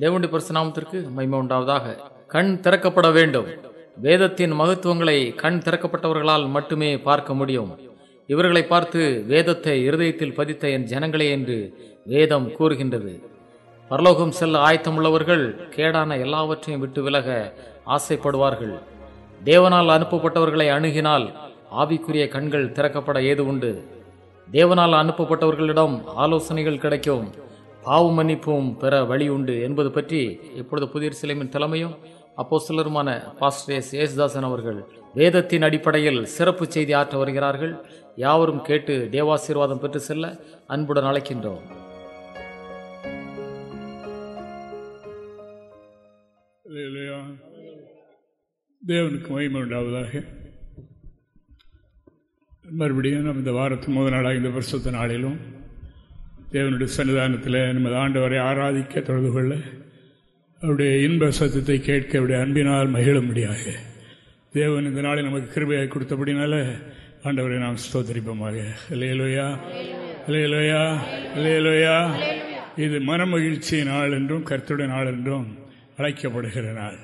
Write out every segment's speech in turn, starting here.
தேவண்டி பரிசுநாமத்திற்கு மகிமை உண்டாவதாக. கண் திறக்கப்பட வேண்டும். வேதத்தின் மகத்துவங்களை கண் திறக்கப்பட்டவர்களால் மட்டுமே பார்க்க முடியும். இவர்களை பார்த்து வேதத்தை இருதயத்தில் பதித்த என் ஜனங்களே என்று வேதம் கூறுகின்றது. பரலோகம் செல்ல ஆயத்தமுள்ளவர்கள் கேடான எல்லாவற்றையும் விட்டு விலக ஆசைப்படுவார்கள். தேவனால் அனுப்பப்பட்டவர்களை அணுகினால் ஆவிக்குரிய கண்கள் திறக்கப்பட ஏது உண்டு தேவனால் அனுப்பப்பட்டவர்களிடம் ஆலோசனைகள் கிடைக்கும். பாவ மன்னிப்பும் பெற வழி உண்டு என்பது பற்றி இப்பொழுது புதிய சிலைமின் தலைமையும் அப்போ சிலருமான பாஸ்டர் எஸ். ஏசுதாசன் அவர்கள் வேதத்தின் அடிப்படையில் சிறப்பு செய்தி ஆற்ற வருகிறார்கள். யாவரும் கேட்டு தேவாசீர்வாதம் பெற்று செல்ல அன்புடன் அழைக்கின்றோம். தேவனுக்கு மகிமை உண்டாவதாக. மறுபடியும் நம்ம இந்த வாரத்தின் முதல் நாளாக இந்த வருஷத்து நாளிலும் தேவனுடைய சன்னிதானத்தில் நமது ஆண்டவரை ஆராதிக்க தொடர்பு கொள்ள. அவருடைய இன்ப சத்தத்தை கேட்க அவருடைய அன்பினால் மகிழும்படியாக தேவன் இந்த நாளை நமக்கு கிருபையை கொடுத்தபடினால ஆண்டவரை நாம் ஸ்தோத்தரிப்போமாக. அல்லேலூயா. அல்லேலூயா. அல்லேலூயா. இது மனமகிழ்ச்சி நாள் என்றும் கருத்துடைய நாள் என்றும் அழைக்கப்படுகிற நாள்.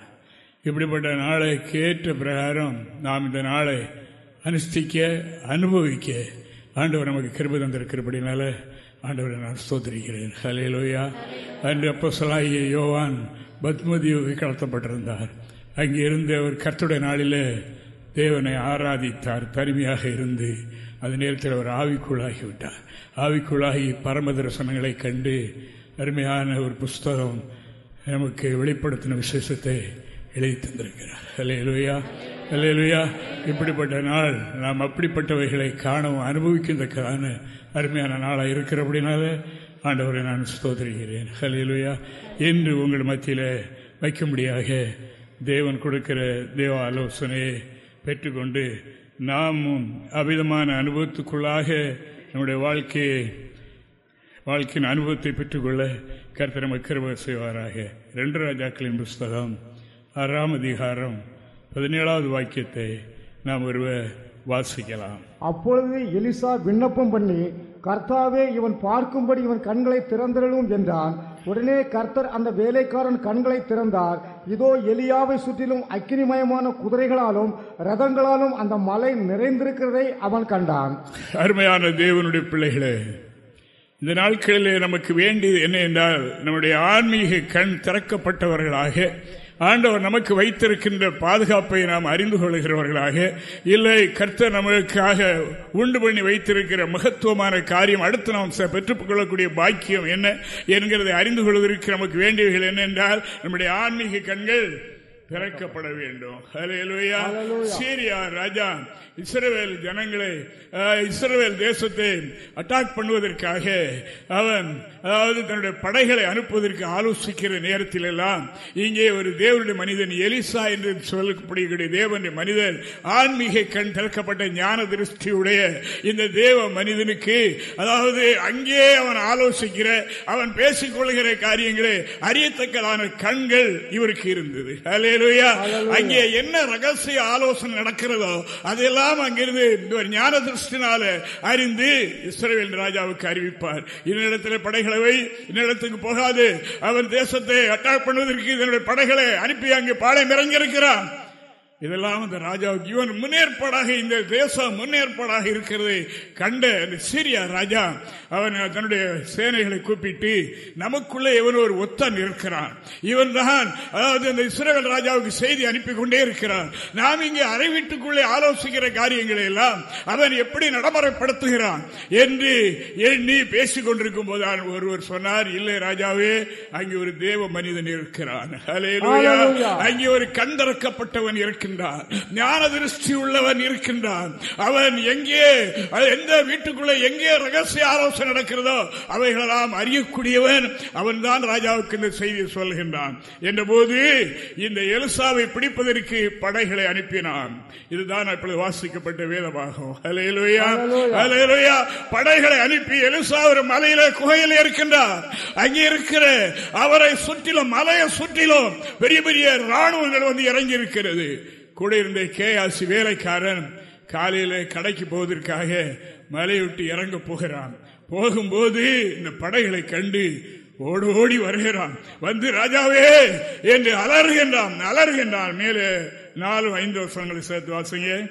இப்படிப்பட்ட நாளை கேட்ட பிரகாரம் நாம் இந்த நாளை அனுஷ்டிக்க அனுபவிக்க ஆண்டவர் நமக்கு கிருபை தந்திருக்கிறபடினால ஆண்டவரை நான் ஸ்தோத்திரிக்கிறேன். ஹலேலோயா அன்று அப்போ சலாகிய யோவான் பத்மதியோகி கடத்தப்பட்டிருந்தார். அங்கே இருந்து அவர் கர்த்துடைய நாளிலே தேவனை ஆராதித்தார். தனிமையாக இருந்து அந்த நேரத்தில் அவர் ஆவிக்குள்ளாகிவிட்டார் ஆவிக்குள்ளாகி பரம தரிசனங்களை கண்டு அருமையான ஒரு புஸ்தகம் நமக்கு வெளிப்படுத்தின விசேஷத்தை எழுதி தந்திருக்கிறார். ஹலே லோயா இப்படிப்பட்ட நாள் நாம் அப்படிப்பட்டவைகளை காணவும் அனுபவிக்கின்றக்கான அருமையான நாளாக இருக்கிறபடினால ஆண்டவரை நான் ஸ்தோத்திரிக்கிறேன். ஹலேலுயா என்று உங்கள் மத்தியில் வைக்கும்படியாக தேவன் கொடுக்கிற தேவ ஆலோசனையை பெற்றுக்கொண்டு நாமும் அவிதமான அனுபவத்துக்குள்ளாக நம்முடைய வாழ்க்கையை வாழ்க்கையின் அனுபவத்தை பெற்றுக்கொள்ள கர்த்தர் நமக்கு செய்வாராக. ரெண்டு ராஜாக்களின் புஸ்தகம் ஆறாம் அதிகாரம் பதினேழாவது வாக்கியத்தை நாம் ஒருவர் வாசிக்கலாம். அப்பொழுது எலிசா விண்ணப்பம் பண்ணி கர்த்தாவே இவன் பார்க்கும்படி இவன் கண்களை திறந்திரலும் என்றான். உடனே கர்த்தர் அந்த வேலைக்காரன் கண்களை திறந்தார். இதோ எலியாவை சுற்றிலும் அக்கினிமயமான குதிரைகளாலும் ரதங்களாலும் அந்த மலை நிறைந்திருக்கிறதை அவன் கண்டான். அருமையான தேவனுடைய பிள்ளைகளே இந்த நாட்களிலே நமக்கு வேண்டியது என்ன என்றால் நம்முடைய ஆன்மீக கண் திறக்கப்பட்டவர்களாக ஆண்டவர் நமக்கு வைத்திருக்கின்ற பாதுகாப்பை நாம் அறிந்து கொள்கிறவர்களாக இல்லை கர்த்தர் நமக்காக உண்டு பண்ணி வைத்திருக்கிற மகத்துவமான காரியம் அடுத்து நாம் ச- பெற்றுக் கொள்ளக்கூடிய பாக்கியம் என்ன என்கிறதை அறிந்து கொள்வதற்கு நமக்கு வேண்டியவைகள் என்ன என்றால் நம்முடைய ஆன்மீக கண்கள் திறக்கப்பட வேண்டும். சீரியா ராஜா இஸ்ரவேல் ஜனங்களை அஹ், இஸ்ரவேல் தேசத்தை அட்டாக் பண்ணுவதற்காக அவன் அதாவது தன்னுடைய படைகளை அனுப்புவதற்கு ஆலோசிக்கிற நேரத்தில் எல்லாம் இங்கே ஒரு தேவனுடைய மனிதன் எலிசா என்று சொல்லப்படுகிற தேவனுடைய மனிதன் ஆன்மீக கண் திறக்கப்பட்ட ஞான திருஷ்டியுடைய இந்த தேவ மனிதனுக்கு அதாவது அங்கே அவன் ஆலோசிக்கிற அவன் பேசிக்கொள்கிற காரியங்களை அறியத்தக்கதான கண்கள் இவருக்கு இருந்தது. அங்கே என்ன ரகசிய ஆலோசனை நடக்கிறதோ அதெல்லாம் அங்கிருந்து ஒரு ஞான திருஷ்டினால அறிந்து இஸ்ரேல் ராஜாவுக்கு அறிவிப்பார். இன்னிடத்தில் படைகளை வை இன்னிடத்துக்கு போகாது. அவர் தேசத்தை அட்டாக் பண்ணுவதற்கு இதனுடைய படைகளை அனுப்பி அங்கே பாளையம் இறங்கியிருக்கிறான். இதெல்லாம் அந்த ராஜாவுக்கு இவன் முன்னேற்பாடாக இந்த தேசம் முன்னேற்பாடாக இருக்கிறது. கண்ட சீரியா ராஜா அவன் தன்னுடைய சேனைகளை கூப்பிட்டு நமக்குள்ளே இவன் ஒரு ஒத்தன் இருக்கிறான் இவன் தான் அதாவது அந்த இஸ்ரேல் ராஜாவுக்கு செய்தி அனுப்பி கொண்டே இருக்கிறான். நாம் இங்கே அறை வீட்டுக்குள்ளே ஆலோசிக்கிற காரியங்களை எல்லாம் அவன் எப்படி நடைமுறைப்படுத்துகிறான்? என்று எண்ணி பேசிக் கொண்டிருக்கும் போதுதான் ஒருவர் சொன்னார் இல்லை ராஜாவே அங்கே ஒரு தேவ மனிதன் இருக்கிறான். அங்கே ஒரு கண் திறக்கப்பட்டவன் இருக்கின்றான் ஞான திருஷ்டி உள்ளவன் இருக்கின்றான். அவன் எங்கே எந்த வீட்டுக்குள்ள எங்கே ரகசிய ஆலோசனை நடக்கிறதோ அவைகளெல்லாம் அறியக்கூடியவன் அவன் தான் ராஜாவுக்கு இந்த செய்தியை சொல்கின்றான். என்ற போது இந்த எலிசாவை பிடிப்பதற்கு படைகளை அனுப்பினான். இதுதான் அப்பொழுது வாசிக்கப்பட்ட வேதமாகும். படைகளை அனுப்பி எலிசா ஒரு மலையில குகையில் இருக்கின்றார். அங்கே இருக்கிற அவரை சுற்றிலும் மலையை சுற்றிலும் பெரிய பெரிய ராணுவங்கள் வந்து இறங்கி இருக்கிறது கூட இருந்த கே ஆசி வேலைக்காரன் காலையில கடைக்கு போவதற்காக மலையொட்டி விட்டு இறங்க போகிறான். போகும்போது இந்த படைகளை கண்டு ஓடு ஓடி வருகிறான். வந்து ராஜாவே! என்று அலறுகின்றான் அலறுகின்றான். மேலே நாலு ஐந்து வருஷங்களை சேர்த்து வாசிங்க.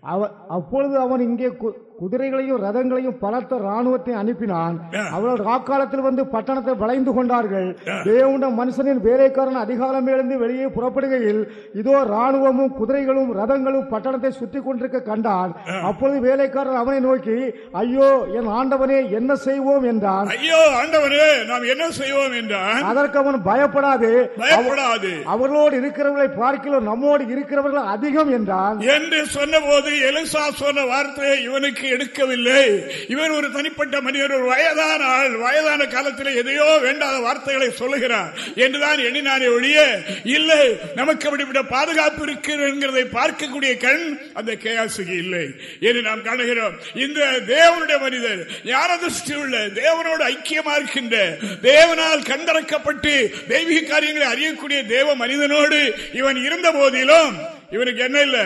அவ- அப்பொழுது அவன் இங்கே கு- குதிரைகளையும் ரதங்களையும் பலத்த ராணுவத்தை அனுப்பினான். அவர்கள் ராக்காலத்தில் வந்து பட்டணத்தை வளைந்து கொண்டார்கள். தேவண்ட மனுஷனின் வேலைக்காரன் அதிகாலம் எழுந்து வெளியே புறப்படுகையில் இதோ ராணுவமும் குதிரைகளும் ரதங்களும் பட்டணத்தை சுற்றி கொண்டிருக்க கண்டான். அப்பொழுது வேலைக்காரன் அவனை நோக்கி ஐயோ என் ஆண்டவனே என்ன செய்வோம்? என்றான். ஐயோ ஆண்டவரே நாம் என்ன செய்வோம் என்றான். அதற்கு அவன் பயப்படாது. பயப்படாது. அவர்களோடு இருக்கிறவர்களை பார்க்கலாம் நம்மோடு இருக்கிறவர்கள் அதிகம் என்றான். என்று சொன்னபோது எலிசா சொன்ன வார்த்தை இவனுக்கு எடுக்கவில்லை. இவர் ஒரு தனிப்பட்ட மனிதர் ஒரு வயதான ஆள் வயதான காலத்தில் எதையோ வேண்டாத வார்த்தைகளை சொல்லுகிறார் என்றுதான் எண்ணினானே ஒழிய இல்லை நமக்கு அப்படிப்பட்ட பாதுகாப்பு இருக்கிறதை பார்க்கக்கூடிய கண் அந்த கேயாசுக்கு இல்லை என்று நாம் காணுகிறோம். இந்த தேவனுடைய மனிதர் ஞானதிருஷ்டி உள்ள தேவனோடு ஐக்கியமா இருக்கின்ற தேவனால் கண்டறக்கப்பட்டு தெய்வீக காரியங்களை அறியக்கூடிய தேவ மனிதனோடு இவன் இருந்த போதிலும் இவனுக்கு என்ன இல்லை?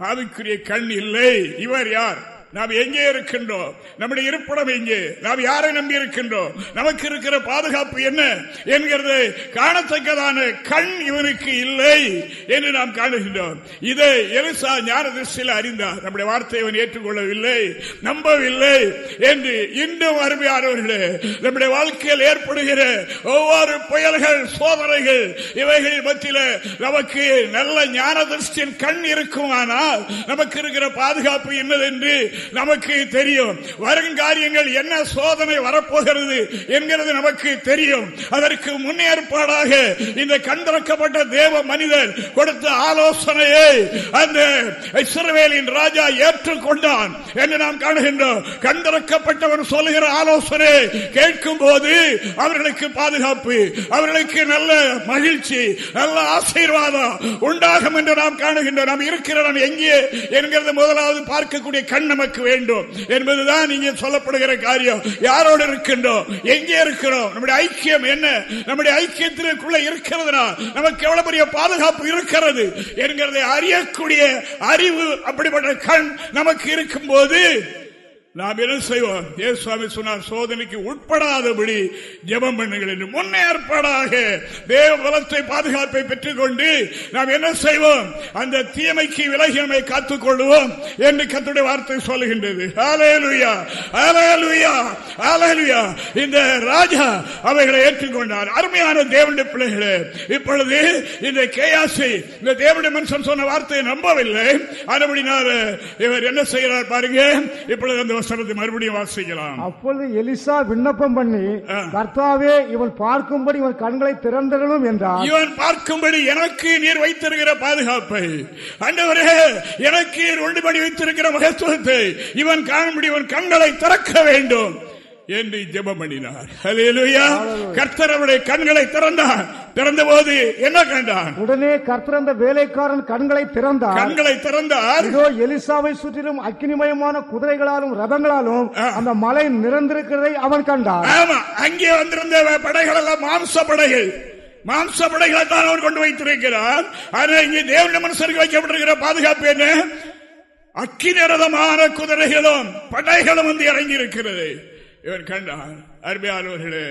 ஆவிக்குரிய கண் இல்லை. இவர் யார்? நாம் எங்கே இருக்கின்றோம்? நம்முடைய இருப்பிடம் எங்கே? நாம் யாரை நம்பி இருக்கின்றோம்? நமக்கு இருக்கிற பாதுகாப்பு என்ன? என்கிறது காணத்தக்கதான கண் இவனுக்கு இல்லை என்று நாம் காணுகின்றோம். இதை எலிசா ஞான திருஷ்டியில் அறிந்தார். நம்முடைய வார்த்தையை அவன் ஏற்றுக்கொள்ளவில்லை நம்பவில்லை என்று இன்றும் அருமையானவர்களே நம்முடைய வாழ்க்கையில் ஏற்படுகிற ஒவ்வொரு புயல்கள் சோதனைகள் இவைகளின் மத்தியில் நமக்கு நல்ல ஞான திருஷ்டியின் கண் இருக்குமானால் நமக்கு இருக்கிற பாதுகாப்பு என்னதென்று நமக்கு தெரியும். வரும் காரியங்கள் என்ன சோதனை வரப்போகிறது என்கிறது நமக்கு தெரியும். அதற்கு முன்னேற்பாடாக இந்த கண்டிறக்கப்பட்ட தேவ மனிதர் கொடுத்த ஆலோசனையை அந்த இஸ்ரவேலின் ராஜா ஏற்றுக்கொண்டான் என்று நாம் காணுகின்றோம். கண்டிறக்கப்பட்டவன் சொல்லுகிற ஆலோசனை கேட்கும் போது அவர்களுக்கு பாதுகாப்பு அவர்களுக்கு நல்ல மகிழ்ச்சி நல்ல ஆசீர்வாதம் உண்டாகும் என்று நாம் காணுகின்றோம். நாம் இருக்கிற நாம் எங்கே என்கிறது முதலாவது பார்க்கக்கூடிய கண் நமக்கு வேண்டும் என்பதுதான் இங்கே சொல்லப்படுகிற காரியம். யாரோடு இருக்கின்றோம்? எங்கே இருக்கிறோம்? நம்முடைய ஐக்கியம் என்ன? நம்முடைய ஐக்கியத்திற்குள்ள இருக்கிறதுனா நமக்கு எவ்வளவு பெரிய பாதுகாப்பு இருக்கிறது என்கிறதை அறியக்கூடிய அறிவு அப்படிப்பட்ட கண் நமக்கு இருக்கும் போது நாம் என்ன செய்வோம்? சுவாமி சொன்னார் சோதனைக்கு உட்படாதபடி ஜெபம் பண்ணுங்கள் என்று. முன்னேற்பாடாக தேவ பலத்தை பாதுகாப்பை பெற்றுக் கொண்டு நாம் என்ன செய்வோம்? அந்த தீமைக்கு விலகி நம்மை காத்துக் கொள்வோம் என்று கத்துடைய வார்த்தை சொல்லுகின்றது. இந்த ராஜா அவைகளை ஏற்றுக்கொண்டார். அருமையான தேவனுடைய பிள்ளைகளே இப்பொழுது இந்த கேயாசி இந்த தேவனுடைய மனுஷன் சொன்ன வார்த்தையை நம்பவில்லை. அதுபடினால இவர் என்ன செய்கிறார் பாருங்க இப்பொழுது அந்த வசனத்தை மறுபடியும் வாசிக்கலாம். அப்பொழுது எலிசா விண்ணப்பம் பண்ணி கர்த்தாவே இவன் பார்க்கும்படி இவன் கண்களை திறந்தரணும் என்றார். இவன் பார்க்கும்படி எனக்கு நீர் வைத்திருக்கிற பாதுகாப்பை. ஆண்டவரே எனக்கு நீர் ஒன்றுபடி வைத்திருக்கிற மகத்துவத்தை இவன் காணும்படி இவன் கண்களை திறக்க வேண்டும். என்று ஜெபம் பண்ணினார் ஹalleluya. கர்த்தர் அவருடைய கண்களை திறந்தார் திறந்தபோது என்ன கண்டான்? உடனே கர்த்தர் அந்த வேலைக்காரன் கண்களை திறந்தார் கண்களை திறந்தார். இதோ எலிசாவை சுற்றிலும் அக்கினிமயமான குதிரைகளாலும் ரதங்களாலும் அந்த மலை நிறைந்திருக்கிறதை அவன் கண்டான். ஆமா அங்கே வந்திருந்த படைகள் எல்லாம் மாம்ச படைகள். மாம்ச படைகளை தான் அவர் கொண்டு வைத்திருக்கிறார். ஆனால் இங்கே தேவனுடைய மனுஷருக்கு வைக்கப்பட்டிருக்கிற பாதுகாப்பு என்ன? அக்கினிரதமான குதிரைகளும் படைகளும் வந்து இறங்கி இருக்கிறது இவர் கண்டார் அருமையானவர்களே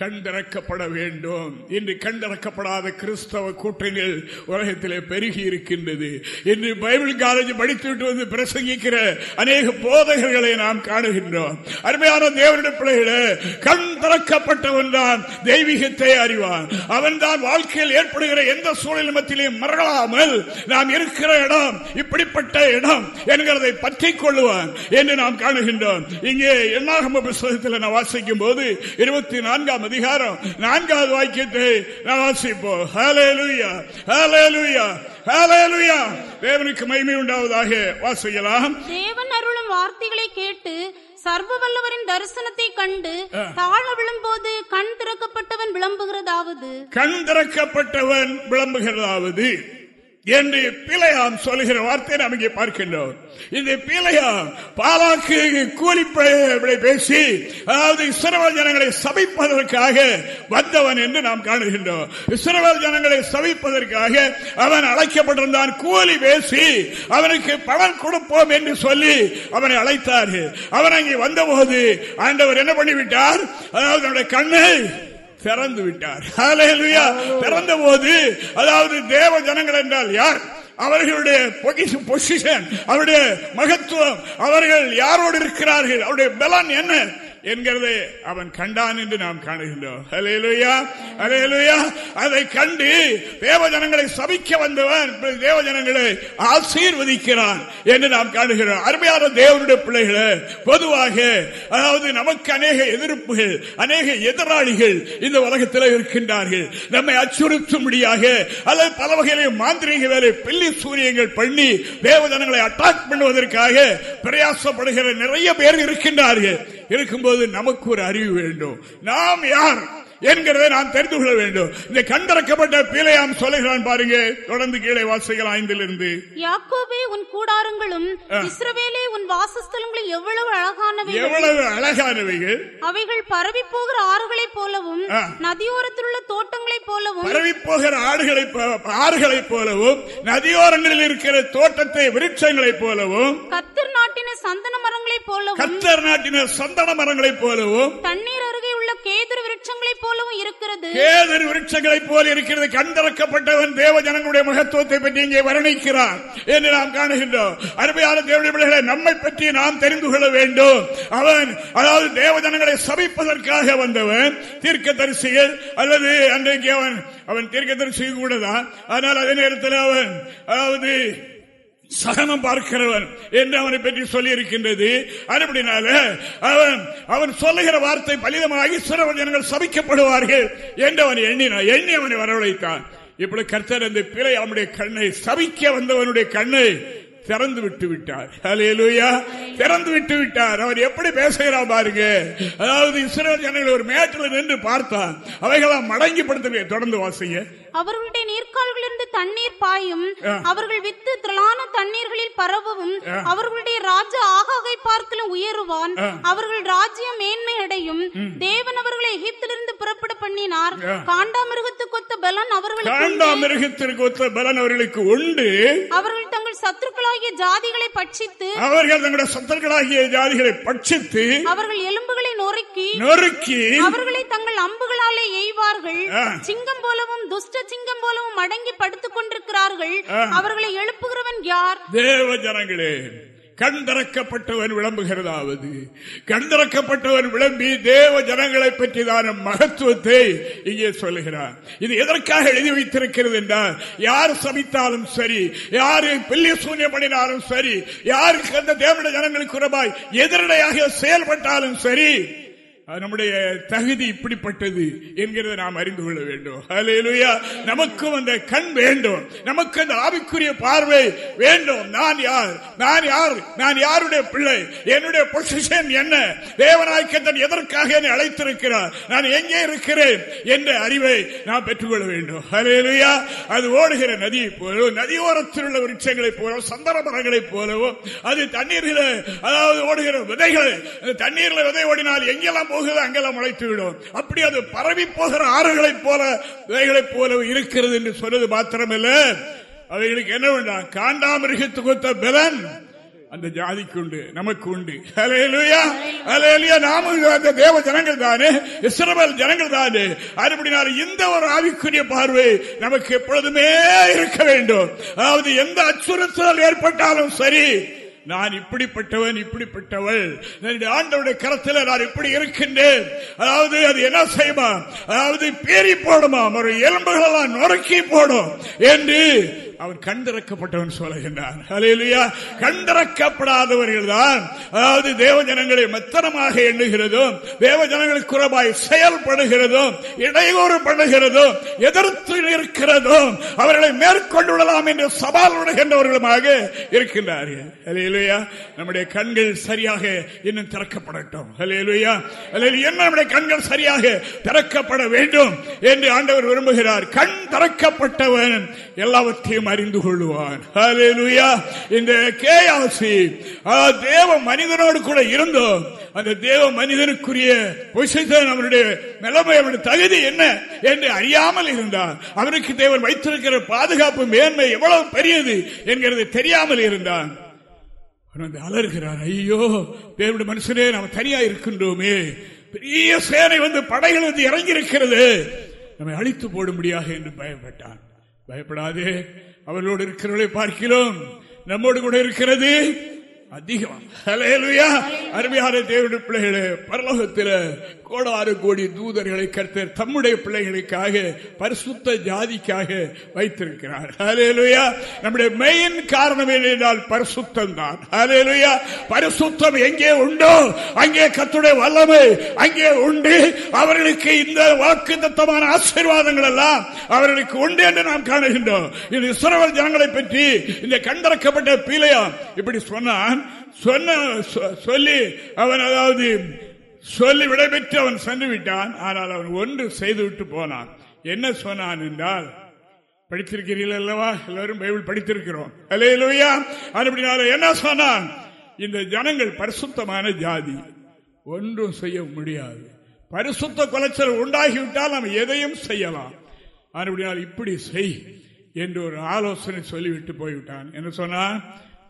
கண்திறக்கப்பட வேண்டும். இன்று கண்திறக்கப்படாத கிறிஸ்தவ கூட்டங்கள் உலகத்திலே பெருகி இருக்கின்றது. இன்று பைபிள் காலேஜ் படித்துவிட்டு வந்து பிரசங்கிக்கிற அநேக போதகர்களை நாம் காணுகின்றோம். அருமையான தேவனுடைய பிள்ளைகளே கண் திறக்கப்பட்டவன் தான் தெய்வீகத்தை அறிவான். அவன் தான் வாழ்க்கையில் ஏற்படுகிற எந்த சூழல் மத்தியிலையும் மறலாமல் நாம் இருக்கிற இடம் இப்படிப்பட்ட இடம் என்கிறதை பற்றிக் கொள்ளுவான் என்று நாம் காணுகின்றோம். இங்கே எண்ணாகம புஸ்தகத்தில் நான் வாசிக்கும் போது இருபத்தி நான்காம் அதிகாரம் நான்காவது வாக்கியத்தை நான் வாசிப்போம் தேவனுக்கு மகிமை உண்டாவதாக வாசிக்கலாம். தேவன் அருளும் வார்த்தைகளை கேட்டு சர்வ வல்லவரின் தரிசனத்தை கண்டு தாழ விழும்போது கண் திறக்கப்பட்டவன் விளம்புகிறதாவது? கண் திறக்கப்பட்டவன் விளம்புகிறதாவது? என்று பிழையாம் சொல்லுகிற வார்த்தை நாம் இங்கே பார்க்கின்றோம். இந்த பிழையாம் பாலாக்கு கூலிப்படை பேசி அதாவது இஸ்ரவேல் ஜனங்களை சபிப்பதற்காக வந்தவன் என்று நாம் காணுகின்றோம். இஸ்ரவேல் ஜனங்களை சபிப்பதற்காக அவன் அழைக்கப்பட்டிருந்தான் கூலி பேசி அவனுக்கு பலன் கொடுப்போம் என்று சொல்லி அவனை அழைத்தார்கள். அவன் அங்கே வந்தபோது ஆண்டவர் என்ன பண்ணிவிட்டார்? அதாவது அவனுடைய கண்ணை திறந்து விட்டார். திறந்த போது அதாவது தேவ ஜனங்கள் என்றால் யார்? அவர்களுடைய பொசிஷன் அவருடைய மகத்துவம் அவர்கள் யாரோடு இருக்கிறார்கள்? அவருடைய பலன் என்ன? என்கிறதை அவன் கண்டான் என்று நாம் காணுகின்றோம். அலையலுயா அலையலுயா அதை கண்டு தேவஜனங்களை சபிக்க வந்தவன் தேவஜனங்களை ஆசீர்வதிக்கிறான் என்று நாம் காணுகிறோம். அருமையான தேவனுடைய பிள்ளைகளை பொதுவாக அதாவது நமக்கு அநேக எதிர்ப்புகள் அநேக எதிராளிகள் இந்த உலகத்தில் இருக்கின்றார்கள். நம்மை அச்சுறுத்தும்படியாக அல்லது பல வகையிலே மாந்திரிக வேலை பில்லி சூரியங்கள் பண்ணி தேவஜனங்களை அட்டாக் பண்ணுவதற்காக பிரயாசப்படுகிற நிறைய பேர் இருக்கின்றார்கள். இருக்கும்போது நமக்கு ஒரு அறிவு வேண்டும். நாம் யார்? என்கிறதை நாம் தெரிந்து கொள்ள வேண்டும். இந்த கண்டறக்கப்பட்ட பீலையாம் சொல்லுகிறான் பாருங்க. தொடர்ந்து கீழே வாசிகள் ஐந்திலிருந்து. யாக்கோபே உன் கூடாரங்களும் இஸ்ரவேலே உன் வாசஸ்தலங்களும் எவ்வளவு அழகானவை எவ்வளவு அழகானவைகள். அவைகள் பரவி போகிற ஆறுகளைப் போலவும். நதியோரத்தில் உள்ள தோட்டங்களைப் போலவும் பரவி போகிற ஆடுகளை ஆறுகளைப் போலவும் நதியோரங்களில் இருக்கிற தோட்டத்தை விருட்சங்களைப் போலவும் கத்தர் நாட்டின சந்தன மரங்களைப் போலவும் கத்தர் நாட்டின சந்தன மரங்களைப் போலவும் தண்ணீர் அருகே உள்ள கேதுரு விருட்சங்களைப் போலவும் இருக்கிறது. கேதர் விருட்சங்களைப் போல இருக்கிறது. கண்டறக்கப்பட்டவன் தேவ ஜனங்களுடைய மகத்துவத்தை பற்றி இங்கே வர்ணிக்கிறார் என்று நாம் காணுகின்றோம். அருமையான தேவனுடைய பிள்ளைகளை நம்மை பற்றி நாம் தெரிந்து கொள்ள வேண்டும். அவன் அதாவது தேவ ஜனங்களை சபிப்பதற்காக வந்தவன் தீர்க்க தரிசிகள் அல்லது அன்றைக்கு அவன் அவன் தீர்க்க தரிசிகள் கூட தான். ஆனால் அதே நேரத்தில் அவன் அதாவது சகனம் பார்க்கிறவன் என்று அவனை பற்றி சொல்லி இருக்கின்றது அப்படினால அவன் அவன் சொல்லுகிற வார்த்தை பலிதமாகி சிறவன் ஜனங்கள் சபிக்கப்படுவார்கள் என்று அவன் எண்ணினான் எண்ணி அவனை வரவழைத்தான். இப்படி கர்த்தர் அந்த பிழை அவனுடைய கண்ணை சபிக்க வந்தவனுடைய கண்ணை திறந்து விட்டு விட்டார். அலையலூயா திறந்து விட்டு விட்டார். அவர் எப்படி பேசுகிறா பாருங்க. அதாவது இஸ்ரேல் ஜனங்கள் ஒரு மேட்டில் நின்று பார்த்தான். அவைகளாம் மடங்கி படுத்த தொடர்ந்து வாசிங்க. அவர்களுடைய நீர்க்கால்களிலிருந்து தண்ணீர் பாயும். அவர்கள் வித்து திரளான தண்ணீர்களில் பரவவும். அவர்களுடைய ராஜா ஆகாகை பார்க்கலும் உயருவான். அவர்கள் ராஜ்யம் மேன்மை அடையும். தேவன் அவர்களை எகிப்திலிருந்து புறப்பட பண்ணினார். காண்டாமிருகத்துக்கு ஒத்த பலன் அவர்களுக்கு காண்டா உண்டு. மிருகத்திற்கு ஒத்த பலன் அவர்களுக்கு உண்டு. அவர்கள் தங்கள் சத்துருக்களாகிய ஜாதிகளை பட்சித்து அவர்கள் தங்களுடைய சத்தர்களாகிய ஜாதிகளை பட்சித்து அவர்கள் எலும்புகளை நொறுக்கி நொறுக்கி அவர்களை தங்கள் அம்புகளாலே எய்வார்கள். சிங்கம் போலவும் துஷ்ட சிங்கம் போலவும் மடங்கி படுத்துக் கொண்டிருக்கிறார்கள். அவர்களை எழுப்புகிறவன் யார்? தேவ ஜனங்களே கண் திறக்கப்பட்டவன் விளம்புகிறதாவது. கண் திறக்கப்பட்டவன் விளம்பி தேவ ஜனங்களை பற்றிதான மகத்துவத்தை இங்கே சொல்லுகிறார். இது எதற்காக எழுதி வைத்திருக்கிறது என்றால் யார் சபித்தாலும் சரி யாரு பில்லி சூன்யம் பண்ணினாலும் சரி யாருக்கு அந்த தேவனுடைய ஜனங்களுக்கு குறபாய் எதிரடையாக செயல்பட்டாலும் சரி நம்முடைய தகுதி இப்படிப்பட்டது என்கிறத நாம் அறிந்து கொள்ள வேண்டும். அலையிலுயா நமக்கும் அந்த கண் வேண்டும். நமக்கு அந்த ஆவிக்குரிய பார்வை வேண்டும். நான் யார்? நான் யார்? நான் யாருடைய பிள்ளை? என்னுடைய பொசிஷன் என்ன? தேவநாயக்கத்தன் எதற்காக என்னை அழைத்திருக்கிறார்? நான் எங்கே இருக்கிறேன் என்ற அறிவை நாம் பெற்றுக்கொள்ள வேண்டும். அலையிலுயா அது ஓடுகிற நதியை போலவும் நதியோரத்தில் உள்ள விருட்சங்களைப் போலவும் சந்தர மரங்களைப் போலவும் அது தண்ணீர்களை அதாவது ஓடுகிற விதைகளை அந்த தண்ணீர்ல விதை ஓடினால் எங்கெல்லாம் போகுது அங்கெல்லாம் முளைத்து விடும். அப்படி அது பரவி போகிற ஆறுகளைப் போல விதைகளைப் போல இருக்கிறது என்று சொன்னது மாத்திரமல்ல. அவைகளுக்கு என்ன வேண்டாம் காண்டாமிருகத்து கொடுத்த பலன் அந்த ஜாதிக்கு உண்டு நமக்கு உண்டு. நாமும் அந்த தேவ ஜனங்கள் தானே? இஸ்ரவேல் ஜனங்கள் தானே? அதுபடினால இந்த ஒரு ஆவிக்குரிய பார்வை நமக்கு எப்பொழுதுமே இருக்க வேண்டும். அதாவது எந்த அச்சுறுத்தல் ஏற்பட்டாலும் சரி நான் இப்படிப்பட்டவன் இப்படிப்பட்டவள். என்னுடைய ஆண்டவுடைய கரத்தில் நான் இப்படி இருக்கின்றேன். அதாவது அது என்ன செய்யுமா? அதாவது பேரி போடுமா? ஒரு எலும்புகளெல்லாம் நொறுக்கி போடும் என்று அவன் கண்டிறக்கப்பட்டவன் சொல்லுகின்றார் சொல்லுகின்றான் ஹalleluya தான். அதாவது தேவ ஜனங்களை மெத்தனமாக எண்ணுகிறதும் தேவ ஜனங்களுக்கு குறைவாய் செயல்படுகிறதும் இடையூறு பண்ணுகிறதும் எதிர்த்து நிற்கிறதும் அவர்களை மேற்கொண்டு விடலாம் என்று சவால் விடுகின்றவர்களுமாக இருக்கின்றார்கள். நம்முடைய கண்கள் சரியாக இன்னும் திறக்கப்படட்டும். ஹalleluya ஹalleluya என்ன நம்முடைய கண்கள் சரியாக திறக்கப்பட வேண்டும் என்று ஆண்டவர் விரும்புகிறார். கண் திறக்கப்பட்டவன் எல்லாவற்றையும் அறிந்து கொள்வார் இந்த கேயாசி தேவ மனிதனோடு கூட இருந்தோம். அந்த தேவ மனிதனுக்குரிய பொசிஷன் அவருடைய நிலைமை அவருடைய தகுதி என்ன என்று அறியாமல் இருந்தார் அவருக்கு தேவன் வைத்திருக்கிற பாதுகாப்பு மேன்மை எவ்வளவு பெரியது என்கிறது தெரியாமல் இருந்தான். அவன் வந்து அலறுகிறார். ஐயோ தேவனுடைய மனுஷனே நாம் தனியா இருக்கின்றோமே. பெரிய சேனை வந்து படைகள் வந்து இறங்கி இருக்கிறது நம்மை அழித்து போடும்படியாக என்று பயப்பட்டான். பயப்படாதே. அவர்களோடு இருக்கிறவர்களை பார்க்கிறோம். நம்மோடு கூட இருக்கிறது. அதிகம். அருமையான தேவனுடைய பிள்ளைகளே பரலோகத்தில் கோடாறு கோடி தூதர்களை கருத்தர் தம்முடைய பிள்ளைகளுக்காக பரிசுத்த ஜாதிக்காக வைத்திருக்கிறார். ஹலேலுயா நம்முடைய மெயின் காரணம் என்றால் பரிசுத்தம் தான். ஹலேலுயா பரிசுத்தம் எங்கே உண்டோ அங்கே கத்துடைய வல்லமை அங்கே உண்டு. அவர்களுக்கு இந்த வாக்கு தத்தமான ஆசீர்வாதங்கள் எல்லாம் அவர்களுக்கு உண்டு என்று நாம் காணுகின்றோம். இது இஸ்ரவல் ஜனங்களை பற்றி இந்த கண்டறக்கப்பட்ட பீலையா இப்படி சொன்னான் சொன்ன சொல்லி அவன் அதாவது சொல்லி விடைபெற்று அவன் சென்று விட்டான். ஆனால் அவன் ஒன்று செய்துவிட்டு போனான். என்ன சொன்னான் என்றால் படித்திருக்கிறீர்கள் அல்லவா? எல்லாரும் பைபிள் படித்திருக்கிறோம். அலையிலுயா அப்படினால என்ன சொன்னான்? இந்த ஜனங்கள் பரிசுத்தமான ஜாதி. ஒன்றும் செய்ய முடியாது. பரிசுத்த குலைச்சல் உண்டாகிவிட்டால் நாம் எதையும் செய்யலாம். அப்படினால் இப்படி செய் என்று ஒரு ஆலோசனை சொல்லிவிட்டு போய்விட்டான். என்ன சொன்னான்?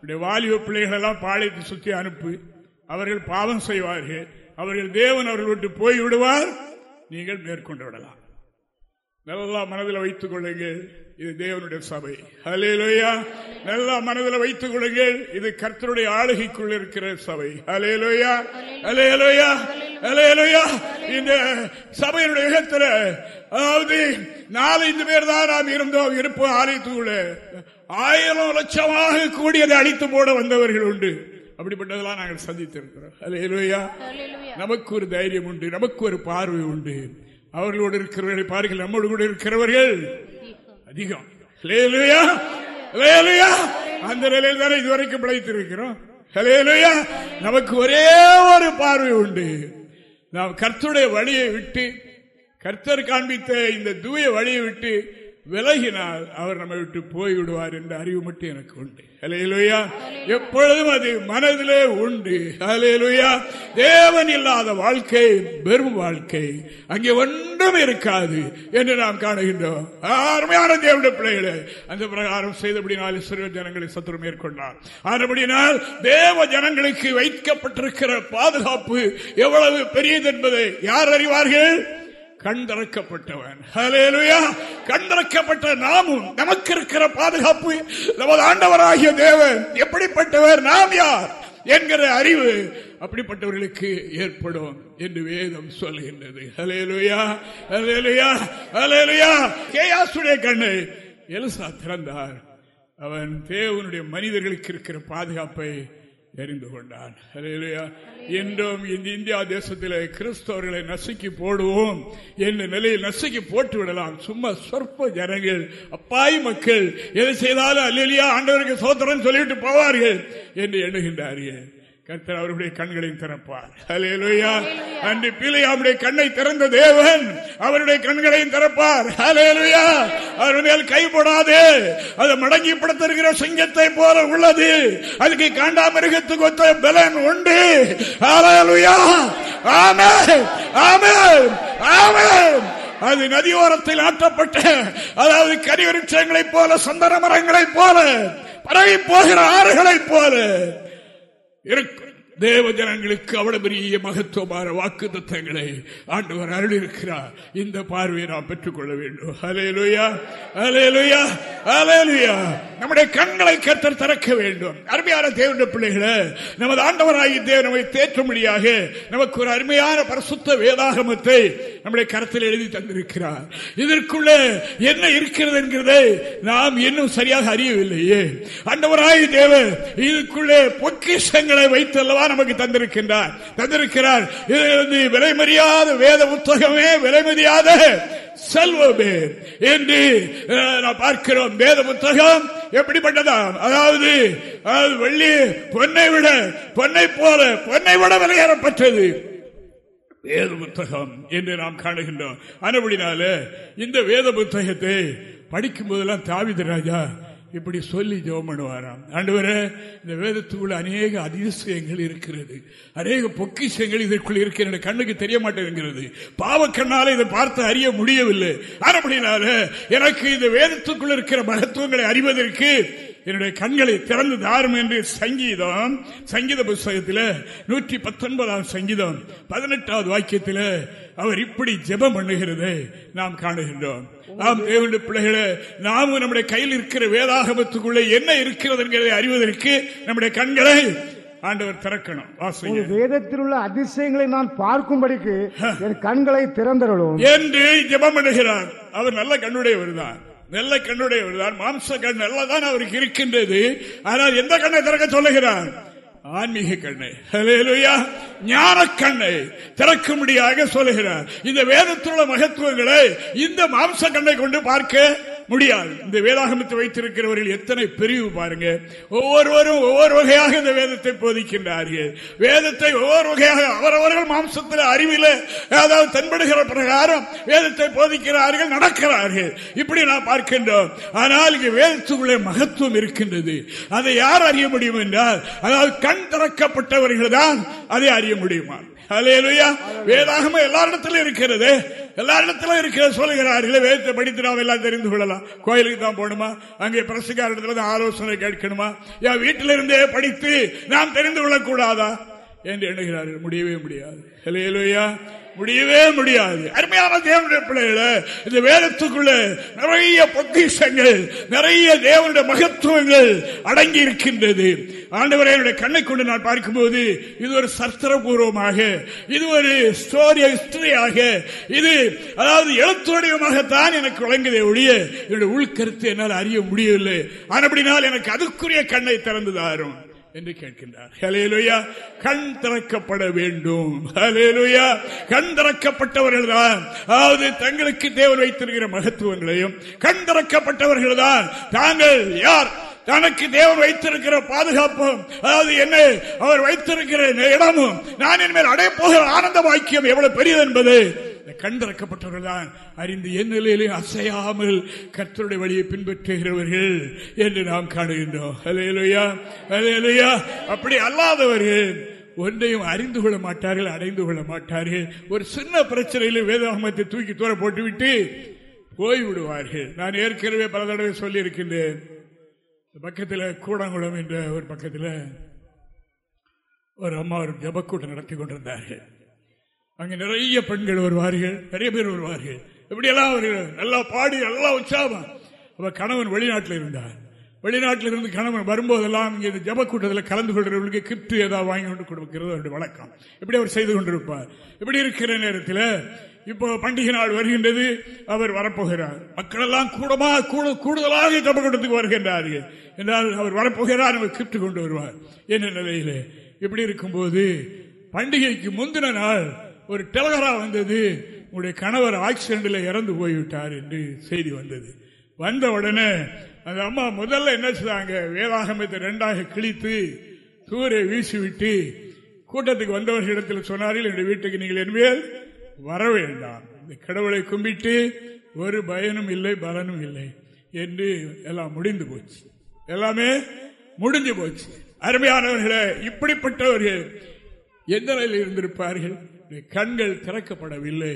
வாலிப பிள்ளைகள் எல்லாம் பாளையத்தை சுற்றி அனுப்பு. அவர்கள் பாவம் செய்வார்கள். அவர்கள் தேவன் அவர்கள் விட்டு போய் விடுவார் நீங்கள் மேற்கொண்டு விடலாம். நல்லா மனதில் வைத்துக் கொள்ளுங்கள். இது தேவனுடைய சபை. அலேலோயா நல்லா மனதில் வைத்துக் கொள்ளுங்கள். இது கர்த்தருடைய ஆளுகைக்குள் இருக்கிற சபை. அலேலோயா அலேலோயா அலேலோயா இந்த சபையினுடைய இடத்துல அதாவது நாலஞ்சு பேர் தான் நாம் இருந்தோம். இருப்போம். ஆலயத்துக்குள்ள. ஆயிரம் லட்சமாக கூடியதை அழித்து போட வந்தவர்கள் உண்டு. அப்படிப்பட்டதெல்லாம் நாங்கள் சந்தித்திருக்கிறோம். அலையலுயா நமக்கு ஒரு தைரியம் உண்டு. நமக்கு ஒரு பார்வை உண்டு. அவர்களோடு இருக்கிறவர்களை பாருங்கள். நம்மோடு கூட இருக்கிறவர்கள் அதிகம். அந்த நிலையில் தானே இதுவரைக்கும் பிழைத்திருக்கிறோம். நமக்கு ஒரே ஒரு பார்வை உண்டு. நாம் கர்த்தருடைய வழியை விட்டு கர்த்தர் காண்பித்த இந்த தூய வழியை விட்டு விலகினால் அவர் நம்மை விட்டு போய்விடுவார் என்ற அறிவு மட்டும் எனக்கு உண்டு. அலையலுயா எப்பொழுதும் அது மனதிலே உண்டு. அலையலுயா தேவன் இல்லாத வாழ்க்கை வெறும் வாழ்க்கை. அங்கே ஒன்றும் இருக்காது என்று நாம் காணுகின்றோம். அருமையான தேவனுடைய பிள்ளைகளே அந்த பிரகாரம் செய்தபடினால் சிறுவ ஜனங்களை சத்துரு மேற்கொண்டார். ஆனபடினால் தேவ ஜனங்களுக்கு வைக்கப்பட்டிருக்கிற பாதுகாப்பு எவ்வளவு பெரியது என்பதை யார் அறிவார்கள்? கண் திறக்கப்பட்டவன். கண் திறக்கப்பட்ட நாமும் நமக்கு இருக்கிற பாதுகாப்பு நமது ஆண்டவராகிய தேவன். எப்படிப்பட்டவர் நாம் யார் என்கிற அறிவு அப்படிப்பட்டவர்களுக்கு ஏற்படும் என்று வேதம் சொல்லுகின்றது ஹலேலுயா ஹலேலுயா ஹலேலுயா கேயாசுடைய கண்ணை. எலுசா திறந்தார். அவன் தேவனுடைய மனிதர்களுக்கு இருக்கிற பாதுகாப்பை தெரிந்து கொண்டான். இன்றும் இந்த இந்தியா தேசத்தில் கிறிஸ்தவர்களை நசுக்கி போடுவோம் என்ற நிலையில் நசுக்கி போட்டு விடலாம். சும்மா சொற்ப ஜனங்கள் அப்பாய் மக்கள் எதை செய்தாலும் அல்லா ஆண்டவருக்கு சோத்திரம் சொல்லிவிட்டு போவார்கள் என்று எண்ணுகின்றார்கள். கர்த்தர் அவருடைய கண்களையும் திறப்பார். அலேலுயா அன்று பிள்ளையாவுடைய கண்ணை திறந்த தேவன் அவருடைய கண்களையும் திறப்பார். அலேலுயா அவர் மேல் கை போடாது. அது மடங்கி படுத்திருக்கிற சிங்கத்தை போல உள்ளது. அதுக்கு காண்டாமிருகத்துக்கு ஒத்த பலன் உண்டு. அலேலுயா ஆமே ஆமே ஆமே அது நதியோரத்தில் ஆட்டப்பட்ட அதாவது கரிவிருட்சங்களைப் போல சந்தன மரங்களைப் போல பரவி போகிற ஆறுகளைப் போல. இருக்கும் தேவ ஜனங்களுக்கு அவ்வளவு பெரிய மகத்துவமான வாக்கு தத்தங்களை ஆண்டவர் அருள் இருக்கிறார் இந்த பார்வையை நாம் பெற்றுக்கொள்ள வேண்டும். அலேலுயா அலேலுயா அலேலுயா நம்முடைய கண்களை கத்தர் திறக்க வேண்டும். அருமையான தேவனுடைய பிள்ளைகளை நமது ஆண்டவராகி தேவ நம்மை தேற்றும்படியாக நமக்கு ஒரு அருமையான பரிசுத்த வேதாகமத்தை நம்முடைய கருத்தில் எழுதி தந்திருக்கிறார். இதற்குள்ள என்ன இருக்கிறது என்கிறதை நாம் இன்னும் சரியாக அறியவில்லையே. ஆண்டவராகி தேவன் இதுக்குள்ளே பொக்கிஷங்களை வைத்தல்லவா நமக்கு தந்திருக்கின்றார். தந்திருக்கிறார். இது விலை மரியாத வேத புத்தகமே விலை மரியாத செல்வமே என்று நாம் பார்க்கிறோம். வேத புத்தகம் எப்படிப்பட்டதா அதாவது வெள்ளி பொன்னை விட பொன்னை போல பொன்னை விட விலையேறப்பட்டது வேத புத்தகம் என்று நாம் காணுகின்றோம். அதுபடினால இந்த வேத புத்தகத்தை படிக்கும் போதெல்லாம் தாவித ராஜா இப்படி சொல்லி ஜெபம் பண்ணுவாராம் ஆண்டவரே இந்த வேதத்துக்குள்ள அநேக அதிசயங்கள் இருக்கிறது. அநேக பொக்கிஷங்கள் இதற்குள் இருக்கிறது கண்ணுக்கு தெரிய மாட்டேங்கிறது பாவக்கண்ணால் இதை பார்த்து அறிய முடியவில்லை. அப்படினால எனக்கு இந்த வேதத்துக்குள் இருக்கிற மகத்துவங்களை அறிவதற்கு என்னுடைய கண்களை திறந்து தாரும் என்று சங்கீதம் சங்கீத புஸ்தகத்தில் நூற்றி பத்தொன்பதாம் சங்கீதம் பதினெட்டாவது வாக்கியத்தில் அவர் இப்படி ஜெபம் பண்ணுகிறது நாம் காணுகின்றோம். நாம் தேவனுடைய பிள்ளைகளை நாமும் நம்முடைய கையில் இருக்கிற வேதாகமத்துக்குள்ளே என்ன இருக்கிறது என்கிறதை அறிவதற்கு நம்முடைய கண்களை ஆண்டவர் திறக்கணும். வேதத்தில் உள்ள அதிசயங்களை நான் பார்க்கும்படிக்கு என் கண்களை திறந்தருளும். என்று ஜெபம் பண்ணுகிறார். அவர் நல்ல கண்ணுடையவர் தான். நல்ல கண்ணுடையவர் மாம்ச கண் நல்லதான் அவருக்கு இருக்கின்றது. ஆனால் எந்த கண்ணை திறக்க சொல்லுகிறார்? ஆன்மீக கண்ணை. ஹalleluya. ஞான கண்ணை திறக்கும்படியாக சொல்லுகிறார். இந்த வேதத்துள்ள மகத்துவங்களை இந்த மாம்ச கண்ணை கொண்டு பார்க்க முடியாது. இந்த வேதாகமத்தை வைத்திருக்கிறவர்கள் எத்தனை பிரிவு பாருங்க. ஒவ்வொருவரும் ஒவ்வொரு வகையாக இந்த வேதத்தை போதிக்கின்றார்கள். வேதத்தை ஒவ்வொரு வகையாக அவரவர்கள் மாம்சத்தில் அறிவில் அதாவது தென்படுகிற பிரகாரம் வேதத்தை போதிக்கிறார்கள் நடக்கிறார்கள். இப்படி நான் பார்க்கின்றோம். ஆனால் இங்கு வேதத்துக்குள்ளே மகத்துவம் இருக்கின்றது. அதை யார் அறிய முடியும் என்றால் அதாவது கண் திறக்கப்பட்டவர்கள் தான் அதை அறிய முடியுமா? வேதாகம எல்லாரிடத்திலும் இருக்கிறது. எல்லாரிடத்திலும் இருக்கிறது சொல்லுகிறார்கள் வேதத்தை படித்து நாம் எல்லாம் தெரிந்து கொள்ளலாம். கோயிலுக்கு தான் போகணுமா? அங்கே பிரசுக்காரிடத்துல தான் ஆலோசனை கேட்கணுமா? என் வீட்டிலிருந்தே படித்து நாம் தெரிந்து கொள்ளக்கூடாதா? என்று எண்ணுகிறார்கள். முடியவே முடியாது. முடியவே முடியாது. அருமையான தேவனுடைய பிள்ளைகளை இந்த வேதத்துக்குள்ள நிறைய பொக்கிஷங்கள் நிறைய தேவனுடைய மகத்துவங்கள் அடங்கி இருக்கின்றது. ஆண்டவரை என்னுடைய கண்ணை கொண்டு நான் பார்க்கும்போது இது ஒரு சஸ்திரபூர்வமாக இது ஒரு ஸ்டோரி ஹிஸ்டரியாக இது அதாவது எழுத்துவடிவமாகத்தான் எனக்கு வழங்குதே ஒழிய என்னுடைய உள்கருத்து என்னால் அறிய முடியவில்லை. ஆனப்படினால் எனக்கு அதுக்குரிய கண்ணை திறந்து தாரும். என்று கேட்கின்றார். ஹலேலுயா கண் திறக்கப்பட வேண்டும். ஹலேலுயா கண் திறக்கப்பட்டவர்கள் தான் அதாவது தங்களுக்கு தேவன் வைத்திருக்கிற மகத்துவங்களையும் கண் திறக்கப்பட்டவர்கள் தான் தாங்கள் யார்? தனக்கு தேவன் வைத்திருக்கிற பாதுகாப்பும் அதாவது என்ன? அவர் வைத்திருக்கிற இடமும் நான் என் மேல் அடைய போகிற ஆனந்த வாக்கியம் எவ்வளவு பெரியது என்பது கண்டறக்கப்பட்டவர்கள் தான் அறிந்து என் நிலையிலே அசையாமல் கர்த்தருடைய வழியை பின்பற்றுகிறவர்கள் என்று நாம் காணுகின்றோம். அலையலுயா அலையலுயா அப்படி அல்லாதவர்கள் ஒன்றையும் அறிந்து கொள்ள மாட்டார்கள் அடைந்து கொள்ள மாட்டார்கள். ஒரு சின்ன பிரச்சனையில் வேதாகமத்தை தூக்கி தூர போட்டுவிட்டு போய்விடுவார்கள். நான் ஏற்கனவே பல தடவை சொல்லி இருக்கின்றேன் பக்கத்தில் கூடங்குளம் என்ற ஒரு பக்கத்தில் ஒரு அம்மா ஒரு ஜபக்கூட்டம் நடத்தி கொண்டிருந்தார்கள். அங்க நிறைய பெண்கள் வருவார்கள் நிறைய பேர் வருவார்கள். எப்படியெல்லாம் அவர்கள் நல்லா பாடி நல்லா உற்சாகம். அவ கணவன் வெளிநாட்டில் இருந்தார். வெளிநாட்டில் இருந்து கணவன் வரும்போதெல்லாம் இங்கே இந்த ஜப கூட்டத்தில் கலந்து கொள்றவர்களுக்கு கிஃப்ட் ஏதாவது வாங்கி கொண்டு கொடுக்கிறது அவருடைய வழக்கம். இப்படி அவர் செய்து கொண்டிருப்பார்? இப்படி இருக்கிற நேரத்தில் இப்போ பண்டிகை நாள் வருகின்றது அவர் வரப்போகிறார். மக்கள் எல்லாம் கூடமா கூடுதலாக ஜப கூட்டத்துக்கு வருகின்றார்கள். என்றால் அவர் வரப்போகிறார் அவர் கிப்து கொண்டு வருவார். என்ன நிலையில்? இப்படி இருக்கும்போது பண்டிகைக்கு முந்தின நாள் ஒரு டெலகரா வந்தது. உங்களுடைய கணவர் ஆக்சிடென்ட்ல இறந்து போய்விட்டார் என்று செய்தி வந்தது. வந்த உடனே அந்த அம்மா முதல்ல என்ன செய்தாங்க? வேதாகமத்தை ரெண்டாக கிழித்து சூரிய வீசிவிட்டு கூட்டத்துக்கு வந்தவர்களிடத்தில் சொன்னார்கள் என்னுடைய வீட்டுக்கு நீங்கள் என்மேல் வர வேண்டாம். இந்த கடவுளை கும்பிட்டு ஒரு பயனும் இல்லை பலனும் இல்லை என்று எல்லாம் முடிந்து போச்சு. எல்லாமே முடிஞ்சு போச்சு. அருமையானவர்களே இப்படிப்பட்டவர்கள் எந்த நிலையில் இருந்திருப்பார்கள்? கண்கள் திறக்கப்படவில்லை.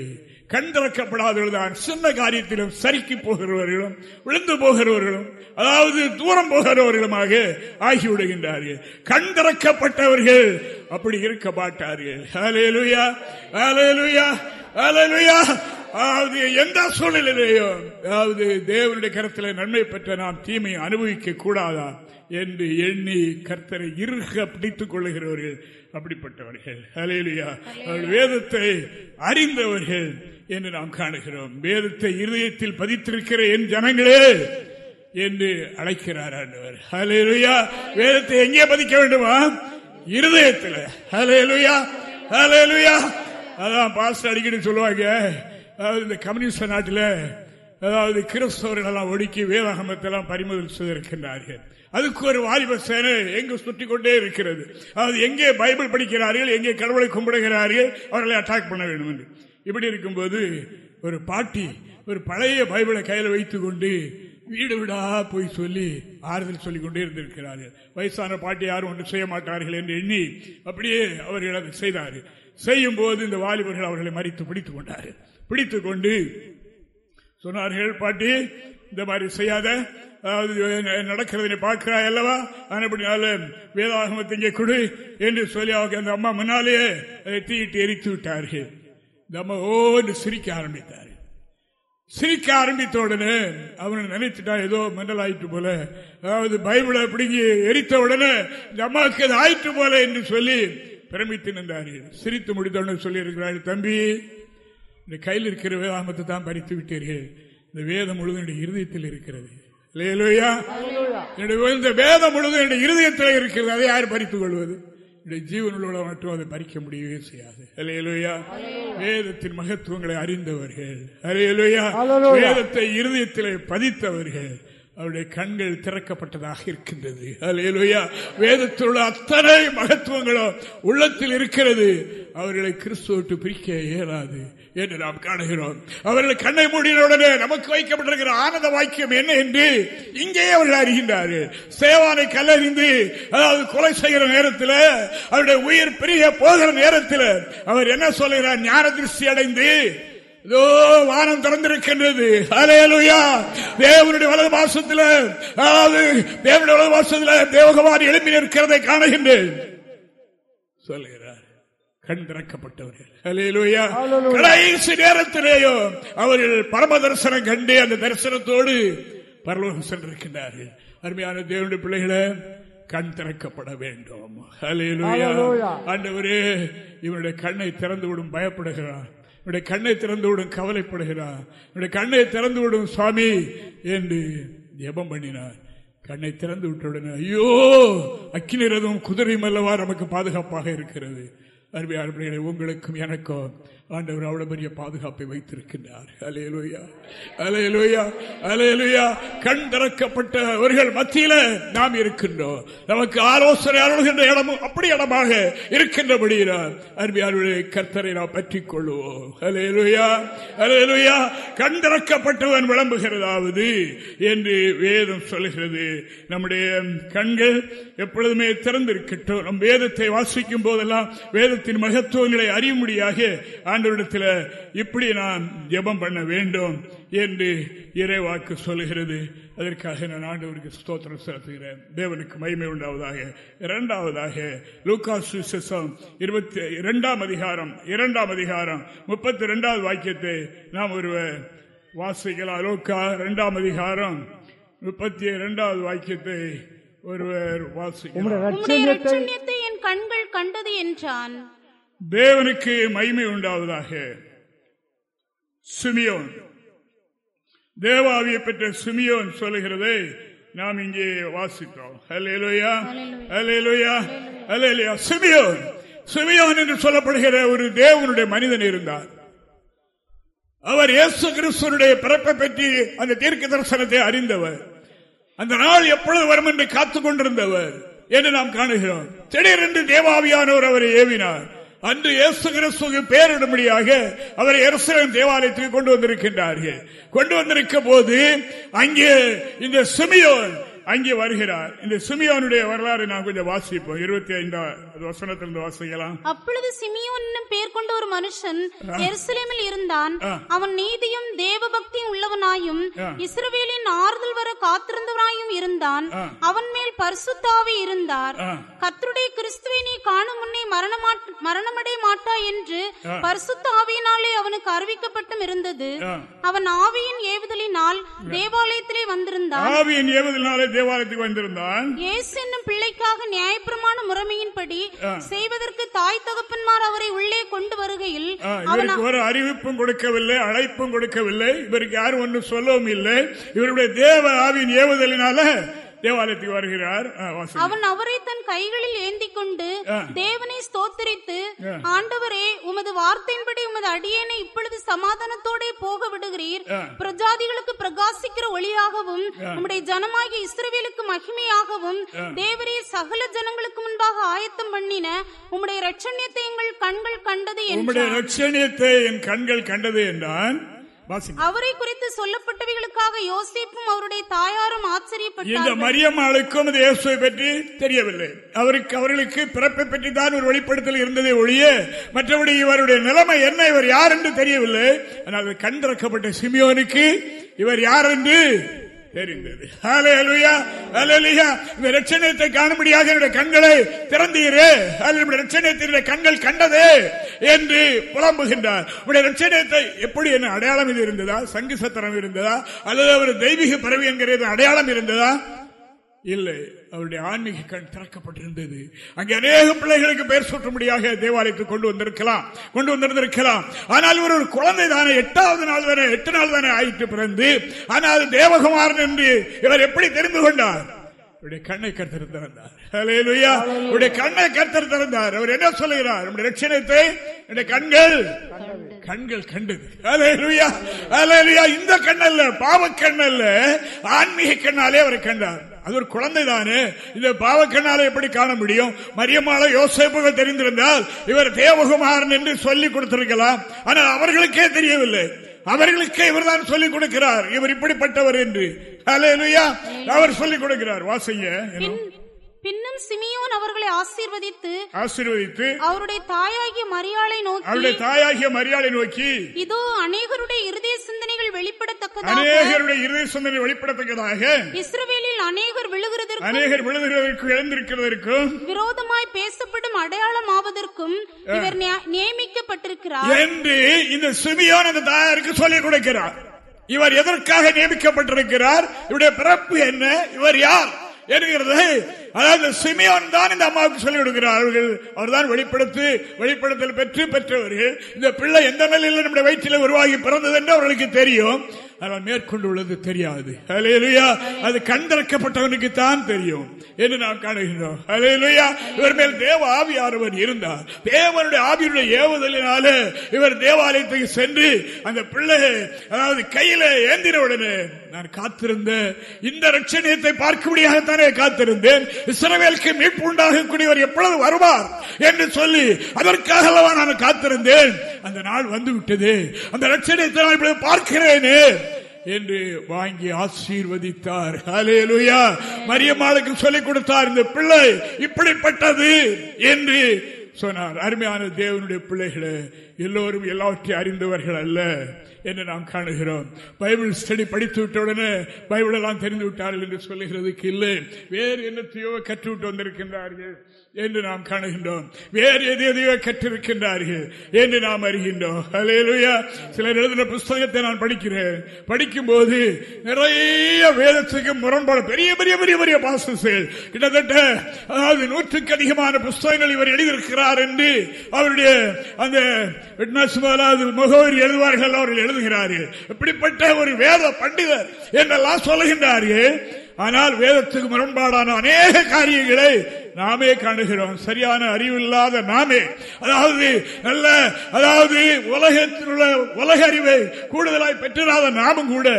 கண் திறக்கப்படாதவர்கள் தான் சின்ன காரியத்திலும் சறுக்கி போகிறவர்களும் விழுந்து போகிறவர்களும் அதாவது தூரம் போகிறவர்களுமாக ஆகிவிடுகின்றார்கள். கண் திறக்கப்பட்டவர்கள் அப்படி இருக்க மாட்டார்கள். அலையலுயா அலையலுயா அலையலுயா அதாவது எந்த சூழ்நிலையிலேயும் அதாவது தேவனுடைய கருத்தில் நன்மை பெற்ற நாம் தீமையை அனுபவிக்க கூடாதான் என்று எண்ணி கர்த்தரை இறுக பிடித்துக் கொள்ளுகிறவர்கள் அப்படிப்பட்டவர்கள். அலையிலுயா அவர்கள் வேதத்தை அறிந்தவர்கள் என்று நாம் காணுகிறோம். வேதத்தை இருதயத்தில் பதித்திருக்கிற என் ஜனங்களே என்று அழைக்கிறார் ஆண்டவர். ஹலேலுயா வேதத்தை எங்கே பதிக்க வேண்டுமா? இருதயத்தில். ஹலேலுயா ஹலேலுயா அதான் பாஸ்டர் அடிக்கடி சொல்லுவாங்க. அதாவது இந்த கம்யூனிஸ்ட் நாட்டில் அதாவது கிறிஸ்தவர்கள் எல்லாம் ஒடுக்கி வேதாகமத்தை எல்லாம் பறிமுதல் செய்திருக்கின்றார்கள். அதுக்கு ஒரு வாலிப சேனை எங்கு சுற்றி கொண்டே இருக்கிறது. அதாவது எங்கே பைபிள் படிக்கிறார்கள் எங்கே கடவுளை கும்பிடுகிறார்கள் அவர்களை அட்டாக் பண்ண வேண்டும் என்று. இப்படி இருக்கும்போது ஒரு பாட்டி ஒரு பழைய பைபிளை கையில் வைத்துக் கொண்டு வீடு விடா போய் சொல்லி ஆறுதல் சொல்லிக் கொண்டே இருந்திருக்கிறார்கள். வயசான பாட்டி யாரும் ஒன்று செய்ய மாட்டார்கள் என்று எண்ணி அப்படியே அவர்கள் அதை செய்தார் செய்யும் போது இந்த வாலிபர்கள் அவர்களை மறித்து பிடித்துக் கொண்டார்கள். பிடித்துக் கொண்டு சொன்னார்கள் பாட்டி இந்த மாதிரி செய்யாத. நடக்கிறதை பார்க்கிறாய் அல்லவா? அப்படினாலும் வேதாகமத்தை இங்கே கொடு என்று சொல்லி அவங்க அந்த அம்மா முன்னாலேயே அதை தீயிட்டு எரித்து விட்டார்கள். இந்த அம்மா ஓன்னு சிரிக்க ஆரம்பித்தார் சிரிக்க ஆரம்பித்த உடனே அவனை நினைத்துட்டா ஏதோ மண்டல் ஆயிட்டு போல. அதாவது பைபிளை பிடிங்கி எரித்த உடனே இந்த அம்மாவுக்கு அது ஆயிட்டு போல என்று சொல்லி பிரமித்து நின்றார்கள். சிரித்து முடித்தவுடனே சொல்லி தம்பி இந்த கையில் இருக்கிற வேதாமத்தை தான் பறித்து விட்டீர்கள். இந்த வேதம் முழுவதும் இருக்கிறது. இருதயத்தில் இருக்கிறது இந்த வேதம் முழுவதும் என்னுடைய இருதயத்தில் இருக்கிறது. அதை யார் பறித்துக் கொள்வது ஜீவனுள்ள மட்டும் அதை பறிக்க முடியவே செய்யாது. அலையலுயா வேதத்தின் மகத்துவங்களை அறிந்தவர்கள். அலையலுயா வேதத்தை இருதயத்திலே பதித்தவர்கள். அவருடைய கண்கள் திறக்கப்பட்டதாக இருக்கின்றது. அலையலுயா வேதத்தில் உள்ள அத்தனை மகத்துவங்களும் உள்ளத்தில் இருக்கிறது. அவர்களை கிறிஸ்துவட்டு பிரிக்க இயலாது என்று நாம் காணுகிறோம். அவர்கள் கண்ணை மூடினவுடனே நமக்கு வைக்கப்பட்டிருக்கிற ஆனந்த வாக்கியம் என்ன என்று இங்கே அவர்கள் அறிகின்றார்கள். சேவானை கல்லறிந்து அதாவது கொலை செய்கிற நேரத்தில் அவருடைய உயிர் பிரிய போகிற நேரத்தில் அவர் என்ன சொல்லுகிறார்? ஞான திருஷ்டி அடைந்து இதோ வானம் திறந்திருக்கின்றது. அலையலுயா தேவனுடைய வலது மாசத்தில் அதாவது தேவனுடைய வலது மாசத்தில் தேவகுமார் எழுப்பி நிற்கிறதை காணுகின்றேன். சொல்லுகிறார். கண் திறக்கப்பட்டவர்கள். கடைசி நேரத்திலேயோ அவர்கள் பரம தரிசனம் கண்டு அந்த தரிசனத்தோடு பரலோகம் சென்றிருக்கின்றார்கள். அருமையான தேவனுடைய பிள்ளைகளை கண் திறக்கப்பட வேண்டும். ஆண்டவரே இவருடைய கண்ணை திறந்து விடும் பயப்படுகிறார். உடைய கண்ணை திறந்து விடும் கவலைப்படுகிறார். என்னுடைய கண்ணை திறந்து விடும் சுவாமி என்று ஜெபம் பண்ணினார். கண்ணை திறந்து விட்டவுடனே ஐயோ அக்கினிரதும் குதிரையும் அல்லவா நமக்கு பாதுகாப்பாக இருக்கிறது? அருமையாளர்களே உங்களுக்கும் எனக்கும் ஆண்டவர் அவ்வளவு பெரிய பாதுகாப்பை வைத்திருக்கின்றார். அலையலுயா அலையலுயா அலையலுயா கண் திறக்கப்பட்டவர்கள் மத்தியில நாம் இருக்கின்றோம். நமக்கு ஆலோசனை அருள்கின்ற இடமும் அப்படி இடமாக இருக்கின்றபடியார் அருமையாருடைய கர்த்தரை நாம் பற்றிக் கொள்வோம் அலையலுயா அலையலுயா கண் திறக்கப்பட்டவன் விளம்புகிறதாவது என்று வேதம் சொல்கிறது நம்முடைய கண்கள் எப்பொழுதுமே திறந்திருக்கட்டும். நம் வேதத்தை வாசிக்கும் போதெல்லாம் வேதத்தின் மகத்துவங்களை அறியும்படியாக ஆண்டவரிடத்தில் இப்படி நான் ஜெபம் பண்ண வேண்டும் என்று இறைவாக்கு சொல்லுகிறது. அதற்காக நான் ஆண்டவருக்கு ஸ்தோத்திரம் செலுத்துகிறேன். தேவனுக்கு மகிமை உண்டாவதாக. இரண்டாவதாக லூகா சுசம் இருபத்தி இரண்டாம் அதிகாரம் இரண்டாம் அதிகாரம் முப்பத்தி இரண்டாவது வாக்கியத்தை நாம் ஒருவர் வாசிக்கலாம். லூக்கா இரண்டாம் அதிகாரம் முப்பத்தி இரண்டாவது வாக்கியத்தை ஒருவர் வாசிக்கலாம். என் கண்கள் கண்டது என்றான். தேவனுக்கு மகிமை உண்டாவதாக. சுமியோன். தேவாவியை பெற்ற சுமியோன் சொல்லுகிறதை நாம் இங்கே வாசித்தோம். சுமியோன். சுமியோன் என்று சொல்லப்படுகிற ஒரு தேவனுடைய மனிதன் இருந்தார். அவர் இயேசு கிறிஸ்தனுடைய பிறப்பை பற்றி அந்த தீர்க்க தரிசனத்தை அறிந்தவர். அந்த நாள் எப்பொழுது வரும் என்று காத்துக் கொண்டிருந்தவர் என்று நாம் காணுகிறோம். திடீரென்று தேவாவியானவர் அவரை ஏவினார். அன்று இயேசு கிறிஸ்துக்கு பேரிடும்படியாக அவரை எருசலேம் தேவாலயத்துக்கு கொண்டு வந்திருக்கின்றார்கள். கொண்டு வந்திருக்க போது அங்கே இந்த சிமியோன் அங்கே வருகிறார். இந்த சிமியோனுடைய வரலாறு நான் கொஞ்சம் வாசிப்போம். இருபத்தி ஐந்தாவது வசனத்திலிருந்து வாசிக்கலாம் அப்பொழுது சிமியோன் பேர் கொண்ட ஒரு மனுஷன் எருசலேமில் இருந்தான். அவன் நீதியும் தேவ பக்தியும் உள்ளவனாயும் இஸ்ரவேலின் ஆறுதல் வர காத்திருந்தவனாயும் இருந்தான். அவன் மேல் பரிசுத்தாவி இருந்தார். கத்தருடைய கிறிஸ்துவை நீ காணும் முன்னே மரணமடைய மாட்டா என்று பரிசுத்த ஆவியினாலே அவனுக்கு அறிவிக்கப்பட்டும் இருந்தது. அவன் ஆவியின் ஏவுதலினால் தேவாலயத்திலே வந்திருந்தான். ஆவியின் ஏவுதலினாலே தேவாலயத்துக்கு வந்திருந்தான். இயேசு என்னும் பிள்ளைக்காக நியாயப்பிரமாண முறைமையின்படி செய்வதற்கு தாய் தகப்பன்மார் அவரை உள்ளே கொண்டு வருகையில் ஒரு அறிவிப்பும் கொடுக்கவில்லை அழைப்பும் கொடுக்கவில்லை. இவருக்கு யாரும் ஒன்றும் சொல்லவும் இல்லை. இவருடைய தேவ ஆவியின் ஏவுதலினால தேவாலயத்துக்கு வருகிறார். அவன் அவரை தன் கைகளில் ஏந்தி கொண்டு தேவனை ஸ்தோத்தரித்து ஆண்டவரே உமது வார்த்தையின்படி உமது அடியேனை இப்பொழுது சமாதானத்தோட போக விடுகிறீர். பிரஜாதிகளுக்கு பிரகாசிக்கிற ஒளியாகவும் உம்முடைய ஜனமாகிய இஸ்ரவேலுக்கு மகிமையாகவும் தேவரே சகல ஜனங்களுக்கு முன்பாக ஆயத்தம் பண்ணின உம்முடைய ரட்சணியத்தை எங்கள் கண்கள் கண்டது உம்முடைய ரட்சணியத்தை என் கண்கள் கண்டது என்றான். அவரை குறித்து சொல்லப்பட்டவைகளுக்காக யோசிப்பும் அவருடைய தாயாரும் ஆச்சரியப்பட்டார் இந்த மரியம்மாளுக்கும் இந்த இயேசுவை பற்றி தெரியவில்லை. அவருக்கு அவர்களுக்கு பிறப்பை பற்றி தான் ஒரு வெளிப்படுத்தல் இருந்ததை ஒழிய மற்றபடி இவருடைய நிலைமை என்ன இவர் யார் என்று தெரியவில்லை. ஆனால் கண் திறக்கப்பட்ட சிமியோனுக்கு இவர் யார் என்று தெரிந்தது. ஹalleluya ஹalleluya இந்த ரட்சணத்தை காணும்படியாக என்னுடைய கண்களை திறந்தீரே. அல்லது கண்கள் கண்டதே என்று புலம்புகின்றார். உடைய ரட்சணத்தை எப்படி என்ன அடையாளம் இது இருந்ததா? சங்கு சத்திரம் இருந்ததா? அல்லது அவர் தெய்வீக பிறவி என்கிற அடையாளம் இருந்ததா? இல்லை அவருடைய ஆன்மீக கண் திறக்கப்பட்டிருந்தது. அங்கே அநேக பிள்ளைகளுக்கு பெயர் சுற்றும்படியாக தேவாலயத்துக்கு கொண்டு வந்திருக்கலாம் கொண்டு வந்திருந்திருக்கலாம். ஆனால் இவர் ஒரு குழந்தை தானே எட்டாவது நாள் தானே எட்டு நாள் தானே ஆயிற்று பிறந்து ஆனால் தேவகுமாரன் என்று இவர் எப்படி தெரிந்து கொண்டார்? கண்ணை கர்த்தர் திறந்தார் கண்ணை கர்த்தர் திறந்தார் அவர் என்ன சொல்லுகிறார்? நம்முடைய ரட்சணத்தை என்னுடைய கண்கள் கண்கள் கண்டது. ஹalleluya ஹalleluya இந்த கண்ணல்ல பாவ கண்ணல்ல ஆன்மீக கண்ணாலே அவரை கண்டார். அது ஒரு குழந்தை தானே? இந்த பாவக்கண்ணால எப்படி காண முடியும்? மரியமால யோசேப்புகள் தெரிந்திருந்தால் இவர் தேவகுமாரன் என்று சொல்லிக் கொடுத்திருக்கலாம். ஆனால் அவர்களுக்கே தெரியவில்லை. அவர்களுக்கே இவர்தான் சொல்லிக் கொடுக்கிறார். இவர் இப்படிப்பட்டவர் என்று. அவர் சொல்லிக் கொடுக்கிறார். வாசிங்க பின்னும் சிமியோன் அவர்களை ஆசீர்வதித்து ஆசீர்வதித்து அவருடைய தாயாகிய மரியாளை நோக்கி அவருடைய தாயாகிய மரியாதை நோக்கி இதோ அநேகருடைய இருதய சிந்தனைகள் வெளிப்படத்தக்கதாக அநேகருடைய இருதய சிந்தனை வெளிப்படத்தக்கதாக இஸ்ரவேலில் அநேகர் விழுகிறதற்கும் அநேகர் விழுதுகிறதற்கும் எழுந்திருக்கிறதற்கும் விரோதமாய் பேசப்படும் அடையாளம் ஆவதற்கும் இவர் நிய- நியமிக்கப்பட்டிருக்கிறார். என்று இந்த சிமியோன் அந்த தாயாருக்கு சொல்லிக் கொடுக்கிறார். இவர் எதற்காக நியமிக்கப்பட்டிருக்கிறார்? இவருடைய பிறப்பு என்ன? இவர் யார்? என்கிறது அதாவது சிமியோன் தான் இந்த அம்மாவுக்கு சொல்லிக் கொடுக்கிறார். அவர்கள் அவர்தான் வெளிப்படுத்தி வெளிப்படுத்தல் பெற்று பெற்றவர்கள். இந்த பிள்ளை எந்த நிலையில் நம்முடைய வயிற்றில் உருவாகி பிறந்தது என்று அவர்களுக்கு தெரியும். ஆனால் மேற்கொண்டு உள்ளது தெரியாது. அலையலுயா அது கண் திறக்கப்பட்டவனுக்கு தான் தெரியும் என்று நாம் காணுகின்றோம். அலையலுயா இவர் மேல் தேவ ஆவியானவர் இருந்தார். தேவனுடைய ஆவியுடைய ஏவுதலினால இவர் தேவாலயத்துக்கு சென்று அந்த பிள்ளை அதாவது கையில ஏந்தின உடனே நான் காத்திருந்த இந்த ரட்சணியத்தை பார்க்கும்படியாகத்தானே காத்திருந்தேன். இஸ்ரவேலுக்கு மீட்பு உண்டாகக்கூடியவர் எப்பொழுது வருவார் என்று சொல்லி அதற்காக அல்லவா நான் காத்திருந்தேன். அந்த நாள் வந்து விட்டது அந்த லட்சணத்தை நான் இப்பொழுது பார்க்கிறேனே என்று வாங்கி ஆசீர்வதித்தார். ஹalleluya. மரியம்மாளுக்கு சொல்லிக் கொடுத்தார் இந்த பிள்ளை இப்படிப்பட்டது என்று சொன்னார். அருமையான தேவனுடைய பிள்ளைகளை எல்லோரும் எல்லாவற்றையும் அறிந்தவர்கள் அல்ல. என்று நாம் காணுகிறோம். பைபிள் ஸ்டடி படித்து விட்டவுடனே பைபிளெல்லாம் பைபிள் எல்லாம் தெரிந்து விட்டார்கள் என்று சொல்லுகிறதுக்கு இல்லை. வேறு என்னத்தையோ கற்றுவிட்டு வந்திருக்கின்றார்கள். என்று நாம் காணுகின்றோம். வேறு எது எதையோ கற்றிருக்கின்றார்கள் என்று நாம் அறிகின்றோம். ஹalleluya சிலர் எழுதின புஸ்தகத்தை நான் படிக்கிறேன். படிக்கும் போது நிறைய வேதத்துக்கு முரண்பாடு பெரிய பெரிய பெரிய பெரிய பாசஸ்கள் கிட்டத்தட்ட அதாவது நூற்றுக்கு அதிகமான புஸ்தகங்கள் இவர் எழுதியிருக்கிறார் என்று அவருடைய அந்த முகவரி எழுதுவார்கள் அவர்கள் எழுதுகிறார்கள். இப்படிப்பட்ட ஒரு வேத பண்டிதர் என்றெல்லாம் சொல்லுகின்றார்கள். ஆனால் வேதத்துக்கு முரண்பாடான அநேக காரியங்களை நாமே காணுகிறோம். சரியான அறிவில்லாத நாமே. அதாவது நல்ல அதாவது உலகத்தில் உள்ள உலக அறிவை கூடுதலாய் பெற்றிராத நாமும் கூட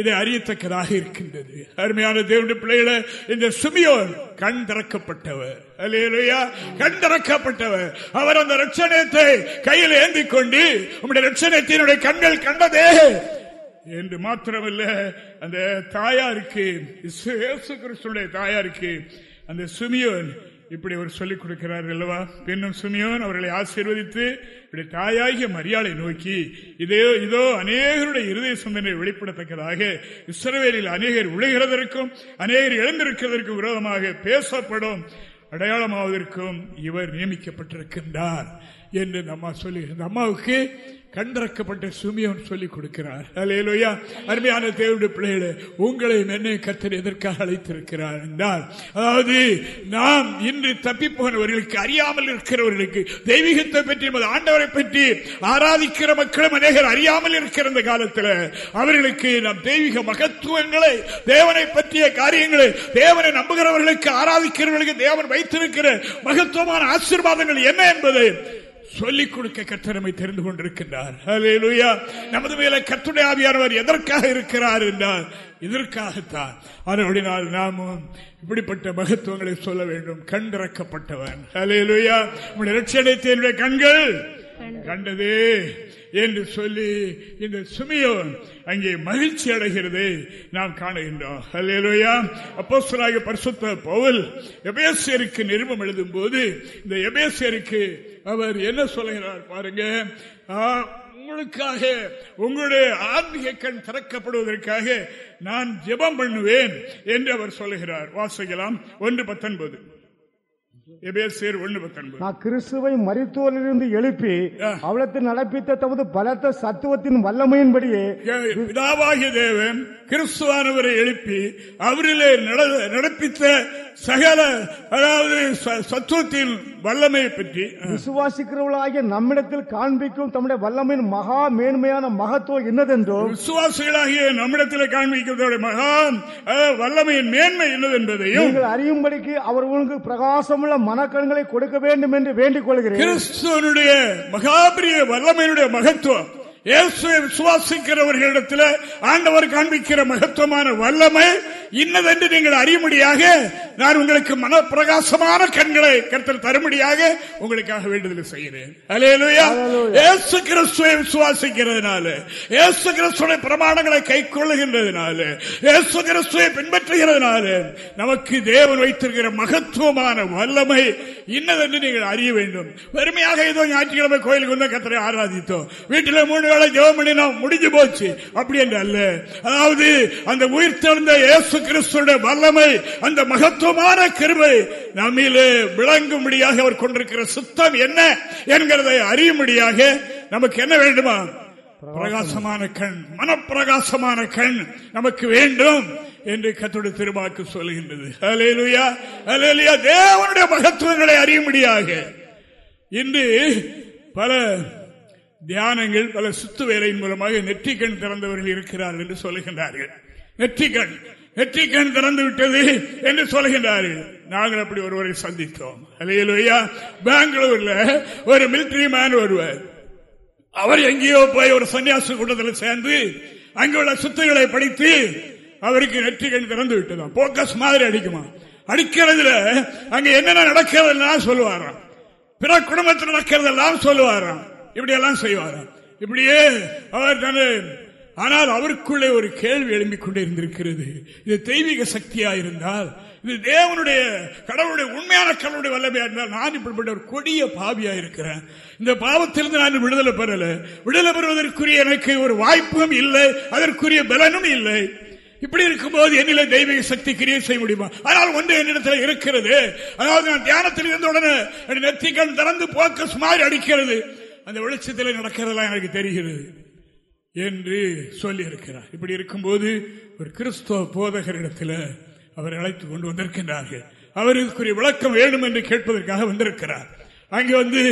இதை அறியத்தக்கதாக இருக்கின்றது. அருமையான தேவனுடைய பிள்ளைகளை இந்த சுமியோன் கண் திறக்கப்பட்டவர். அல்லேலூயா கண் திறக்கப்பட்டவர். அவர் அந்த ரட்சணத்தை கையில் ஏந்தி கொண்டு உங்களுடைய ரட்சணத்தினுடைய கண்கள் கண்டதே என்று மாத்திரமல்ல அந்த தாயாருக்கு தாயாருக்கு அந்த சுமியோன் இப்படி அவர் சொல்லிக் கொடுக்கிறார் அல்லவா? பின்னும் சுமியோன் அவர்களை ஆசீர்வதித்து இப்படி தாயாகிய மரியாதை நோக்கி இதோ இதோ அநேகருடைய இருதய சிந்தனை வெளிப்படத்தக்கதாக. இஸ்ரவேலில் அநேகர் விழுகிறதற்கும் அநேகர் எழுந்திருக்கிறதற்கும் விரோதமாக பேசப்படும். அடையாளமாவதற்கும் இவர் நியமிக்கப்பட்டிருக்கின்றார். என்று அம்மா சொல்லி இந்த அம்மாவுக்கு கண்டிறக்கப்பட்ட சுமியோன் சொல்லிக் கொடுக்கிறார். அலையலோயா அருமையான தேவனுடைய பிள்ளைகளே உங்களை என்னை கத்தர் எதற்காக அழைத்திருக்கிறார் என்றால் அதாவது நாம் இன்று தப்பி போனவர்களுக்கு அறியாமல் இருக்கிறவர்களுக்கு தெய்வீகத்தை பற்றி ஆண்டவரை பற்றி ஆராதிக்கிற மக்களும் அநேகர் அறியாமல் இருக்கிற இந்த காலத்தில் அவர்களுக்கு நாம் தெய்வீக மகத்துவங்களை தேவனை பற்றிய காரியங்களை தேவனை நம்புகிறவர்களுக்கு ஆராதிக்கிறவர்களுக்கு தேவன் வைத்திருக்கிற மகத்துவமான ஆசீர்வாதங்கள் என்ன என்பதை சொல்லிக் கொடுக்க கத்தரமை தெரிந்து கொண்டிருக்கின்றார். நமது மேல கத்துடைய ஆவியானவர் எதற்காக இருக்கிறார் என்றால் இதற்காகத்தான். அதனுடைய நாமும் இப்படிப்பட்ட மகத்துவங்களை சொல்ல வேண்டும். கண் திறக்கப்பட்டவன். ஹalleluya உங்களுடைய ரட்சணத்தினுடைய கண்கள். கண்டது. என்று சொல்லி இந்த சுமியோன் அங்கே மகிழ்ச்சி அடைகிறது நாம் காணுகின்றோம். அல்லையா அப்போ சொல்லாக பரிசுத்த பவுல் எபேசியருக்கு நிருபம் எழுதும் போது இந்த எபேசியருக்கு அவர் என்ன சொல்லுகிறார் பாருங்க. உங்களுக்காக உங்களுடைய ஆன்மீக கண் திறக்கப்படுவதற்காக நான் ஜெபம் பண்ணுவேன் என்று அவர் சொல்லுகிறார் வாசிக்கலாம். ஒன்று பத்தொன்பது. நான் கிறிஸ்துவை மரித்தோரிலிருந்து எழுப்பி ஆ. அவளத்தில் நடப்பித்த தமது பலத்த சத்துவத்தின் வல்லமையின்படியே பிதாவாகிய தேவன் கிறிஸ்துவானவரை எழுப்பி அவரிலே நட- நடப்பித்த சகல அதாவது சத்துவத்தின் வல்லமையை பற்றி விசுவாசிக்கிறவர்களாகிய நம்மிடத்தில் காண்பிக்கும் தம்முடைய வல்லமையின் மகா மேன்மையான மகத்துவம் என்னதென்றும் விசுவாசிகளாகிய நம்மிடத்தில் காண்பிக்கிறதோட மகான் அஹ், வல்லமையின் மேன்மை என்னதென்பதையும் நீங்கள் அறியும்படிக்கு அவர் உங்களுக்கு பிரகாசமுள்ள மனக்கண்களை கொடுக்க வேண்டும் என்று வேண்டிக் கொள்கிறேன். கிறிஸ்துவனுடைய மகாபிரிய வல்லமையினுடைய மகத்துவம் இயேசுவை விசுவாசிக்கிறவர்களிடத்தில் ஆண்டவர் காண்பிக்கிற மகத்துவமான வல்லமை இன்னதென்று நீங்கள் அறியும்படியாக நான் உங்களுக்கு மனப்பிரகாசமான கண்களை கருத்தில் தரும்படியாக உங்களுக்காக வேண்டுதல் செய்கிறேன். இயேசு கிறிஸ்துவை விசுவாசிக்கிறதுனால இயேசு கிறிஸ்துடைய பிரமாணங்களை கை கொள்ளுகின்றதுனால இயேசு கிறிஸ்துவை பின்பற்றுகிறதுனால நமக்கு தேவன் வைத்திருக்கிற மகத்துவமான வல்லமை இன்னதென்று நீங்கள் அறிய வேண்டும். வெறுமையாக ஏதோ ஞாயிற்றுக்கிழமை கோயிலுக்கு வந்து கத்தரை ஆராதித்தோம். வீட்டில் மூணு வேளை பண்ணினோம். முடிஞ்சு போச்சு. அப்படி என்று அல்ல. அதாவது அந்த உயிர் தெழுந்த இயேசு கிறிஸ்துடைய வல்லமை அந்த மகத்துவமான கிருபை நம்மிலே விளங்கும்படியாக அவர் கொண்டிருக்கிற சுத்தம் என்ன என்கிறதை அறியும்படியாக நமக்கு என்ன வேண்டுமா? பிரகாசமான கண் மனப்பிரகாசமான கண் நமக்கு வேண்டும் என்று கத்தோட திருவாக்கு சொல்கின்றது அலேலுயா அலேலுயா தேவனுடைய மகத்துவங்களை அறியும்படியாக இன்று பல தியானங்கள் பல சுத்து வேலையின் மூலமாக நெற்றிக்கண் திறந்தவர்கள் இருக்கிறார்கள் என்று சொல்லுகின்றார்கள். நெற்றிக்கண். நெற்றிக்கண் திறந்து விட்டது என்று சொல்கின்றார்கள். நாங்கள் அப்படி ஒருவரை சந்தித்தோம். அலையிலுயா பெங்களூர்ல ஒரு மிலிட்டரி மேன் ஒருவர். அவர் எங்கேயோ போய் ஒரு சன்னியாசி கூட்டத்தில் சேர்ந்து அங்குள்ள சுத்துகளை படித்து அவருக்கு நெற்றிக்கண் திறந்து விட்டதாம் போக்கஸ் மாதிரி அடிக்குமா? அடிக்கிறதுல அங்க என்னென்ன நடக்கிறதுலாம் சொல்லுவாராம். பிற குடும்பத்தில் நடக்கிறதெல்லாம் சொல்லுவாராம். இப்படி எல்லாம் செய்வாராம். இப்படியே அவர் தனது ஆனால் அவருக்குள்ளே ஒரு கேள்வி எழும்பிக் கொண்டே இருந்திருக்கிறது. இது தெய்வீக சக்தியா இருந்தால் இது தேவனுடைய கடவுளுடைய உண்மையான கடவுளுடைய வல்லமையா இருந்தால் நான் இப்படிப்பட்ட ஒரு கொடிய பாவியா இருக்கிறேன். இந்த பாவத்திலிருந்து நான் விடுதலை பெறல. விடுதலை பெறுவதற்குரிய எனக்கு ஒரு வாய்ப்பும் இல்லை அதற்குரிய பலனும் இல்லை. இப்படி இருக்கும்போது என்னில தெய்வீக சக்தி கிரியை செய்ய முடியுமா? ஆனால் ஒன்று என்னிடத்தில் இருக்கிறது. அதாவது நான் தியானத்தில் இருந்த உடனே என் நெத்திக்கண் திறந்து போக்கஸ் மாதிரி அடிக்கிறது. அந்த வெளிச்சத்தில் நடக்கிறதெல்லாம் எனக்கு தெரிகிறது. என்று சொல்லியிருக்கிறார். இப்படி இருக்கும்போது ஒரு கிறிஸ்தவ போதகரிடத்தில் அவர் அழைத்து கொண்டு வந்திருக்கின்றார்கள். அவர் இதுக்குரிய விளக்கம் வேண்டும் என்று கேட்பதற்காக வந்திருக்கிறார். அங்கே வந்து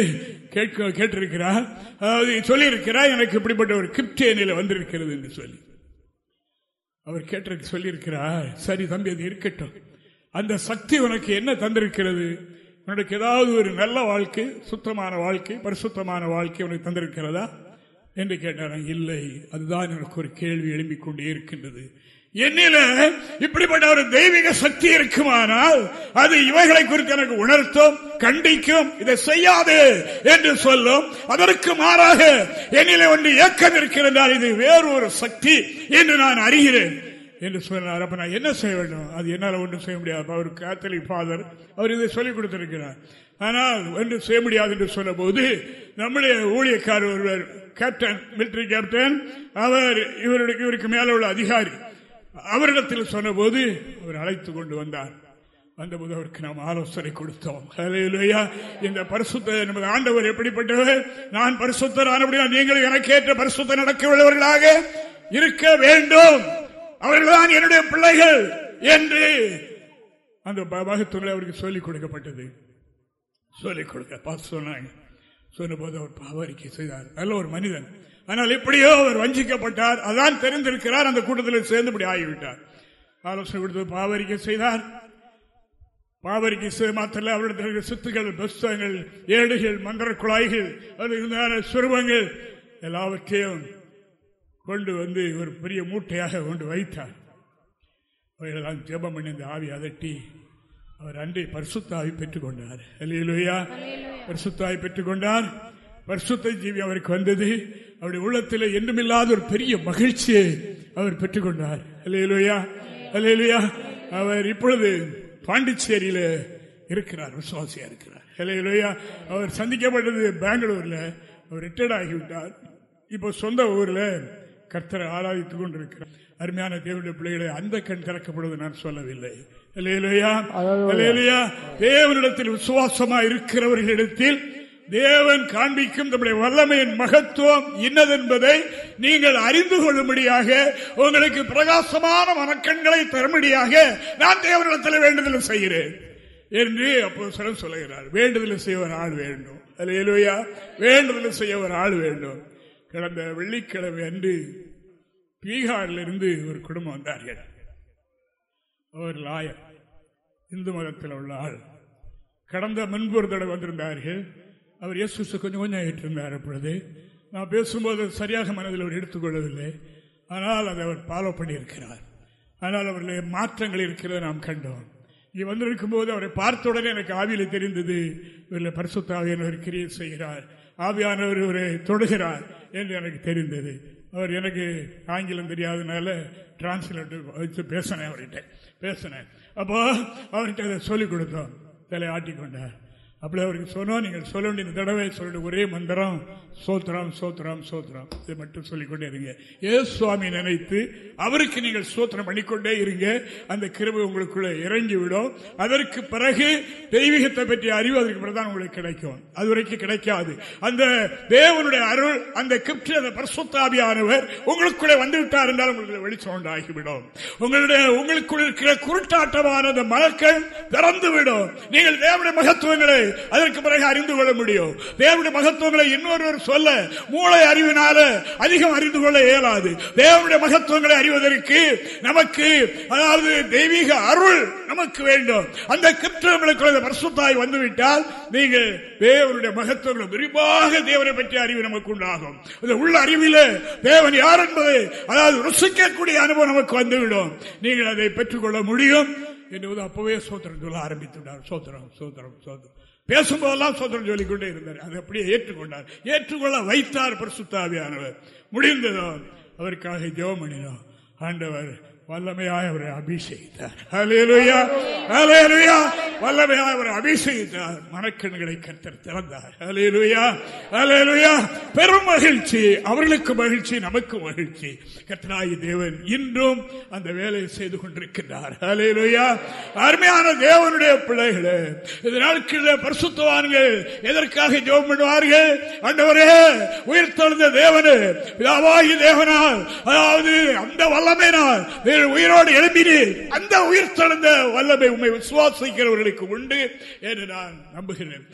கேட்க கேட்டிருக்கிறார். அதாவது சொல்லியிருக்கிறார் எனக்கு இப்படிப்பட்ட ஒரு கிப்ட் வந்திருக்கிறது என்று சொல்லி. அவர் கேட்டிருக்கு சொல்லியிருக்கிறார் சரி தம்பி அது இருக்கட்டும். அந்த சக்தி உனக்கு என்ன தந்திருக்கிறது? உனக்கு ஏதாவது ஒரு நல்ல வாழ்க்கை சுத்தமான வாழ்க்கை பரிசுத்தமான வாழ்க்கை உனக்கு தந்திருக்கிறதா? என்று கேட்டார் இல்லை. அதுதான் எனக்கு ஒரு கேள்வி எழும்பிக் கொண்டே இருக்கின்றது. என்னில இப்படிப்பட்ட ஒரு தெய்வீக சக்தி இருக்குமானால் அது இவைகளை குறித்து எனக்கு உணர்த்தும் கண்டிக்கும். இதை செய்யாது என்று சொல்லும். அதற்கு மாறாக என்னில ஒன்று இயக்கம் இருக்கிறதால் இது வேறு ஒரு சக்தி என்று நான் அறிகிறேன். என்று சொன்னார். அப்ப நான் என்ன செய்ய வேண்டும்? அது என்னால் ஒன்றும் செய்ய முடியாது அவர் கேத்தலிக் ஃபாதர் அவர் இதை சொல்லிக் கொடுத்திருக்கிறார். ஆனால் ஒன்றும் செய்ய முடியாது என்று சொன்ன போது நம்முடைய ஊழியக்காரர் ஒருவர் கேப்டன் மிலிட்டரி கேப்டன் அவர் இவருடைய இவருக்கு மேல உள்ள அதிகாரி அவரிடத்தில் சொன்னபோது அவர் அழைத்து கொண்டு வந்தார். வந்தபோது அவருக்கு நாம் ஆலோசனை கொடுத்தோம். இந்த பரிசுத்த நமது ஆண்டவர் எப்படிப்பட்டவர்? நான் பரிசுத்தர் ஆனபடியா நீங்கள் எனக்கேற்ற பரிசுத்த நடக்க உள்ளவர்களாக இருக்க வேண்டும். அவர்கள்தான் என்னுடைய பிள்ளைகள் என்று அந்த மகத்துவங்களை அவருக்கு சொல்லிக் கொடுக்கப்பட்டது. சொல்லிக் கொடுக்க பார்த்து சொன்னாங்க. சொன்னபோது அவர் பாவரிக்கை செய்தார். நல்ல ஒரு மனிதன். ஆனால் எப்படியோ அவர் வஞ்சிக்கப்பட்டார். அதான் தெரிந்திருக்கிறார். அந்த கூட்டத்தில் சேர்ந்துபடி ஆகிவிட்டார். ஆலோசனை கொடுத்து பாவரிக்கை செய்தார். பாவரிக்கை செய்த மாத்திர அவருடைய சொத்துக்கள் புஸ்தகங்கள் ஏடுகள் மந்திர குழாய்கள் அதில் இருந்த சுருவங்கள் எல்லாவற்றையும் கொண்டு வந்து ஒரு பெரிய மூட்டையாக கொண்டு வைத்தார். அவைகளெல்லாம் ஜெபம் பண்ணி இந்த ஆவி அதட்டி அவர் அன்றை பரிசுத்தாவி பெற்றுக் கொண்டார் அல்லேலூயா பரிசுத்தாவி பெற்றுக் கொண்டார் பரிசுத்த ஜீவி அவருக்கு வந்தது. அவருடைய உள்ளத்தில் என்றுமில்லாத ஒரு பெரிய மகிழ்ச்சியை அவர் பெற்றுக் கொண்டார் அல்லேலூயா அல்லேலூயா அவர் இப்பொழுது பாண்டிச்சேரியில இருக்கிறார் விசுவாசியா இருக்கிறார். அல்லேலூயா அவர் சந்திக்கப்பட்டது பெங்களூர்ல. அவர் ரிட்டையர்ட் ஆகிவிட்டார். இப்போ சொந்த ஊர்ல கர்த்தரை ஆராதித்துக் கொண்டிருக்கிறார். அருமையான தேவனுடைய பிள்ளைகளை அந்த கண் திறக்கப்படுவது நான் சொல்லவில்லை. தேவனிடத்தில் விசுவாசமா இருக்கிறவர்களிடத்தில் தேவன் காண்பிக்கும் நம்முடைய வல்லமையின் மகத்துவம் இன்னதென்பதை நீங்கள் அறிந்து கொள்ளும்படியாக உங்களுக்கு பிரகாசமான மனக்கண்களை தரும்படியாக நான் தேவனிடத்தில் வேண்டுதல் செய்கிறேன் என்று அப்போ சொல்லுகிறார். வேண்டுதல் செய்ய ஒரு ஆள் வேண்டும். வேண்டுதல் செய்ய ஒரு ஆள் வேண்டும். கடந்த வெள்ளிக்கிழமை அன்று பீகாரிலிருந்து ஒரு குடும்பம் வந்தார்கள். அவர் லாயர் இந்து மதத்தில் உள்ள ஆள். கடந்த முன்பு தடவை வந்திருந்தார்கள். அவர் இயேசு கொஞ்சம் கொஞ்சம் ஏற்றிருந்தார் அப்பொழுது. நான் பேசும்போது சரியாக மனதில் அவர் எடுத்துக்கொள்ளவில்லை. ஆனால் அதை அவர் ஃபாலோ பண்ணியிருக்கிறார். ஆனால் அவர்களுடைய மாற்றங்கள் இருக்கிறத நாம் கண்டோம். இங்கே வந்திருக்கும் போது அவரை பார்த்த உடனே எனக்கு ஆவியில் தெரிந்தது. இவரில் பரிசுத்த ஆவியானவர் கிரியை செய்கிறார். ஆவியானவர் இவரை தொடுகிறார் என்று எனக்கு தெரிந்தது. அவர் எனக்கு ஆங்கிலம் தெரியாதனால டிரான்ஸ்லேட்டர் வச்சு பேசினேன் அவர்கிட்ட. பேசினேன். அப்போ அவர்கிட்ட அதை சொல்லிக் கொடுத்தோம். தலை ஆட்டிக்கொண்டார் அப்படி அவருக்கு சொன்னோம் நீங்கள் சொல்ல வேண்டிய தடவை சொல்லிட்டு ஒரே மந்திரம் சோத்ராம் சோத்ராம் சோத்ராம் இதை மட்டும் சொல்லிக்கொண்டே இருங்க. ஏ சுவாமி நினைத்து அவருக்கு நீங்கள் சோத்திரம் பண்ணிக்கொண்டே இருங்க. அந்த கிருபை உங்களுக்குள்ள இறங்கி விடும் அதற்கு பிறகு தெய்வீகத்தை பற்றிய அறிவு அதற்கு பிறகுதான் உங்களுக்கு கிடைக்கும். அது வரைக்கும் கிடைக்காது. அந்த தேவனுடைய அருள் அந்த கிப்டி அந்த பரசுத்தாபியானவர் உங்களுக்குள்ளே வந்து விட்டார் என்றால் உங்களுக்கு வெளிச்சம் உண்டாகிவிடும். உங்களுடைய உங்களுக்குள் இருக்கிற குருட்டாட்டமான அந்த மலக்கள் திறந்து விடும் நீங்கள் தேவனுடைய மகத்துவங்களை அதற்கு பிறகு அறிந்து கொள்ள முடியும். தேவனுடைய மகத்துவங்களை இன்னொருவர் சொல்ல மூளை அறிவினால அதிகம் அறிந்து கொள்ள இயலாது. தேவனுடைய மகத்துவங்களை அறிவதற்கு நமக்கு அதாவது தெய்வீக அருள் நமக்கு வேண்டும். அந்த கிருத்தங்களுக்கு பரிசுத்தாய் வந்துவிட்டால் நீங்கள் தேவனுடைய மகத்துவங்களை விரிவாக தேவனை பற்றிய அறிவு நமக்கு உண்டாகும். உள்ள அறிவில தேவன் யார் என்பதை அதாவது ருசிக்கக்கூடிய அனுபவம் நமக்கு வந்துவிடும். நீங்கள் அதை பெற்றுக்கொள்ள முடியும். என்று அப்பவே சோத்திரம் சொல்ல ஆரம்பித்துள்ளார் சோத்திரம் சோத்திரம் சோத்திரம். பேசும்போதெல்லாம் சோதரம் சொல்லிக்கொண்டே இருந்தார். அதை அப்படியே ஏற்றுக்கொண்டார். ஏற்றுக்கொள்ள வைத்தார் பரிசுத்தாவியானவர் முடிந்ததோ அவருக்காக ஜெவம் பண்ணினோம். ஆண்டவர் வல்லமையாய் அவரை அபிஷேகித்தார். அலேலுயா அலேலுயா வல்லமையாய் அவரை அபிஷேகித்தார். மனக்கண்களை கத்தர் திறந்தார். பெரும் மகிழ்ச்சி. அவர்களுக்கு மகிழ்ச்சி நமக்கு மகிழ்ச்சி. கத்தராயி தேவன் இன்றும் அந்த வேலையை செய்து கொண்டிருக்கின்றார். அலேலுயா அருமையான தேவனுடைய பிள்ளைகளே இது நாட்களில் பரிசுத்தவான்கள் எதற்காக ஜோம் பண்ணுவார்கள்? அண்டவரே உயிர் தொழுந்த தேவனு பிதாவாகி தேவனால் அதாவது அந்த வல்லமையினால் உயிரோடு எழுப்பினீர் அந்த உயிர் தழுந்த வல்லமை உண்மை விசுவாசிக்கிறவர்களுக்கு உண்டு என்று நான் நம்புகிறேன்.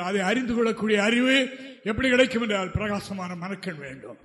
அதை அறிந்து கொள்ளக்கூடிய அறிவு எப்படி கிடைக்கும் என்றால் பிரகாசமான மனக்கண் வேண்டும்.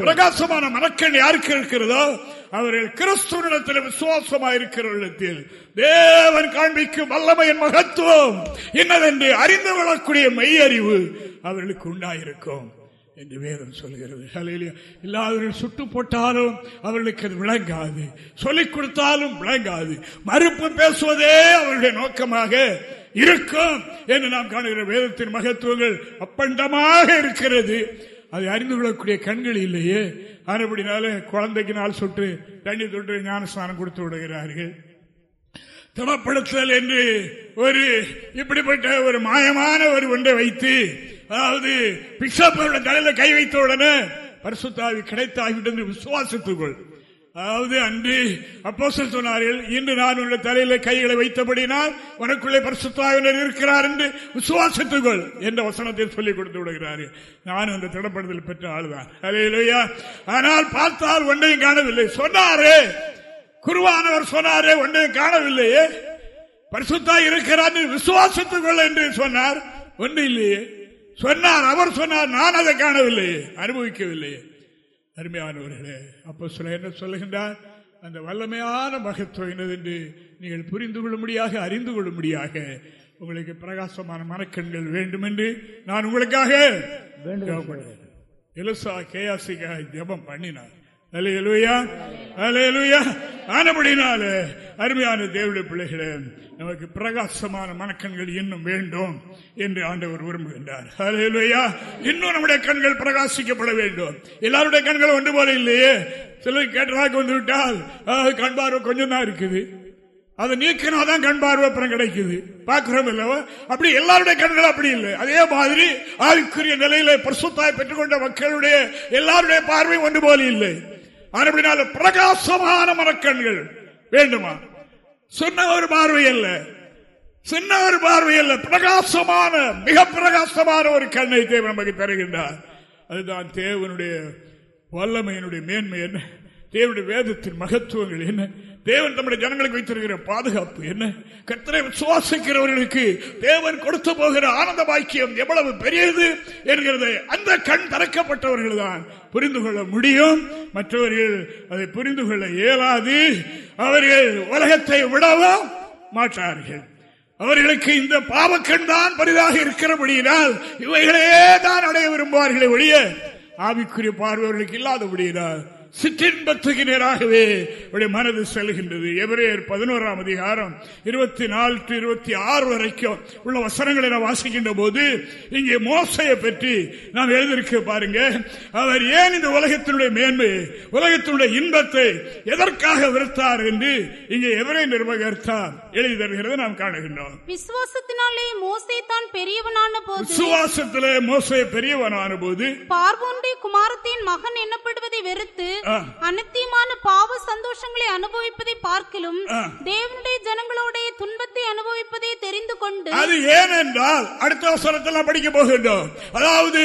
பிரகாசமான மனக்கண் யாருக்கு இருக்கிறதோ அவர்கள் கிறிஸ்துவனிடத்தில் விசுவாசமாக இருக்கிறவர்களிடத்தில் தேவன் காண்பிக்கும் வல்லமையின் மகத்துவம் என்னதென்று அறிந்து கொள்ளக்கூடிய மெய்யறிவு அவர்களுக்கு உண்டாயிருக்கும். என்று வேதம் சொல்கிறது. இல்லாதவர்கள் சுட்டு போட்டாலும் அவர்களுக்கு அது விளங்காது. சொல்லிக் கொடுத்தாலும் விளங்காது. மறுப்பு பேசுவதே அவருடைய நோக்கமாக இருக்கும் என்று நாம் காணுகிற வேதத்தின் மகத்துவங்கள் அப்பண்டமாக இருக்கிறது. அதை அறிந்து கொள்ளக்கூடிய கண்கள் இல்லையே. அதுபடினால குழந்தைக்கு நாள் சுட்டு தண்ணி தொட்டு ஞானஸ்தானம் கொடுத்து விடுகிறார்கள். திடப்படுத்தல் என்று ஒரு இப்படிப்பட்ட ஒரு மாயமான ஒரு ஒன்றை வைத்து அதாவது பிக்ஷப்பருடைய தலையில கை வைத்த உடனே பரிசுத்தாவி கிடைத்தாகிவிட்டு விசுவாசித்துக்கொள் அதாவது அன்று அப்போ சொன்னார்கள் இன்று நான் உள்ள தலையில கைகளை வைத்தபடினால் உனக்குள்ளே பரிசுத்தாவினர் இருக்கிறார் என்று விசுவாசித்துக்கொள் என்ற வசனத்தை சொல்லிக் கொடுத்து விடுகிறாரு. நான் அந்த திடப்படுதல் பெற்ற ஆளுதான். அலையிலையா ஆனால் பார்த்தால் ஒன்றையும் காணவில்லை. சொன்னாரே குருவானவர் சொன்னாரே ஒன்றையும் காணவில்லையே. பரிசுத்தா இருக்கிறார் விசுவாசித்துக்கொள் என்று சொன்னார். ஒன்று இல்லையே. சொன்னார் அவர் சொன்னார் நான் அதை காணவில்லையே அனுபவிக்கவில்லையே அருமையானவர்களே அப்போ சில என்ன சொல்லுகின்றார்? அந்த வல்லமையான மகத்துவம் என்னதென்று நீங்கள் புரிந்து கொள்ளும்படியாக அறிந்து கொள்ளும்படியாக உங்களுக்கு பிரகாசமான மனக்கண்கள் வேண்டும் என்று நான் உங்களுக்காக எலுசா கேயாசிக்காக ஜபம் பண்ணினார். ஆனபடினால அருமையான தேவடைய பிள்ளைகளே நமக்கு பிரகாசமான மனக்கண்கள் இன்னும் வேண்டும் என்று ஆண்டவர் விரும்புகின்றார். இன்னும் நம்முடைய கண்கள் பிரகாசிக்கப்பட வேண்டும். எல்லாருடைய கண்கள் ஒன்று போல இல்லையே? சிலர் கேட்டதாக வந்து விட்டால் கண்பார்வை கொஞ்சம் தான் இருக்குது. அதை நீக்கினாதான் கண் பார்வை அப்புறம் கிடைக்குது. பார்க்கிறோம் இல்லவா? அப்படி எல்லாருடைய கண்கள் அப்படி இல்லை. அதே மாதிரி ஆவிக்குரிய நிலையில பிரசுத்தாய் பெற்றுக்கொண்ட மக்களுடைய எல்லாருடைய பார்வை ஒன்று போல இல்லை. அப்படினால பிரகாசமான மனக்கண்கள் வேண்டுமா? சொன்ன ஒரு பார்வை அல்ல. சின்ன ஒரு பார்வை அல்ல. பிரகாசமான மிக பிரகாசமான ஒரு கண்ணை தேவன் நமக்கு தருகின்றார். அதுதான் தேவனுடைய வல்லமையினுடைய மேன்மை என்ன? தேவனுடைய வேதத்தின் மகத்துவங்கள் என்ன? தேவன் நம்முடைய ஜனங்களுக்கு வைத்திருக்கிற பாதுகாப்பு என்ன? கத்தரை விசுவாசிக்கிறவர்களுக்கு தேவன் கொடுத்து போகிற ஆனந்த பாக்கியம் எவ்வளவு பெரியது என்கிறதை அந்த கண் திறக்கப்பட்டவர்கள் தான் புரிந்து கொள்ள முடியும். மற்றவர்கள் அதை புரிந்து கொள்ள இயலாது. அவர்கள் உலகத்தை விடவும் மாட்டார்கள். அவர்களுக்கு இந்த பாவக்கண் தான் பரிதாக இருக்கிறபடியினால் இவைகளே தான் அடைய விரும்புவார்களே ஒழிய ஆவிக்குரிய பார்வையவர்களுக்கு இல்லாதபடியினால் சிற்றின்பத்துக்கு நேராகவே மனது செல்கின்றது. எவரேர் பதினோராம் அதிகாரம் இருபத்தி நாலு இருபத்தி ஆறு வரைக்கும் உள்ள வசனங்களை நான் வாசிக்கின்ற போது இங்கே மோசையை பற்றி நாம் எழுதியிருக்க பாருங்க. அவர் ஏன் இந்த உலகத்தினுடைய மேன்மை உலகத்தினுடைய இன்பத்தை எதற்காக விருத்தார் என்று இங்கே எவரே நிர்வகித்தார் எழுதி தருகிறது நாம் காணுகின்றோம். விசுவாசத்தினாலே மோசே தான் பெரியவனான போது விசுவாசத்திலே மோசை பெரியவனான போது பார்வோனுடைய குமாரத்தின் மகன் என்னப்படுவதை வெறுத்து அனித்தியமான பாவ சந்தோஷங்களை அனுபவிப்பதை பார்க்கிலும் தேவனுடைய ஜனங்களுடைய துன்பத்தை அனுபவிப்பதை தெரிந்து கொண்டு அது ஏனென்றால் அடுத்த அவசரத்தில் படிக்க போகின்றோம். அதாவது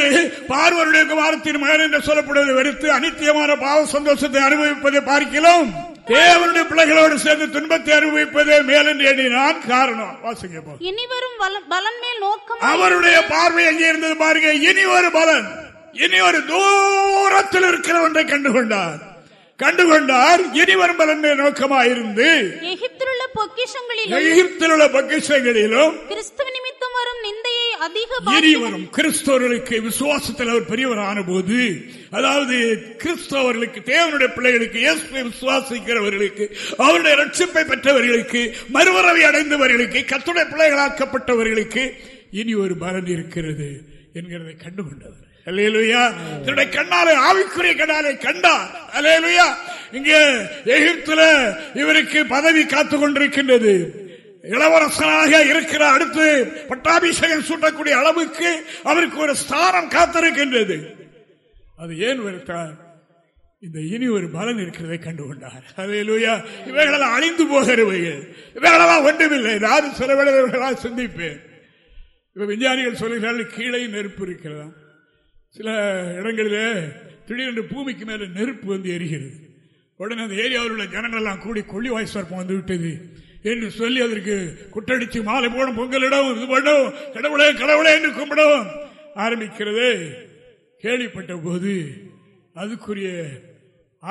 பார்வருடைய குமாரத்தின் மகன் என்று சொல்லப்படுவதை வெறுத்து அனித்தியமான பாவ சந்தோஷத்தை அனுபவிப்பதை பார்க்கலாம் தேவனுடைய பிள்ளைகளோடு சேர்ந்து துன்பத்தை அனுபவிப்பதே மேலென்று எண்ணினான் காரணம். வாசிக்க இனி வரும் பலன் மேல் நோக்கம் அவருடைய பார்வை எங்கே இருந்தது பாருங்க இனி ஒரு பலன். இனி ஒரு தூரத்தில் இருக்கிற ஒன்றை கண்டுகொண்டார். கண்டுகொண்டார் இனி வரும் பலன் நோக்கமாயிருந்து எகிப்தில் உள்ள பொக்கிஷங்களிலும் எகிப்தில் உள்ள பொக்கிஷங்களிலும் கிறிஸ்துவ நிமித்தம் வரும் நிந்தையை அதிக இனி வரும் கிறிஸ்தவர்களுக்கு விசுவாசத்தில் அவர் பெரியவர் ஆன போது அதாவது கிறிஸ்தவர்களுக்கு தேவனுடைய பிள்ளைகளுக்கு இயேசுவை விசுவாசிக்கிறவர்களுக்கு அவருடைய ரட்சிப்பை பெற்றவர்களுக்கு மறுவரவை அடைந்தவர்களுக்கு கத்துடைய பிள்ளைகளாக்கப்பட்டவர்களுக்கு இனி ஒரு பலன் இருக்கிறது என்கிறதை கண்டுகொண்டவர். தன்னுடைய கண்ணாலே ஆவிக்குரிய கண்ணாலே கண்டார். அலையலுயா இங்கே எகிப்துல இவருக்கு பதவி காத்துக் கொண்டிருக்கின்றது. இளவரசனாக இருக்கிற அடுத்து பட்டாபிஷேகம் சூட்டக்கூடிய அளவுக்கு அவருக்கு ஒரு ஸ்தானம் காத்திருக்கின்றது. அது ஏன் வெறுத்தார்? இந்த இனி ஒரு பலன் இருக்கிறதை கண்டுகொண்டார். அதையிலூயா இவைகளெல்லாம் அழிந்து போகிறவைகள். இவைகளெல்லாம் ஒன்றுமில்லை. நான் சில வேளைகளாக சிந்திப்பேன். இப்ப விஞ்ஞானிகள் சொல்கிறார்கள் கீழே நெருப்பு இருக்கிறதா சில இடங்களிலே திடீரென்று பூமிக்கு மேலே நெருப்பு வந்து எரிகிறது. உடனே அந்த ஏரியாவில் உள்ள ஜனங்கள் எல்லாம் கூடி கொள்ளி வாய்ஸ்வரப்பம் வந்து விட்டது என்று சொல்லி அதற்கு குட்டடிச்சு மாலை போடும் பொங்கலிடம் இது பண்ணும் கடவுளே கடவுளே என்று கும்பிடும். ஆரம்பிக்கிறதே கேள்விப்பட்ட போது அதுக்குரிய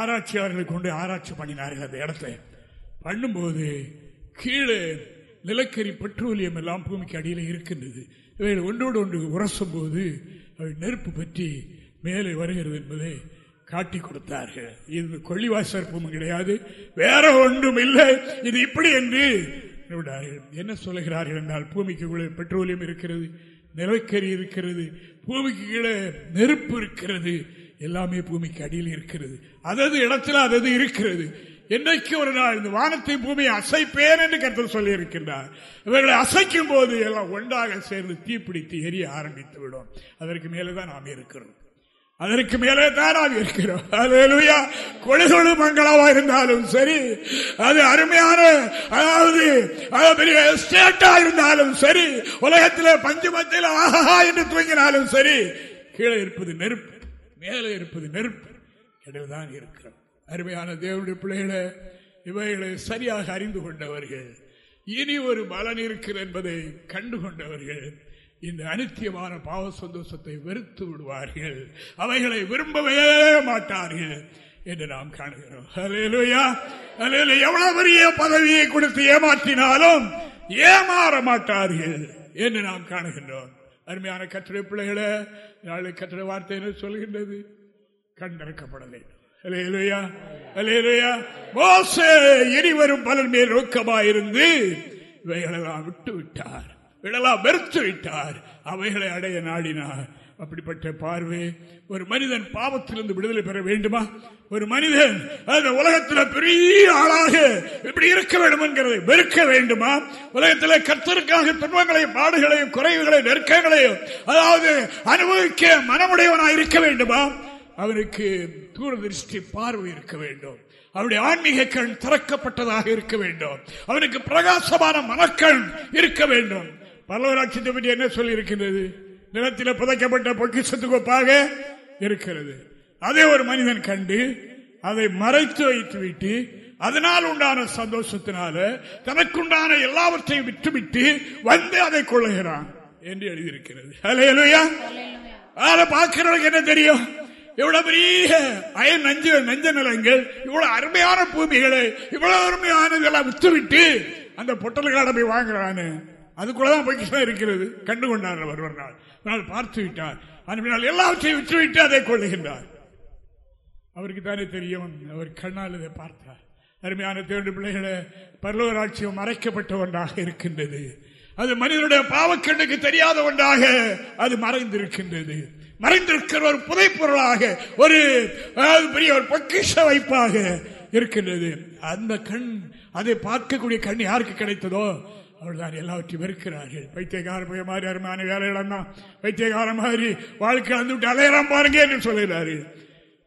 ஆராய்ச்சியாளர்களை கொண்டு ஆராய்ச்சி பண்ணினார்கள் அந்த இடத்தை. பண்ணும்போது கீழே நிலக்கரி பெட்ரோலியம் எல்லாம் பூமிக்கு அடியில் இருக்கின்றது. இவைகள் ஒன்றோடு ஒன்று உரசும் போது நெருப்பு பற்றி மேலே வருகிறது என்பதை காட்டி கொடுத்தார்கள். இது கொள்ளிவாசற்பும் கிடையாது. வேற ஒன்றும் இல்லை இது இப்படி என்று என்ன சொல்லுகிறார்கள் என்றால் பூமிக்கு பெட்ரோலியம் இருக்கிறது நிலக்கரி இருக்கிறது பூமிக்கு கீழே நெருப்பு இருக்கிறது எல்லாமே பூமிக்கு அடியில் இருக்கிறது. அதது இடத்துல அதது இருக்கிறது. என்றைக்கு ஒரு நாள் இந்த வானத்தை பூமியை அசைப்பேன் என்று கருத்து சொல்லி இருக்கின்றார் இவர்களை அசைக்கும் போது எல்லாம் ஒன்றாக சேர்ந்து தீப்பிடித்து எரிய ஆரம்பித்து விடும். அதற்கு மேலேதான் நாம் இருக்கிறோம். அதற்கு மேலே தான் நாம் இருக்கிறோம். அலுவயா கொழுகொழு மங்களமா இருந்தாலும் சரி அது அருமையான அதாவது பெரிய எஸ்டேட்டா இருந்தாலும் சரி உலகத்தில் பஞ்சமத்தில் ஆஹா என்று தூங்கினாலும் சரி கீழே இருப்பது நெருப்பு மேலே இருப்பது நெருப்பு இடையில்தான் இருக்கிறோம். அருமையான தேவனுடைய பிள்ளைகளை இவைகளை சரியாக அறிந்து கொண்டவர்கள் இனி ஒரு பலன் இருக்கிறது என்பதை கண்டு கொண்டவர்கள் இந்த அனித்தியமான பாவ சந்தோஷத்தை வெறுத்து விடுவார்கள். அவைகளை விரும்பவே மாட்டார்கள் என்று நாம் காணுகிறோம். எவ்வளவு பெரிய பதவியை கொடுத்து ஏமாற்றினாலும் ஏமாற மாட்டார்கள் என்று நாம் காணுகின்றோம். அருமையான கட்டிட பிள்ளைகளை நாளை கட்டிட வார்த்தை என்று சொல்கின்றது? கண்டிருக்கப்பட வேண்டும் இருவரும் பலர் மேல் நோக்கமாயிருந்து இவைகளெல்லாம் விட்டு விட்டார் விடலாம் வெறுத்து விட்டார் அவைகளை அடைய நாடினார். அப்படிப்பட்ட பார்வை ஒரு மனிதன் பாவத்திலிருந்து விடுதலை பெற வேண்டுமா? ஒரு மனிதன் அந்த உலகத்தில் பெரிய ஆளாக இப்படி இருக்க வேண்டும் என்கிறதை வெறுக்க வேண்டுமா? உலகத்தில் கர்த்தருக்காக துன்பங்களையும் பாடுகளையும் குறைவுகளையும் நெருக்கங்களையும் அதாவது அனுபவிக்க மனமுடையவனாக இருக்க வேண்டுமா? அவனுக்கு தூரதிருஷ்டி பார்வை இருக்க வேண்டும். அவருடைய ஆன்மீக கண் திறக்கப்பட்டதாக இருக்க வேண்டும். அவனுக்கு பிரகாசமான மனக்கண் இருக்க வேண்டும். பல்லவராட்சியத்தை பற்றி என்ன சொல்லி இருக்கின்றது நிலத்தில் புதைக்கப்பட்ட பொக்கிஷத்துக்கு ஒப்பாக இருக்கிறது. அதே ஒரு மனிதன் கண்டு அதை மறைத்து வைத்து விட்டு அதனால் உண்டான சந்தோஷத்தினால தனக்குண்டான எல்லாவற்றையும் விட்டுவிட்டு வந்து அதை கொள்ளுகிறான் என்று எழுதியிருக்கிறது. பார்க்கிறவனுக்கு என்ன தெரியும்? இவ்வளவு பெரிய அயன் நஞ்ச நஞ்ச நிலங்கள் இவ்வளவு அருமையான பூமிகளை இவ்வளவு அருமையான இதெல்லாம் வித்துவிட்டு அந்த பொட்டல்காட போய் வாங்குறான்னு அதுக்குள்ளதான் பொக்கிஷம் இருக்கிறது. கண்டு கொண்டார் அவர் ஒரு நாள். பார்த்து விட்டார். அனுப்பினால் எல்லாவற்றையும் விற்றுவிட்டு அதை கொள்ளுகின்றார். அவருக்கு தானே தெரியும் அவர் கண்ணால் இதை பார்த்தார். அருமையான தேர்ந்து பிள்ளைகளை பரலோராட்சியம் மறைக்கப்பட்ட ஒன்றாக இருக்கின்றது. அது மனிதனுடைய பாவக்கண்ணுக்கு தெரியாத ஒன்றாக அது மறைந்திருக்கின்றது. மறைந்திருக்கிற ஒரு புதைப்பொருளாக ஒரு பெரிய ஒரு பொக்கிஷ வைப்பாக இருக்கின்றது. அந்த கண் அதை பார்க்கக்கூடிய கண் யாருக்கு கிடைத்ததோ அவள்தான் எல்லாவற்றையும் வெறுக்கிறார்கள். வைத்தியகார போய் மாதிரி அருமையான வேலையிடம் தான். வைத்தியகார மாதிரி வாழ்க்கை வந்து விட்டு அலையலாம் பாருங்க என்று சொல்லுகிறார்கள்.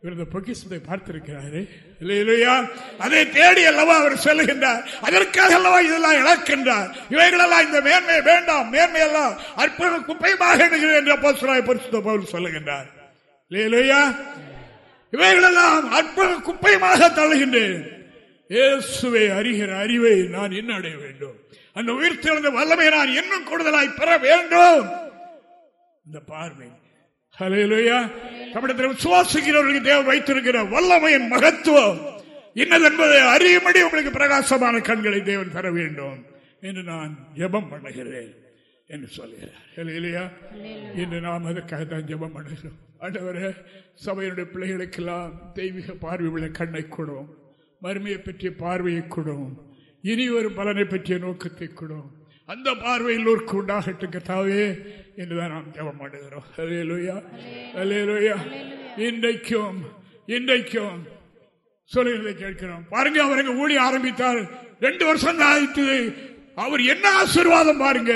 இவர் இந்த பொக்கிஷத்தை பார்த்திருக்கிறாரு. இல்லையா அதை தேடி அல்லவா அவர் சொல்லுகின்றார். அதற்காக அல்லவா இதெல்லாம் இழக்கின்றார். இவைகளெல்லாம் இந்த மேன்மை வேண்டாம் மேன்மையெல்லாம் அற்புத குப்பைமாக எண்ணுகிறேன் என்று அப்போஸ்தலனாகிய பரிசுத்த பவுல் சொல்லுகின்றார். இல்லையா இவைகளெல்லாம் அற்புத குப்பையுமாக தள்ளுகின்றேன். இயேசுவை அறிகிற அறிவை நான் என்ன அடைய வேண்டும்? அந்த உயிர்த்தெழுந்த திறந்த வல்லமை நான் இன்னும் கூடுதலாய் பெற வேண்டும். இந்த பார்வை. ஹalleluya தமிழத்தில் விசுவாசிக்கிறவர்களுக்கு தேவன் வைத்திருக்கிற வல்லமையின் மகத்துவம் இன்னதென்பதை அறியும்படி உங்களுக்கு பிரகாசமான கண்களை தேவன் தர வேண்டும் என்று நான் ஜெபம் பண்ணுகிறேன் என்று சொல்கிறார். ஹalleluya. இன்று நாம் அதற்காகத்தான் ஜெபம் பண்ணுகிறோம். ஆண்டவரே சபையினுடைய பிள்ளைகளுக்கெல்லாம் தெய்வீக பார்வை உள்ள கண்ணை கொடும் மறுமையை பற்றிய பார்வையை கொடும் இனி ஒரு பலனை பற்றிய நோக்கத்தை கொடும் அந்த பார்வையில் எல்லோருக்கு உண்டாகட்டும் கத்தாவே என்றுதான் நாம் ஜெபம் பண்ணுகிறோம். அலேலுயா அலேலுயா இன்றைக்கும் இன்றைக்கும் சொல்லுகிறதை கேட்கிறோம். பாருங்க அவருங்க ஊழி ஆரம்பித்தார். ரெண்டு வருஷம் தான் ஆயிட்டு அவர் என்ன ஆசீர்வாதம் பாருங்க.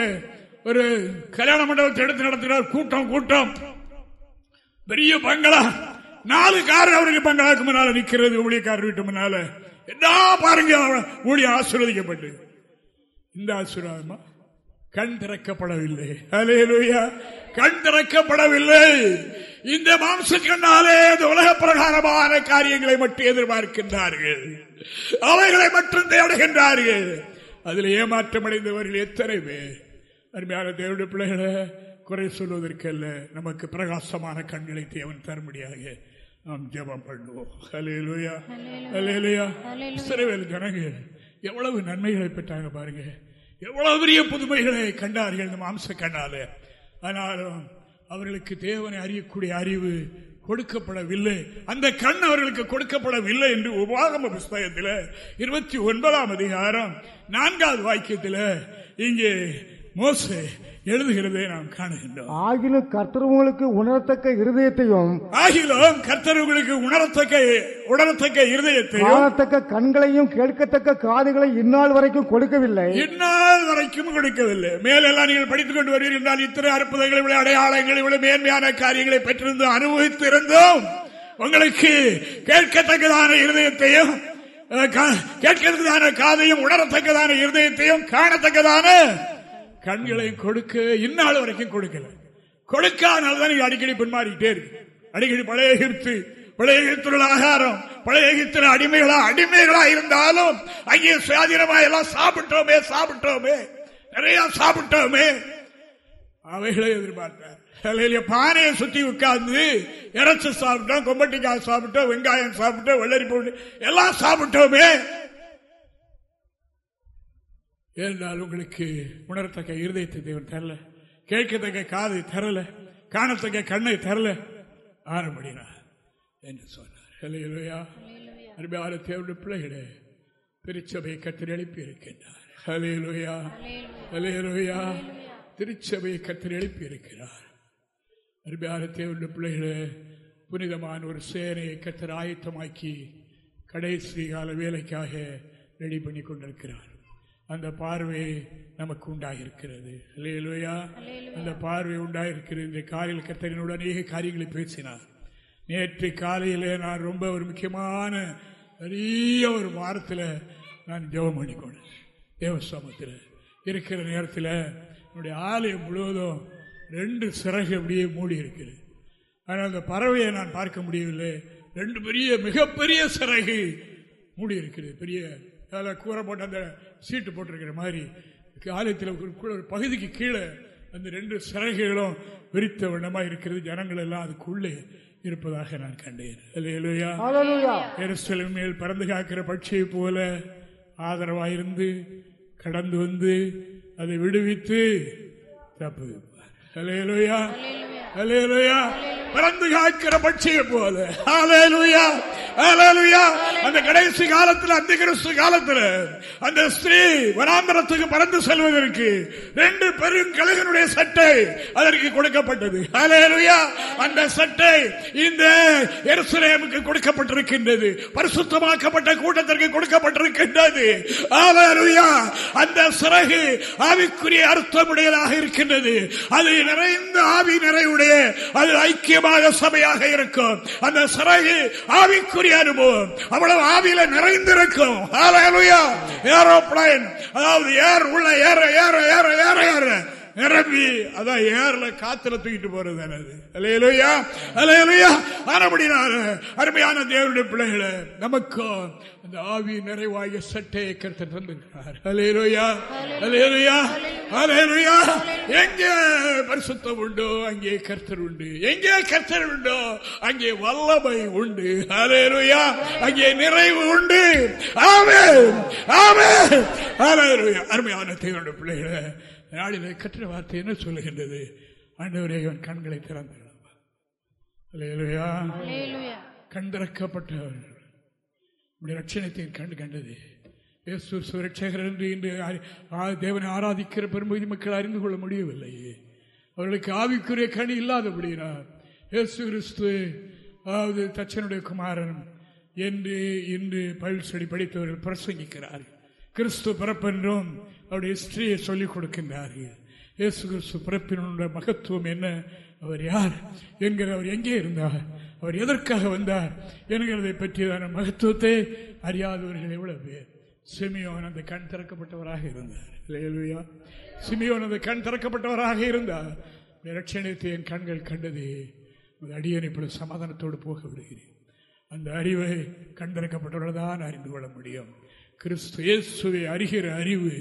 ஒரு கல்யாண மண்டபத்தை எடுத்து நடத்தினார் கூட்டம் கூட்டம். பெரிய பங்களா. நாலு கார் அவருக்கு பங்களாக்கு முன்னால நிக்கிறது ஊழியக்காரர் வீட்டு முன்னால. என்ன பாருங்க ஊழிய ஆசீர்வதிக்கப்பட்டு. இந்த ஆசீர்வாதமா? கண் திறக்கப்படவில்லை. அலேலுயா கண் திறக்கப்படவில்லை. இந்த மாம்ச கண்ணாலே உலக பிரகாரமான காரியங்களை மட்டும் எதிர்பார்க்கின்றார்கள். அவைகளை மட்டும் தேடுகின்றார்கள். அதில் ஏமாற்றம் அடைந்தவர்கள் எத்தனை பேர்? அருமையான தேவனுடைய பிள்ளைகளை குறை சொல்வதற்கல்ல. நமக்கு பிரகாசமான கண்களை தேவன் தரும்படியாக நாம் ஜெபம் பண்ணுவோம். அலேலுயா அலேலுயா சிறுவேல் ஜனங்க எவ்வளவு நன்மைகளை பெற்றாங்க பாருங்க. எவ்வளவு பெரிய புதுமைகளை கண்டார்கள் இந்த மாம்ச கண்ணால. ஆனாலும் அவர்களுக்கு தேவனை அறியக்கூடிய அறிவு கொடுக்கப்படவில்லை. அந்த கண் அவர்களுக்கு கொடுக்கப்படவில்லை என்று உபாகம புஸ்தகத்தில் இருபத்தி ஒன்பதாம் அதிகாரம் நான்காவது வாக்கியத்தில் இங்கே மோசே எழுதுகிறதை நாம் காணுகின்றோம். ஆகிலும் கர்த்தர்களுக்கு உணரத்தக்க இருதயத்தையும் ஆகிலும் கர்த்தர்களுக்கு உணரத்தக்க உணரத்தக்க இருதயத்தையும் காணத்தக்க கண்களையும் கேட்கத்தக்க காதுகளை இந்நாள் வரைக்கும் கொடுக்கவில்லை. இந்நாள் வரைக்கும் கொடுக்கவில்லை. மேலெல்லாம் நீங்கள் படித்துக் கொண்டு வருவீர்கள் என்றால் இத்தனை அற்புதங்களை விட அடையாளங்களை விட மேன்மையான காரியங்களை பெற்றிருந்து அனுபவித்து இருந்தோம் உங்களுக்கு கேட்கத்தக்கதான இருதயத்தையும் அஹ், கா- கேட்கத்தக்கதான காதையும் உணரத்தக்கதான இருதயத்தையும் காணத்தக்கதான கண்களையும் கொடுக்க இந்நாள் வரைக்கும் கொடுக்கல. கொடுக்காதனால நீங்க அடிக்கடி பின்மாறிக்கிட்டே இருக்கு அடிக்கடி பழைய எகிப்து பழைய எகிப்துள்ள ஆகாரம் பழைய எகிப்துல அடிமைகளா அடிமைகளா இருந்தாலும் அங்கே சுயாதீனமா எல்லாம் சாப்பிட்டோமே சாப்பிட்டோமே. நிறைய சாப்பிட்டோமே. அவைகளை எதிர்பார்த்தார். பானையை சுத்தி உட்கார்ந்து இறைச்சி சாப்பிட்டோம் கொம்பட்டிக்காய் சாப்பிட்டோம் வெங்காயம் சாப்பிட்டோம் வெள்ளரி பூண்டு எல்லாம் சாப்பிட்டோமே. ஏனென்றால் உங்களுக்கு உணரத்தக்க இருதயத்தை தேவன் தரல கேட்கத்தக்க காதை தரல காணத்தக்க கண்ணை தரல ஆரம்படினா என்று சொன்னார். ஹalleluya. அருமையான தேவனுடைய பிள்ளைகளே திருச்சபை கத்திரி எழுப்பி இருக்கின்றார். ஹalleluya. ஹalleluya. திருச்சபையை கத்திரி எழுப்பி இருக்கிறார். அருமையான தேவனுடைய பிள்ளைகளே புனிதமான ஒரு சேனையை கத்தர் ஆயத்தமாக்கி கடைசி கால வேலைக்காக ரெடி பண்ணி கொண்டிருக்கிறார். அந்த பார்வை நமக்கு உண்டாகிருக்கிறது இல்லையா அந்த பார்வை உண்டாகிருக்கிறது இந்த காலையில் கத்தரினோட அநேக காரியங்களை பேசினார். நேற்று காலையில் நான் ரொம்ப ஒரு முக்கியமான பெரிய ஒரு வாரத்தில் நான் ஜெபம் பண்ணிக்கொண்டேன். தேவஸ்தாமத்தில் இருக்கிற நேரத்தில் என்னுடைய ஆலயம் முழுவதும் ரெண்டு சிறகு அப்படியே மூடி இருக்குது. ஆனால் அந்த பறவையை நான் பார்க்க முடியவில்லை. ரெண்டு பெரிய மிகப்பெரிய சிறகு மூடி இருக்குது. பெரிய அதில் கூரை போட்டு அந்த சீட்டு போட்டிருக்கிற மாதிரி ஆலயத்தில் ஒரு கு- ஒரு பகுதிக்கு கீழே அந்த ரெண்டு சிறகுகளும் விரித்த வண்ணமாக இருக்கிறது. ஜனங்கள் எல்லாம் அதுக்குள்ளே இருப்பதாக நான் கண்டேன். மேல் பறந்து காக்கிற பட்சியை போல ஆதரவாயிருந்து கடந்து வந்து அதை விடுவித்து தப்பு அலேலுயா பிறந்து காக்கிற பட்சியை போல. அந்த கடைசி காலத்தில் அந்த கிறிஸ்து காலத்தில் அந்த ஸ்திரீ வனாந்தரத்துக்கு பறந்து செல்வதற்கு ரெண்டு பெரும் கழுகனுடைய சட்டை அதற்கு கொடுக்கப்பட்டது. அந்த சட்டை இந்த எருசலேமுக்கு கொடுக்கப்பட்டிருக்கின்றது. பரிசுத்தமாக்கப்பட்ட கூட்டத்திற்கு கொடுக்கப்பட்டிருக்கின்றது. அந்த சிறகு ஆவிக்குரிய அர்த்தமுடையதாக இருக்கின்றது. அது நிறைந்த ஆவி நிறைவுடைய அது ஐக்கியமாக சபையாக இருக்கும். அந்த சிறகு ஆவிக்குரிய அனுபவம். அவ்வளவு ஆவியில நிறைந்திருக்கும். ஏரோப்ளைன் ஏரோப்ளேன் அதாவது ஏர் உள்ள ஏற ஏற ஏற ஏற ஏற. நிரம்பி அதான் ஏர்ல காத்துல தூக்கிட்டு போறது அது. அலையலுயா? அலையலுயா? ஆனபடினால அருமையான தேவனுடைய பிள்ளைகளை நமக்கும் அந்த ஆவி நிறைவாகிய சட்டையை கருத்து தந்திருக்கிறார். அலையலுயா? அலையலுயா? அலையலுயா? எங்கே பரிசுத்தம் உண்டோ அங்கே கர்த்தர் உண்டு. எங்கே கர்த்தர் உண்டோ அங்கே வல்லமை உண்டு. அலையலுயா? அங்கே நிறைவு உண்டு. ஆமே ஆமே அலையலுயா. அருமையான தேவனுடைய பிள்ளைகளை நாளிலே கற்ற வார்த்தை என்ன சொல்லுகின்றது? ஆண்டவரே இவன் கண்களை அல்லேலூயா. கண் திறக்கப்பட்டவர்கள் நம்முடைய ரட்சணத்தை கண்டு கண்டது. இயேசு சுரட்சகர் என்று இன்று தேவனை ஆராதிக்கிற பெரும்பகுதி மக்கள் அறிந்து கொள்ள முடியவில்லையே அவர்களுக்கு ஆவிக்குரிய கனி இல்லாதபடினார் இயேசு கிறிஸ்து அதாவது தச்சனுடைய குமாரன் என்று இன்று பயில் செடி படித்தவர்கள் பிரசங்கிக்கிறார்கள். கிறிஸ்து பிறப்பென்றும் அவருடைய ஹிஸ்டரியை சொல்லிக் கொடுக்கின்றார்கள். இயேசு கிறிஸ்து பிறப்பினுடைய மகத்துவம் என்ன? அவர் யார்? என்கிற அவர் எங்கே இருந்தார்? அவர் எதற்காக வந்தார்? என்கிறதை பற்றியதான மகத்துவத்தை அறியாதவர்கள் எவ்வளவு பேர்? சிமியோன் அந்த கண் திறக்கப்பட்டவராக இருந்தார். இல்லையா சிமியோன் அந்த கண் திறக்கப்பட்டவராக இருந்தார். ரட்சணத்தை என் கண்கள் கண்டது. அந்த அடியன் இப்பொழுது சமாதானத்தோடு போக விடுகிறேன். அந்த அறிவை கண் தான் அறிந்து கொள்ள முடியும். கிறிஸ்து இயேசுவை அறிகிற அறிவு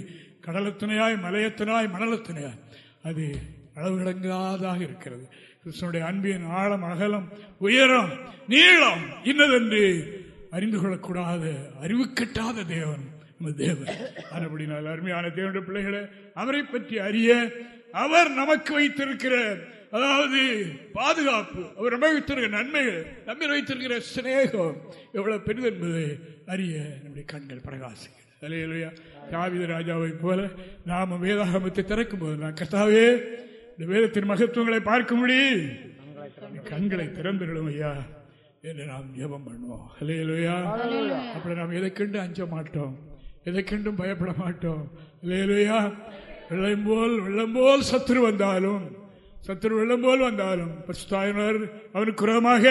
கடலத்தினையாய் மலையத்தினாய் மணலத்தினையாய் அது அளவுகிடங்காதாக இருக்கிறது. கிறிஸ்தனுடைய அன்பின் ஆழம் அகலம் உயரம் நீளம் இன்னதென்று அறிந்து கொள்ளக்கூடாத அறிவு கட்டாத தேவன் நம்ம தேவன். அதுபடினால் அருமையான தேவனுடைய பிள்ளைகளை அவரை பற்றி அறிய அவர் நமக்கு வைத்திருக்கிற அதாவது பாதுகாப்பு. அவர் நம்ம வைத்திருக்கிற நன்மைகள் நம்ம வைத்திருக்கிற சிநேகம் எவ்வளவு பெரிது என்பதை அறிய நம்முடைய கண்கள் பிரகாசிக்கும் அலையலையா தாவித ராஜாவை போல நாம வேதாகமத்தை திறக்கும் போது நான் கர்த்தாவே இந்த வேதத்தின் மகத்துவங்களை பார்க்கும்படி கண்களை திறந்துவிடும் ஐயா என்று நாம் ஜெபம் பண்ணுவோம். அலையலையா அப்படி நாம் எதை கண்டு அஞ்ச மாட்டோம் எதை கண்டும் பயப்பட மாட்டோம். இல்லையா வெள்ளம் போல் வெள்ளம் போல் சத்துரு வந்தாலும் சத்துரு வெள்ளம் போல் வந்தாலும் பரிசுத்தாயினர் அவனுக்கு குரமாக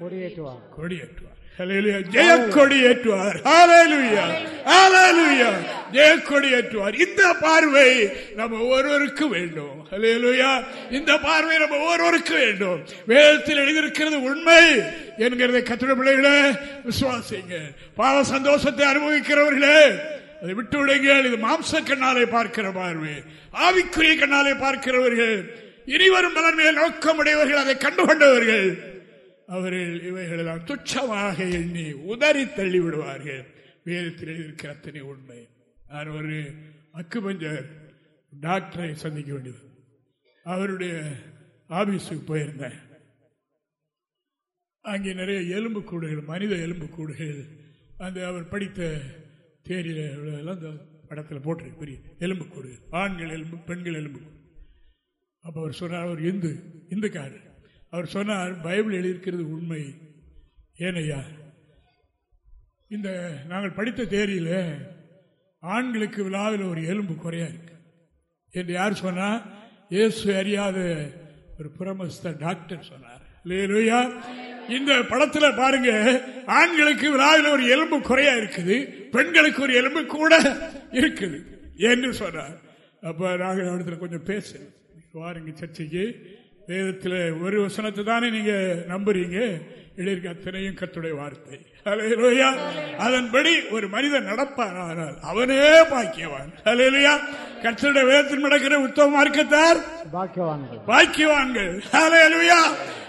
கொடியேற்றுவார். கொடியேற்றுவார். ஜெய கொடியேற்றுவார். ஜெய கொடியேற்றுவார். இந்த பார்வை நம்ம ஒவ்வொருவருக்கு வேண்டும். ஹalleluya. இந்த பார்வை நம்ம ஒவ்வொருவருக்கு வேண்டும். வேதத்தில் எழுதியிருக்கிறது உண்மை என்கிறதை கத்திர பிள்ளைகளே விசுவாசிங்க. பாவ சந்தோஷத்தை அனுபவிக்கிறவர்களே அதை விட்டு விடுங்கள் இது மாம்ச கண்ணாலே பார்க்கிற பார்வை. ஆவிக்குரிய கண்ணாலே பார்க்கிறவர்கள் இனிவரும் பலன்மையை நோக்கமுடையவர்கள் அதை கண்டுகொண்டவர்கள். அவர்கள் இவைகளெல்லாம் துச்சமாக எண்ணி உதறி தள்ளி விடுவார்கள் வேதத்தில் எழுதியிருக்கிற அத்தனை உண்மை. நான் ஒரு அக்குபஞ்சர் டாக்டரை சந்திக்க வேண்டியது. அவருடைய ஆபீஸுக்கு போயிருந்தேன். அங்கே நிறைய எலும்பு கூடுகள் மனித எலும்பு கூடுகள் அந்த அவர் படித்த தேரியில் எல்லாம் அந்த படத்தில் போட்டிருக்கு. பெரிய எலும்பு கூடுகள். ஆண்கள் எலும்பு பெண்கள் எலும்பு கூடு அப்போ அவர் சொன்னார் அவர் இந்து இந்துக்காரர் அவர் சொன்னார் பைபிள் எழுதியிருக்கிறது உண்மை. ஏனையா இந்த நாங்கள் படித்த தேரியில் ஆண்களுக்கு விழாவில் ஒரு எலும்பு குறையா இருக்கு. என்று யார் சொன்னால் இயேசு அறியாத ஒரு புறமஸ்த டாக்டர் சொன்னார். இல்லையா இந்த படத்துல பாருங்க ஆண்களுக்கு விழாவில் ஒரு எலும்பு குறையா இருக்குது பெண்களுக்கு ஒரு எலும்பு கூட இருக்குது என்று சொன்னார். அப்ப நாங்கள் இடத்துல கொஞ்சம் பேச வாருங்க சர்ச்சைக்கு. வேதத்தில் ஒரு வசனத்தை தானே நீங்க நம்புறீங்க? எழுதியிருக்க அத்தனையும் கத்துடைய வார்த்தை. அலையலோயா அதன்படி ஒரு மனிதன் நடப்பானால் அவனே பாக்கியவான். அலையலையா கத்தருடைய வேதத்தில் நடக்கிற உத்தம மார்க்கத்தார் பாக்கியவான்கள். பாக்கியவான்கள். அலையலுயா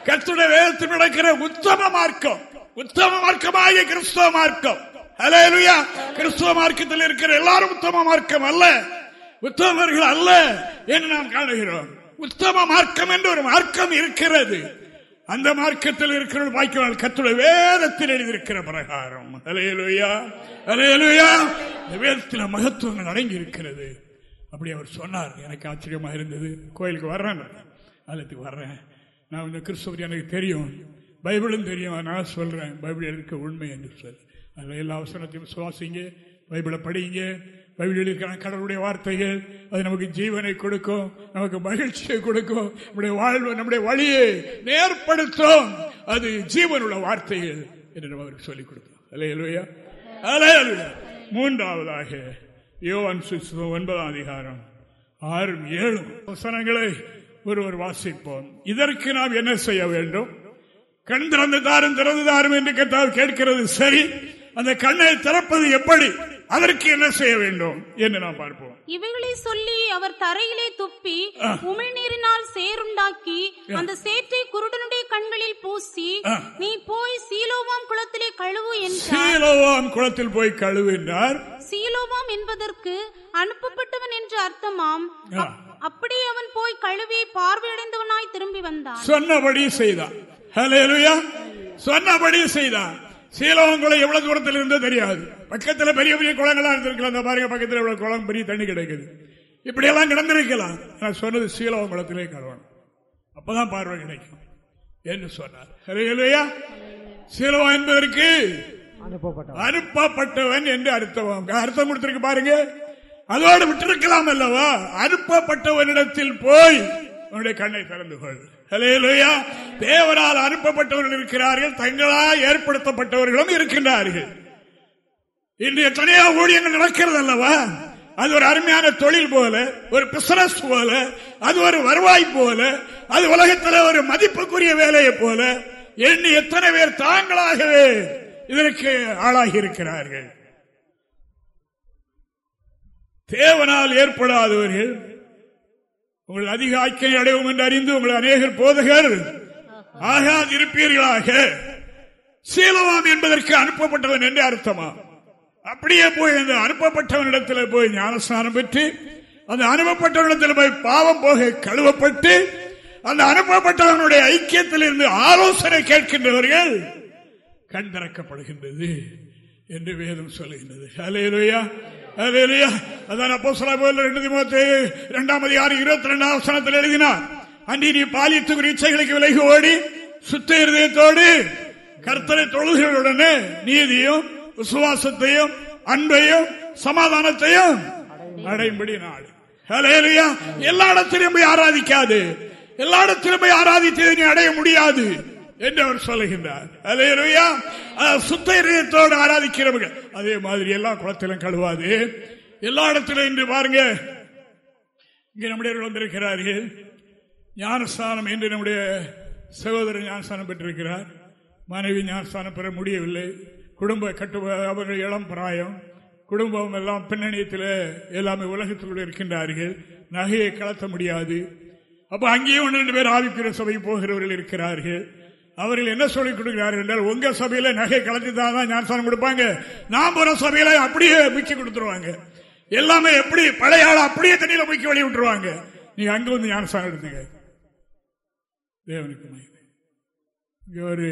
கத்துடைய வேதத்தில் நடக்கிற உத்தம மார்க்கம். உத்தம மார்க்கமாகிய கிறிஸ்தவ மார்க்கம். அலையலுயா கிறிஸ்தவ மார்க்கத்தில் இருக்கிற எல்லாரும் உத்தம மார்க்கம் அல்ல. உத்தமர்கள் அல்ல என்று நாம் காணுகிறோம். உத்தம மார்க்கம் என்று ஒரு மார்க்கம் இருக்கிறது. அந்த மார்க்கத்தில் இருக்கிற வாய்க்கால் கத்துடைய வேதத்தில் எழுதியிருக்கிற பிரகாரம். அலையலுயா அலையலுயா இந்த வேதத்தில் மகத்துவங்கள் அடங்கி இருக்கிறது அப்படி அவர் சொன்னார். எனக்கு ஆச்சரியமாக இருந்தது. கோயிலுக்கு வர்றேன் அதுக்கு வர்றேன். நான் இந்த கிறிஸ்தவர் எனக்கு தெரியும். பைபிளும் தெரியும். நான் சொல்கிறேன் பைபிள் இருக்க உண்மை என்று சொல் அதில் எல்லா அவசரத்தையும் சுவாசிங்க. பைபிளை படிங்க. பைபிளில் கடவுளுடைய வார்த்தைகள் அது நமக்கு ஜீவனை கொடுக்கும் நமக்கு மகிழ்ச்சியை கொடுக்கும். நம்முடைய வாழ்வு நம்முடைய வழியை நேர்படுத்தும். அது ஜீவனுள்ள வார்த்தைகள் என்று நம்ம அவருக்கு சொல்லிக் கொடுத்தோம் அலையலுயா அலையலுயா மூன்றாவதாக யோவான் சுவிசுவம் ஒன்பதாம் அதிகாரம் ஆறும் ஏழும் வசனங்களை ஒருவர் வாசிப்போம். இதற்கு நாம் என்ன செய்ய வேண்டும்? கண் திறந்து தாரும் திறந்து தாரும் என்று கேட்டால் கேட்கிறது சரி. அந்த கண்ணை திறப்பது எப்படி? அதற்கு என்ன செய்ய வேண்டும் என்று நாம் பார்ப்போம். இவைகளை சொல்லி அவர் தரையிலே துப்பி உமிழ்நீரினால் சேருண்டாக்கி அந்த சேற்றை குருடனுடைய கண்களில் பூசி நீ போய் சீலோவாம் குளத்திலே கழுவு என்றார். சீலோவாம் குளத்தில் போய் கழுவு என்றார். சீலோவாம் என்பதற்கு அனுப்பப்பட்டவன் என்று அர்த்தமாம். அப்படி அவன் போய் கழுவி பார்வையடைந்தவனாய் திரும்பி வந்தான். சொன்னபடி செய்தான். சொன்னபடி செய்தான். சீலோவங்குளம் எவ்வளவு தூரத்தில் இருந்தோ தெரியாது. பக்கத்துல பெரிய பெரிய குளங்களா இருந்திருக்கலாம். அந்த பாருங்க பக்கத்துல இவ்வளவு குளம் பெரிய தண்ணி கிடைக்குது. இப்படி எல்லாம் கிடந்திருக்கலாம். நான் சொன்னது சீலோவங்குளத்திலே கழுவணும் அப்பதான் பார்வை கிடைக்கும். என்று சொன்னார். ஹalleluya சீலோவா என்பதற்கு அனுப்பப்பட்டவன் என்று அர்த்தம். அர்த்தம் கொடுத்திருக்கு பாருங்க. அதோடு விட்டிருக்கலாம் அல்லவா? அனுப்பப்பட்டவனிடத்தில் போய் உன்னுடைய கண்ணை திறந்து கொள். ஹalleluya. தேவனால் அனுப்பப்பட்டவர்கள் இருக்கிறார்கள் தங்களால் ஏற்படுத்தப்பட்டவர்களும் இருக்கின்றார்கள். இன்று எத்தனையோ ஊழியங்கள் நடக்கிறது அல்லவா அது ஒரு அருமையான தொழில் போல ஒரு பிசினஸ் போல அது ஒரு வருவாய் போல அது உலகத்தில் ஒரு மதிப்புக்குரிய வேலையை போல எண்ணி எத்தனை பேர் தாங்களாகவே இதற்கு ஆளாகி இருக்கிறார்கள். தேவனால் ஏற்படாதவர்கள் உங்கள் அதிக ஆக்கியை அடைவோம் என்று அறிந்து உங்கள் அநேகர் போதகர் ஆகாதிருப்பீர்களாக. சீலவாம் என்பதற்கு அனுப்பப்பட்டவன் என்று அர்த்தமா? அப்படியே போய் அந்த அனுப்பப்பட்டவனிடத்தில் போய் ஞானஸ்நானம் பெற்று அந்த அனுப்பப்பட்டவனிடத்தில் போய் பாவம் போக கழுவப்பட்டு அந்த அனுப்பப்பட்டவனுடைய ஐக்கியத்தில் இருந்து ஆலோசனை கேட்கின்றவர்கள் கண் திறக்கப்படுகின்றது என்று வேதம் சொல்லுகின்றது. அலையலுயா அலையலுயா அதான் அப்போ சொல்ல ரெண்டு திமுக இரண்டாம் அதிகாரம் இருபத்தி ரெண்டாம் வசனத்தில் எழுதினார். அன்றி நீ பாலித்து இச்சைகளுக்கு விலகி ஓடி சுத்த இருதயத்தோடு கர்த்தரை தொழுகளுடனே நீதியும் விசுவாசத்தையும் அன்பையும் சமாதானத்தையும் அடையும்படி நாடு ஹalleluya. எல்லா இடத்திலும் போய் ஆராதிக்காது. எல்லா இடத்திலும் போய் ஆராதித்ததை நீ அடைய முடியாது. என்று அவர் சொல்லுகின்றார் ஹalleluya. சுத்த இதயத்தோடு ஆராதிக்கிறவர்கள். அதே மாதிரி எல்லா குளத்திலும் கழுவாது. எல்லா இடத்திலும் இன்று பாருங்க. இங்கே நம்முடைய வந்திருக்கிறார்கள். ஞானஸ்தானம் என்று நம்முடைய சகோதரர் ஞானஸ்தானம் பெற்றிருக்கிறார். மனைவி ஞானஸ்தானம் பெற முடியவில்லை. குடும்ப கட்டு அவர்கள் இளம் பிராயம். குடும்பம் எல்லாம் பின்னணியத்தில் எல்லாமே உலகத்தில் இருக்கின்றார்கள். நகையை கலத்த முடியாது. அப்போ அங்கேயும் ஒன்று ரெண்டு பேர் ஆவிக்கிற சபை போகிறவர்கள் இருக்கிறார்கள். அவர்கள் என்ன சொல்லிக் கொடுக்கிறார்கள் என்றால் உங்க சபையில நகை கலந்து தான் ஞானஸ்தானம் கொடுப்பாங்க. நாம் போற சபையில அப்படியே முக்கி கொடுத்துருவாங்க. எல்லாமே எப்படி பழைய ஆள் அப்படியே தண்ணியில முக்கி வழி விட்டுருவாங்க. நீங்க அங்க வந்து ஞானஸ்தானம் எடுத்துங்க. தேவனுக்கு இங்க ஒரு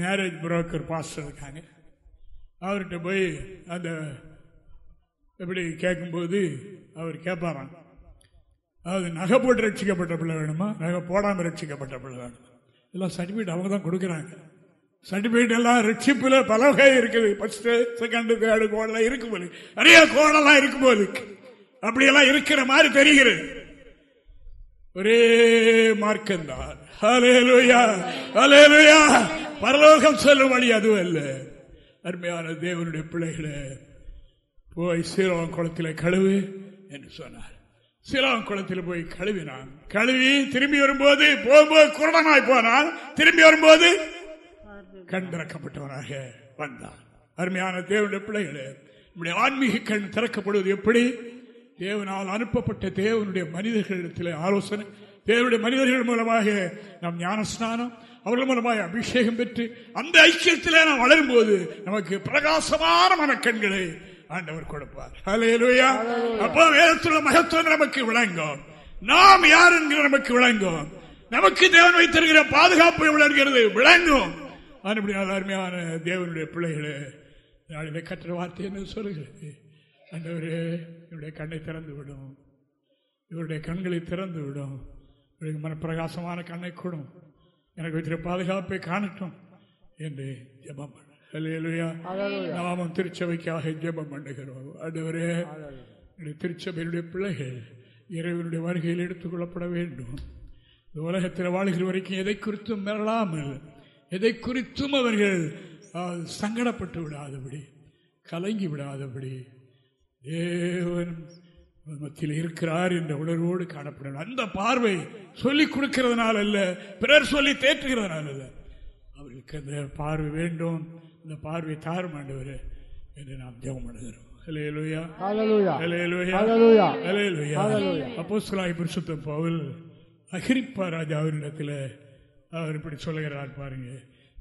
மேரேஜ் புரோக்கர் பாஸ்டர் இருக்காங்க. அவர்கிட்ட போய் அந்த எப்படி கேட்கும்போது அவர் கேட்பாராம் அதாவது நகை போட்டு ரட்சிக்கப்பட்ட பிள்ளை வேணுமா? நகை போடாமல் ரட்சிக்கப்பட்ட பிள்ளை வேணுமா? எல்லாம் சர்டிபிகேட் அவங்க தான் கொடுக்குறாங்க. சர்டிபிகேட் எல்லாம் ரிச்சிப்பில் பல வகை இருக்குது. ஃபர்ஸ்ட் செகண்ட் தேர்டு கோடெல்லாம் இருக்கும் போது நிறைய கோடெல்லாம் இருக்கும் போது அப்படியெல்லாம் இருக்கிற மாதிரி தெரிகிறது. ஒரே மார்க்கம் தான் அலேலுயா பரலோகம் செல்லும் வழி அதுவும் அல்ல. அருமையான தேவனுடைய பிள்ளைகளை போய் சீரவன் குளத்தில் கழுவு என்று சொன்னார். சீரவம் குளத்தில் போய் கழுவினான். கழுவி திரும்பி வரும்போது போகும்போது குருடனாய் போனான். திரும்பி வரும்போது கண் திறக்கப்பட்டவனாக வந்தான். அருமையான தேவனுடைய பிள்ளைகளே நம்முடைய ஆன்மீக கண் திறக்கப்படுவது எப்படி? தேவனால் அனுப்பப்பட்ட தேவனுடைய மனிதர்களிடத்தில் ஆலோசனை. தேவனுடைய மனிதர்கள் மூலமாக நாம் ஞானஸ்நானம் அவர்கள் மூலமாக அபிஷேகம் பெற்று அந்த ஐக்கியத்தில் நாம் வளரும் போது நமக்கு பிரகாசமான மனக்கண்களை ஆண்டவர் கொடுப்பார். அலையலுயா அப்போ வேதத்துள்ள மகத்துவம் நமக்கு விளங்கும். நாம் யார் என்கிற நமக்கு விளங்கும். நமக்கு தேவன் வைத்திருக்கிற பாதுகாப்பு விளங்குகிறது விளங்கும். அப்படினால் அருமையான தேவனுடைய பிள்ளைகளே நாளிலே கற்ற வார்த்தை என்ன சொல்லுகிறது? ஆண்டவரே இவருடைய கண்ணை திறந்து விடும் இவருடைய கண்களை திறந்து விடும் இவருக்கு மனப்பிரகாசமான கண்ணை கூடும். எனக்கு வைத்திர பாதுகாப்பை காணட்டும் என்று ஜெபம் பண்ண. நாமும் திருச்சபைக்காக ஜெபம் பண்ணுகிறோம். ஆண்டவரே திருச்சபையினுடைய பிள்ளைகள் இறைவனுடைய வருகையில் எடுத்துக் கொள்ளப்பட வேண்டும். இந்த உலகத்தில் வாழ்கிற வரைக்கும் எதை குறித்தும் மிரளாமல் எதை குறித்தும் அவர்கள் சங்கடப்பட்டு விடாதபடி கலங்கி விடாதபடி தேவன் மத்தியில் இருக்கிறார் என்ற உணர்வோடு காணப்படும் அந்த பார்வை சொல்லிக் கொடுக்கிறதுனால அல்ல பிறர் சொல்லி தேற்றுகிறதுனால அல்ல அவர்களுக்கு அந்த பார்வை வேண்டும். இந்த பார்வை தாரும் ஆண்டவர் என்று நாம் ஜெபம் பண்ணுகிறோம். ஹalleluya அப்போஸ்தலனாகிய பரிசுத்த பவுல் அகிரிப்பா ராஜாவினிடத்தில் அவர் இப்படி சொல்லுகிறார் பாருங்க.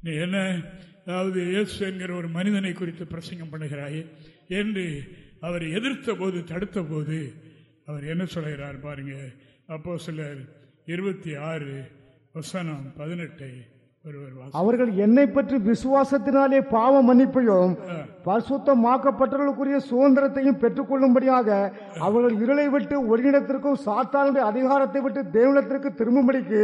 நீ என்ன? அதாவது இயேசு என்கிற ஒரு மனிதனை குறித்து பிரசங்கம் பண்ணுகிறாயே என்று அவர் எதிர்த்த போது தடுத்த போது அவர் என்ன சொல்லுகிறார் பாருங்க. அப்போ சிலர் இருபத்தி ஆறு வசனம் பதினெட்டை. அவர்கள் என்னை பற்றி விசுவாசத்தினாலே பாவ மன்னிப்பையும் பரிசுத்தமாக்கப்பட்டவர்களுக்குரிய சுதந்திரத்தையும் பெற்றுக்கொள்ளும்படியாக அவர்கள் இருளை விட்டு ஒருங்கிடத்திற்கும் சாத்தானுடைய அதிகாரத்தை விட்டு தேவனிடத்திற்கு திரும்பும்படிக்கு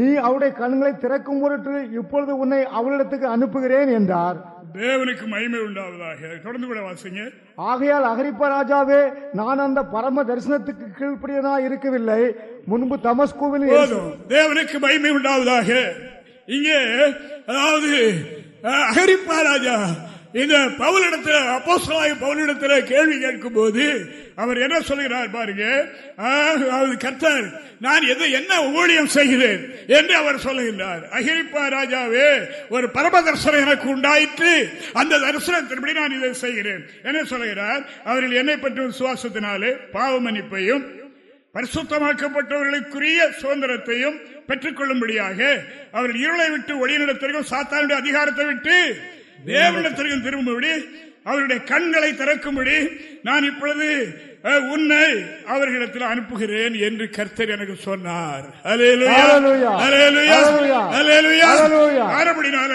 நீ அவருடைய கண்களை திறக்கும் பொருட்டு இப்பொழுது உன்னை அவளிடத்துக்கு அனுப்புகிறேன் என்றார். தேவனுக்கு மகிமை உண்டாவதாக. தொடர்ந்து கூட வாசிங்க. ஆகையால் அகரிப்ப ராஜாவே நான் அந்த பரம தரிசனத்துக்கு கீழ்ப்படியதா இருக்கவில்லை முன்பு தமஸ்கோவில் தேவனுக்கு மகிமை உண்டாவதாக. இங்கே அதாவது அகரிப்பா ராஜா இந்த பவுலிடத்தில் அப்போஸ்தலனாகிய பவுலிடத்தில் கேள்வி கேட்கும் போது அவர் என்ன சொல்கிறார் பாருங்க அதாவது கர்த்தர் நான் எது என்ன ஊழியம் செய்கிறேன் என்று அவர் சொல்லுகின்றார். அகிரிப்பா ராஜாவே ஒரு பரம தரிசனம் எனக்கு உண்டாயிற்று. அந்த தரிசனத்தின்படி நான் இதை செய்கிறேன். என்ன சொல்கிறார் அவர்கள் என்னை பற்றி விசுவாசத்தினாலே பாவ மன்னிப்பையும் பரிசுத்தமாக்கப்பட்டவர்களுக்குரிய சுதந்திரத்தையும் பெற்றுக் கொள்ளும்படியாக அவர் இருளை விட்டு ஒளியினிடத்திற்கும் சாத்தானுடைய அதிகாரத்தை விட்டு தேவனிடத்திற்கும் திரும்பும்படி அவருடைய கண்களை திறக்கும்படி நான் இப்பொழுது உன்னை அவர்களிடத்தில் அனுப்புகிறேன் என்று கர்த்தர் எனக்கு சொன்னார்.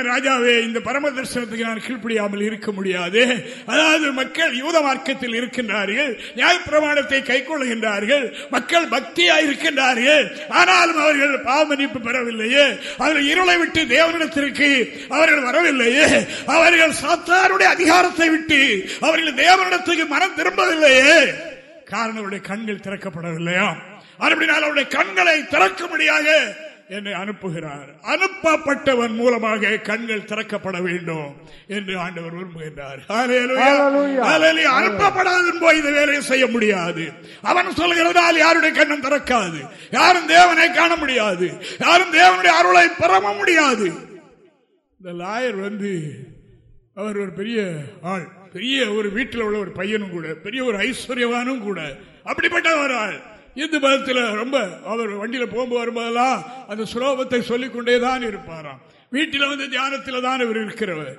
ராஜாவே இந்த பரம தரிசனத்துக்கு நான் கீழ்ப்படியாமல் இருக்க முடியாது. அதாவது மக்கள் யூத மார்க்கத்தில் இருக்கின்றார்கள் நியாயப்பிரமாணத்தை கை கொள்கின்றார்கள் மக்கள் பக்தியா இருக்கின்றார்கள். ஆனாலும் அவர்கள் பாவமன்னிப்பு பெறவில்லையே. அவர்கள் இருளை விட்டு தேவனிடத்திற்கு அவர்கள் வரவில்லையே. அவர்கள் சாத்தாருடைய அதிகாரத்தை விட்டு அவர்கள் தேவனிடத்துக்கு மனம் திரும்பவில்லையே. காரணம் அவருடைய கண்கள் திறக்கப்படவில்லையா? அப்படினால் அவருடைய கண்களை திறக்கும்படியாக என்னை அனுப்புகிறார். அனுப்பப்பட்டவன் மூலமாக கண்கள் திறக்கப்பட வேண்டும் என்று ஆண்டவர் விரும்புகின்றார். அனுப்பப்படாதவன் போய் இந்த வேலையை செய்ய முடியாது. அவன் சொல்கிறதால் யாருடைய கண்ணம் திறக்காது. யாரும் தேவனை காண முடியாது. யாரும் தேவனுடைய அருளை பெற முடியாது. இந்த லாயர் வந்து அவர் ஒரு பெரிய ஆள். பெரிய ஒரு வீட்டில் உள்ள ஒரு பையனும் கூட பெரிய ஒரு ஐஸ்வர்யவானும் கூட அப்படிப்பட்ட ஒரு ஆள் இந்து மதத்தில் ரொம்ப அவர் வண்டியில போகும்போது வரும்போதெல்லாம் அந்த சுலோபத்தை சொல்லிக் கொண்டே தான் இருப்பாராம். வீட்டில் வந்து தியானத்தில் தான் இவர் இருக்கிறவர்.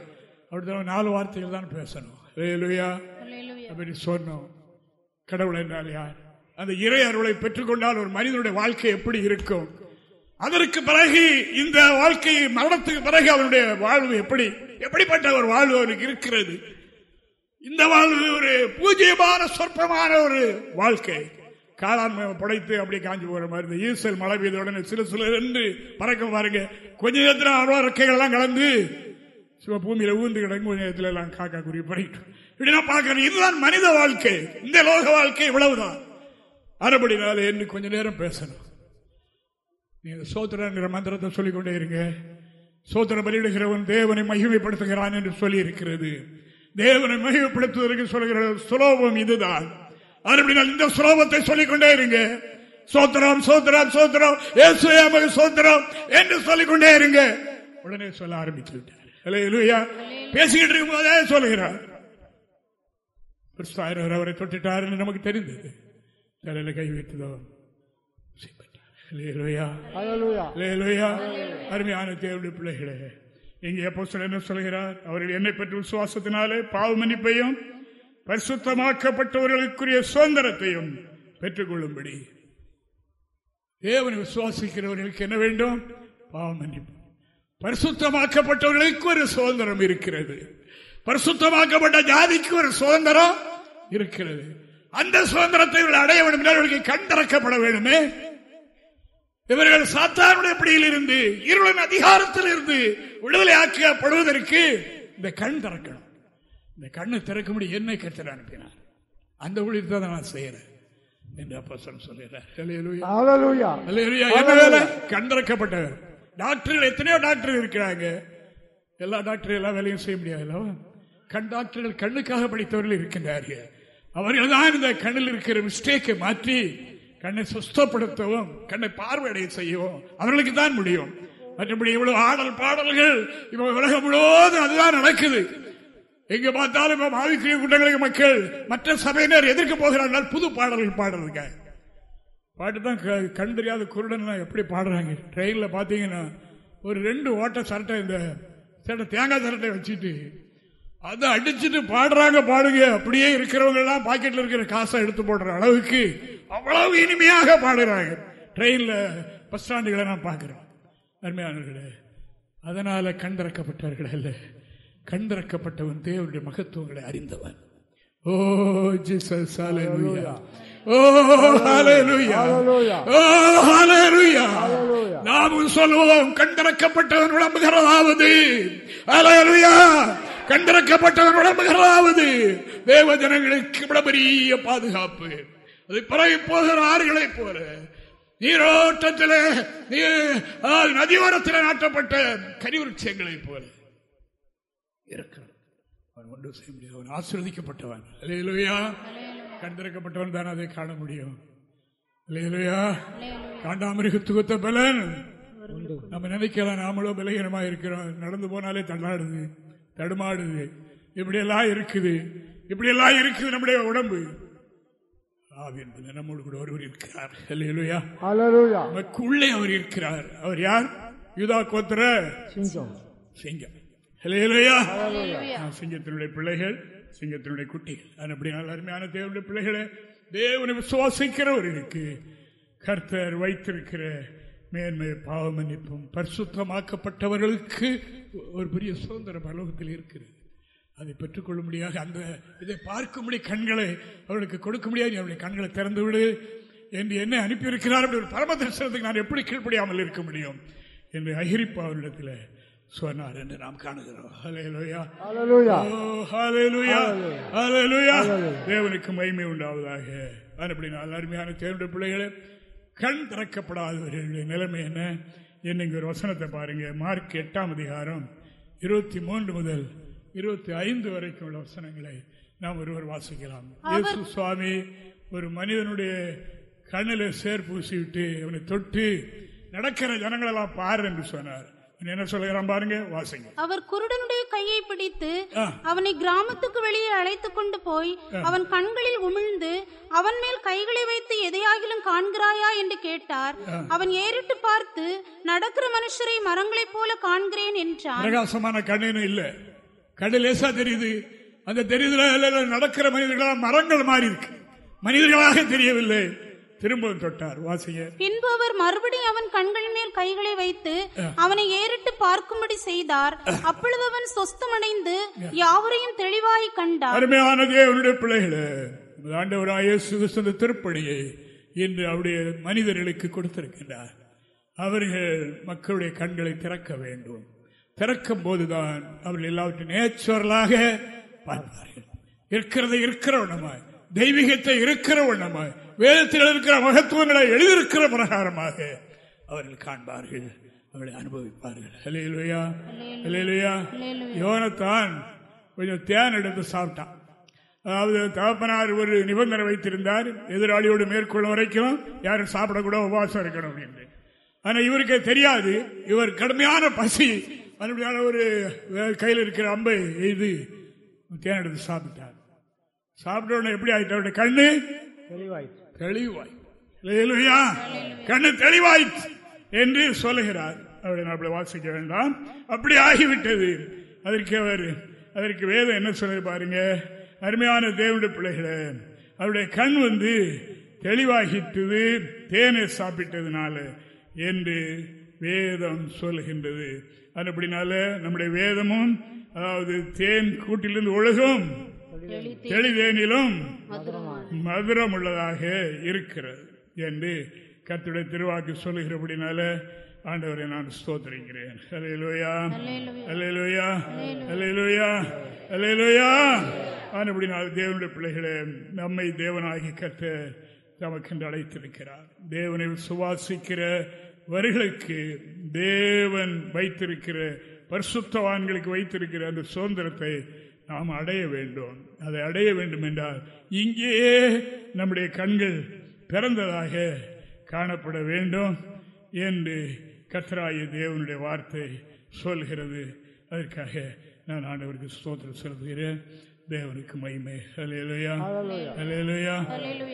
அப்படிதான் நாலு வார்த்தைகள் தான் பேசணும். ஹalleluya. அப்படி சொன்னோம். கடவுள் என்றால் யார்? அந்த இறை அருளை பெற்றுக்கொண்டால் ஒரு மனிதனுடைய வாழ்க்கை எப்படி இருக்கும்? அதற்கு பிறகு இந்த வாழ்க்கை மரணத்துக்கு பிறகு அவனுடைய வாழ்வு எப்படி? எப்படிப்பட்ட ஒரு வாழ்வு அவனுக்கு இருக்கிறது? இந்த வாழ்வு ஒரு பூஜ்யமான சொற்பமான ஒரு வாழ்க்கை. காளான் புடைத்து அப்படியே காஞ்சி போற மாதிரி இந்த ஈசல் மழை பெய்த உடனே சில சில என்று பறக்க பாருங்க. கொஞ்ச நேரத்தில் அவ்வளோ ரெக்கைகள் எல்லாம் கலந்து சிவ பூமியில ஊந்து கிடங்கு கொஞ்ச நேரத்தில் எல்லாம் காக்கா குறி பறிட்டு இப்படிலாம் நான் இதுதான் மனித வாழ்க்கை. இந்த லோக வாழ்க்கை இவ்வளவுதான். அறுபடினால என்று கொஞ்ச நேரம் பேசணும். நீங்க சோத்திரங்கிற மந்திரத்தை சொல்லிக்கொண்டே இருங்க. சோத்திர பலியிடுகிறவன் தேவனை மகிமைப்படுத்துகிறான் என்று சொல்லி இருக்கிறது தேவனை மகிமைப்படுத்துவதற்கு சொல்கிற சுலோபம் இதுதான். அப்படினால் இந்த சுலோபத்தை சொல்லிக்கொண்டே இருங்க. சோத்திரம் சோத்திரம் சோத்திரம். ஏசுயாமக சோத்திரம் என்று சொல்லிக்கொண்டே இருங்க. உடனே சொல்ல ஆரம்பித்து விட்டார் பேசிக்கிட்டு இருக்கும் போதே சொல்லுகிறார். கிறிஸ்தாயர் அவரை தொட்டுட்டார் என்று நமக்கு தெரிந்தது. தலையில கை வைத்ததோ? அருமையான தேவடைய பிள்ளைகளே. இங்கே எப்போ என்ன சொல்கிறார்? அவர்கள் என்னை பற்றி விசுவாசத்தினாலே பாவ மன்னிப்பையும் பரிசுத்தமாக்கப்பட்டவர்களுக்குரிய சுதந்திரத்தையும் பெற்றுக்கொள்ளும்படி. தேவனை விசுவாசிக்கிறவர்களுக்கு என்ன வேண்டும்? பாவ மன்னிப்பு. பரிசுத்தமாக்கப்பட்டவர்களுக்கு ஒரு சுதந்திரம் இருக்கிறது. பரிசுத்தமாக்கப்பட்ட ஜாதிக்கு ஒரு சுதந்திரம் இருக்கிறது. அந்த சுதந்திரத்தை அடைய வேண்டும். அவர்களுக்கு கண் திறக்கப்பட வேண்டுமே. இவர்கள் சாத்தானுடைய பிடியில் இருந்து இருளின் அதிகாரத்தில் இருந்து விடுதலை ஆக்கப்படுவதற்கு இந்த கண் திறக்கணும். இந்த கண்ணை திறக்க முடியும் என்ன கருத்தில் அனுப்பினார். அந்த ஊழியத்தை தான் நான் செய்யறேன் என்று அப்பா வேலை? கண் திறக்கப்பட்டவர். டாக்டர்கள் எத்தனையோ டாக்டர் இருக்கிறாங்க. எல்லா டாக்டர் எல்லா வேலையும் செய்ய முடியாது கண் டாக்டர்கள் கண்ணுக்காக படித்தவர்கள் இருக்கின்றார்கள். அவர்கள் தான் இந்த கண்ணில் இருக்கிற மிஸ்டேக்கை மாற்றி கண்ணை சுஸ்தப்படுத்தவும் கண்ணை பார்வையடைய செய்யவும் அவர்களுக்கு தான் முடியும். மற்றபடி இவ்வளவு ஆடல் பாடல்கள் இப்ப உலகம் முழுவதும் அதுதான் நடக்குது. எங்க பார்த்தாலும் மாவிக்கிரிய குண்டங்களுக்கு மக்கள் மற்ற சபையினர் எதிர்க்க போகிறார்கள் புது பாடல்கள் பாடுறதுங்க. பாட்டு தான் கண் தெரியாத குருடன் எப்படி பாடுறாங்க? ட்ரெயினில் பார்த்தீங்கன்னா ஒரு ரெண்டு ஓட்ட சரட்டை இந்த சட்டை தேங்காய் சரட்டை வச்சுட்டு அதை அடிச்சுட்டு பாடுறாங்க பாடுங்க. அப்படியே இருக்கிறவங்க எல்லாம் பாக்கெட்ல இருக்கிற காசை எடுத்து போடுற அளவுக்கு அவ்வளவு இனிமையாக பாடுறாங்க. ட்ரெயின்ல பஸ் ஸ்டாண்டுகளை நான் பார்க்குறேன் அருமையானவர்களே அதனால கண் திறக்கப்பட்டார்கள் அல்ல. கண் திறக்கப்பட்டவன் தேவனுடைய மகத்துவங்களை அறிந்தவன். ஓ ஜீசஸ் ஓ நாம் சொல்லுவோம் கண்டிறக்கப்பட்டவன் விளம்புகிறதாவது. அலையலுயா கண்டிறக்கப்பட்டவன் விளம்புகிறதாவது. தேவ ஜனங்களுக்கு பெரிய பாதுகாப்பு. அது பரவி போகிற ஆறுகளை போல. நீரோட்டத்தில் நதியோரத்தில் நாட்டப்பட்ட கரிவிருட்சங்களை போல இருக்கிறான். அவன் ஒன்றும் செய்ய முடியாது. அவன் ஆசிர்வதிக்கப்பட்டவன். இல்லையா கண்டிருக்கப்பட்டவன் தான் அதை காண முடியும். இல்லையா காண்டாமிருகத்து குத்த பலன். நம்ம நினைக்கலாம் நாமளும் பலகீனமா இருக்கிறோம். நடந்து போனாலே தள்ளாடுது தடுமாடுது. இப்படியெல்லாம் இருக்குது. இப்படியெல்லாம் இருக்குது நம்முடைய உடம்பு. நம்மோடு கூட ஒருவர் இருக்கிறார். நமக்குள்ளே அவர் இருக்கிறார். அவர் யார்? யுதா கோத்திர சிங்கம். சிங்கம். சிங்கத்தினுடைய பிள்ளைகள் சிங்கத்தினுடைய குட்டிகள். அப்படினால் அருமையான தேவனுடைய பிள்ளைகளை? தேவனை விசுவாசிக்கிறவர்களுக்கு கர்த்தர் வைத்திருக்கிற மேன்மை பாவ மன்னிப்பும் பரிசுத்தமாக்கப்பட்டவர்களுக்கு ஒரு பெரிய சுதந்திர பலோகத்தில் இருக்கிறது. அதை பெற்றுக்கொள்ள முடியாது அந்த இதை பார்க்கும்படி கண்களை அவர்களுக்கு கொடுக்க முடியாது அவருடைய கண்களை திறந்து விடு என்று என்ன அனுப்பியிருக்கிறார் அப்படி ஒரு பரம தரிசனத்துக்கு நான் எப்படி கீழ்ப்படியாமல் இருக்க முடியும் என்று அகிரிப்பா அவரிடத்தில் சொன்னார் என்று நாம் காணுகிறோம். தேவனுக்கு மகிமை உண்டாவதாக. அப்படின்னா அருமையான தேவனுடைய பிள்ளைகளை கண் திறக்கப்படாதவர்களுடைய நிலைமை என்ன? என்னங்க ஒரு வசனத்தை பாருங்க. மார்க் எட்டாம் அதிகாரம் இருபத்தி மூன்று முதல் இருபத்தி ஐந்து வரைக்கும் உள்ள வசனங்களை நாம் ஒருவர் வாசிக்கலாம். இயேசு சுவாமி ஒரு மனிதனுடைய கண்ணில் சேர் பூசிவிட்டு அவனை தொட்டு நடக்கிற ஜனங்களெல்லாம் பாரு என்று சொன்னார். என்ன சொல்லுகிறான் பாருங்க வாசிங்க. அவர் குருடனுடைய கையை பிடித்து அவனை கிராமத்துக்கு வெளியே அழைத்து கொண்டு போய் அவன் கண்களில் உமிழ்ந்து அவன் மேல் கைகளை வைத்து எதையாகிலும் காண்கிறாயா என்று கேட்டார். அவன் ஏறிட்டு பார்த்து நடக்கிற மனுஷரை மரங்களைப் போல காண்கிறேன் என்றார் பிரகாசமான கண்ணு இல்ல. கண்ணு லேசா தெரியுது. அந்த தெரியுதுல நடக்கிற மனிதர்களாக மரங்கள் மாறி இருக்கு. மனிதர்களாக தெரியவில்லை. திரும்பவும் தொட்டார் வாசிய பின்பு அவர் மறுபடியும் அவன் கண்களின் மேல் கைகளை வைத்து அவனை ஏறிட்டு பார்க்கும்படி செய்தார். அப்பொழுது அவன் சொஸ்தமடைந்து யாவரையும் தெளிவாய் கண்டார் அருமையான தேவனுடைய பிள்ளைகளே ஆண்டவராய சுகுசந்த திருப்பணியை என்று அவருடைய மனிதர்களுக்கு கொடுத்திருக்கின்றார். அவர்கள் மக்களுடைய கண்களை திறக்க வேண்டும். பிறக்கும் போதுதான் அவர்கள் எல்லாவற்றையும் நேச்சுரலாக பார்ப்பார்கள். இருக்கிறதை இருக்கிற வண்ணமாய் தெய்வீகத்தை இருக்கிற வண்ணமாய் வேதத்தில் இருக்கிற மகத்துவங்களை எழுதியிருக்கிற பிரகாரமாக அவர்கள் காண்பார்கள் அவர்களை அனுபவிப்பார்கள். ஹலேலுயா ஹலேலுயா யோனத்தான் கொஞ்சம் தேன் எடுத்து சாப்பிட்டான். அதாவது தகப்பனார் ஒரு நிபந்தனை வைத்திருந்தார் எதிராளியோடு மேற்கொள்ளும் வரைக்கும் யாரும் சாப்பிடக்கூட உபவாசம் இருக்கணும் அப்படின்னு ஆனால் இவருக்கு தெரியாது இவர் கடுமையான பசி மறுபடியான ஒரு கையில் இருக்கிற அம்பை எய்து தேன் எடுத்து சாப்பிட்டார். சாப்பிட்ட உடனே எப்படி ஆயிட்டு கண்ணு தெளிவாயிற்று. தெளிவாய். கண்ணு தெளிவாயிற்று என்று சொல்லுகிறார். அவரை அப்படி வாசிக்க வேண்டாம். அப்படி ஆகிவிட்டது. அதற்கு அவர் அதற்கு வேதம் என்ன சொல்லுது பாருங்க? அருமையான தேவனுடைய பிள்ளைகளே அவருடைய கண் வந்து தெளிவாகிட்டது தேனை சாப்பிட்டதுனால என்று வேதம் சொல்லுகின்றது. அது அப்படினால நம்முடைய வேதமும் அதாவது தேன் கூட்டிலிருந்து ஒழுகும் தெளிதேனிலும் மதுரம் உள்ளதாக இருக்கிறது என்று கர்த்தருடைய திருவாக்கு சொல்லுகிறபடினால ஆண்டவரை நான் ஸ்தோத்திரிக்கிறேன். அலையலோயா அலையலோயா அலையலோயா அலையலோயா ஆனபடினால் தேவனுடைய பிள்ளைகளே நம்மை தேவனாகி கற்ற தமக்கென்று அழைத்திருக்கிறார். தேவனை சுவாசிக்கிறவர்களுக்கு தேவன் வைத்திருக்கிற பரிசுத்தவான்களுக்கு வைத்திருக்கிற அந்த சுதந்திரத்தை நாம் அடைய வேண்டும். அதை அடைய வேண்டும் என்றால் இங்கேயே நம்முடைய கண்கள் பிறந்ததாக காணப்பட வேண்டும் என்று கத்ராய தேவனுடைய வார்த்தை சொல்கிறது. அதற்காக நான் ஆண்டவருக்கு ஸ்தோத்திரம் செலுத்துகிறேன். தேவனுக்கு மகிமை. அலையலுயா அலையலுயா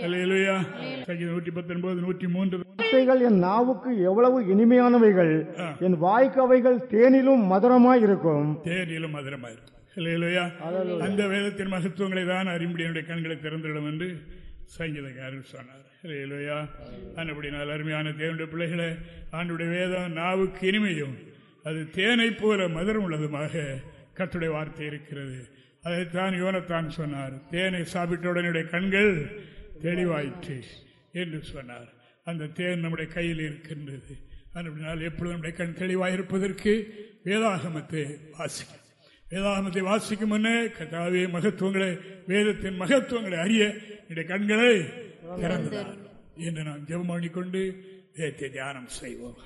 அலையலுயா நூற்றி பத்தொன்பது நூற்றி மூன்று வார்த்தைகள் என் நாவுக்கு எவ்வளவு இனிமையானவைகள். என் வாய்க்கு அவைகள் தேனிலும் மதுரமாய் இருக்கும் தேனிலும் மதுரமாயிருக்கும். இல்லையா அந்த வேதத்தின் மகத்துவங்களை தான் அறிமுடியனுடைய கண்களை திறந்துவிடும் என்று சங்கீதக்காரர் சொன்னார். இல்லையா அன்னபடினால் அருமையான தேவனுடைய பிள்ளைகளை ஆண்டுடைய வேதம் நாவுக்கு இனிமையும் அது தேனை போல மதுரம் உள்ளதுமாக கத்துடைய வார்த்தை இருக்கிறது. அதைத்தான் யோனத்தான் சொன்னார். தேனை சாப்பிட்டவுடனுடைய கண்கள் தெளிவாயிற்று என்று சொன்னார். அந்த தேன் நம்முடைய கையில் இருக்கின்றது. அப்படினால் எப்பொழுது நம்முடைய கண் தெளிவாயிருப்பதற்கு வேதாகமத்தை வாசிக்கும். வேதாகமத்தை வாசிக்கும் முன்னே கதாவே மகத்துவங்களை வேதத்தின் மகத்துவங்களை அறிய என்னுடைய கண்களை திறந்தார் என்று நாம் ஜெபம் பண்ணிக்கொண்டு தியானம் செய்வோம்.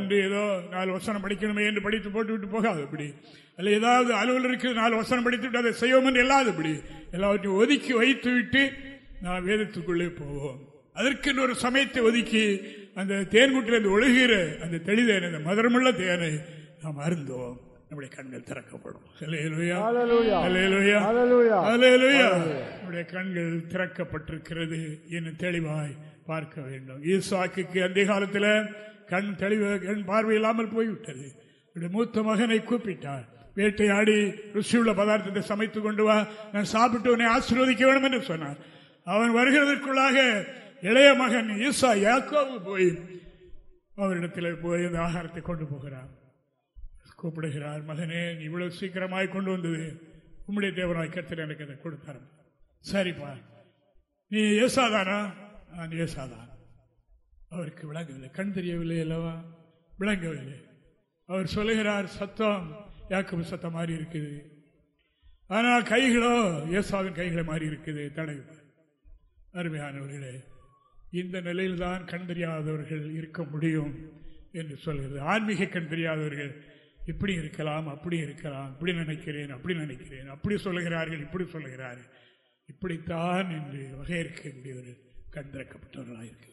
என்று ஏதோ நாலு வசனம் படிக்கணுமே என்று படித்து போட்டு விட்டு போகாது இப்படி அல்ல ஏதாவது அலுவலர் இருக்குது நாலு வசனம் படித்து விட்டு அதை செய்வோம் என்று இல்லாது இப்படி எல்லாவற்றையும் ஒதுக்கி வைத்து விட்டு நாம் வேதத்துக்குள்ளே போவோம். அதற்கு ஒரு சமயத்தை ஒதுக்கி அந்த தேன்குட்டிலிருந்து ஒழுகிற அந்த தெளிதேனை அந்த மதுரமுள்ள தேனை நாம் அருந்தோம். நம்முடைய கண்கள் திறக்கப்படும். நம்முடைய கண்கள் திறக்கப்பட்டிருக்கிறது. என்று தெளிவாய் பார்க்க வேண்டும். ஈசாக்கு அந்த காலத்தில் கண் தெளிவு கண் பார்வை இல்லாமல் போய்விட்டது. அவருடைய மூத்த மகனை கூப்பிட்டார். வேட்டையாடி ருசியுள்ள பதார்த்தத்தை சமைத்து கொண்டு வா நான் சாப்பிட்டு உன்னை ஆசீர்வதிக்க வேண்டும் என்று சொன்னார். அவன் வருகிறதற்குள்ளாக இளைய மகன் ஈசா யாக்கோவு போய் அவரிடத்தில் போய் அந்த ஆகாரத்தை கொண்டு போகிறார். கூப்பிடுகிறார் மகனே நீ இவ்வளவு சீக்கிரமாய் கொண்டு வந்தது. உம்முடைய தேவனாய் கர்த்தர் எனக்கு அதை கொடுத்தார். சரிப்பா. நீ ஏசாதானா ஏசாதான் அவருக்கு விளங்கவில்லை. கண் தெரியவில்லை அல்லவா? விளங்கவில்லை. அவர் சொல்லுகிறார் சத்தம் யாக்கோபு சத்தம் மாறி இருக்குது. ஆனால் கைகளோ ஏசாவின் கைகளை மாறி இருக்குது. தடை அருமையானவர்களே இந்த நிலையில்தான் கண் தெரியாதவர்கள் இருக்க முடியும் என்று சொல்கிறது. ஆன்மீக கண் தெரியாதவர்கள் இப்படி இருக்கலாம் அப்படி இருக்கலாம் இப்படி நினைக்கிறேன் அப்படி நினைக்கிறேன் அப்படி சொல்லுகிறார்கள் இப்படி சொல்லுகிறார்கள். இப்படித்தான் என்று வகையறுக்கக்கூடியவர்கள் முடியவர்கள் திறக்கப்பட்டவர்களாக இருக்க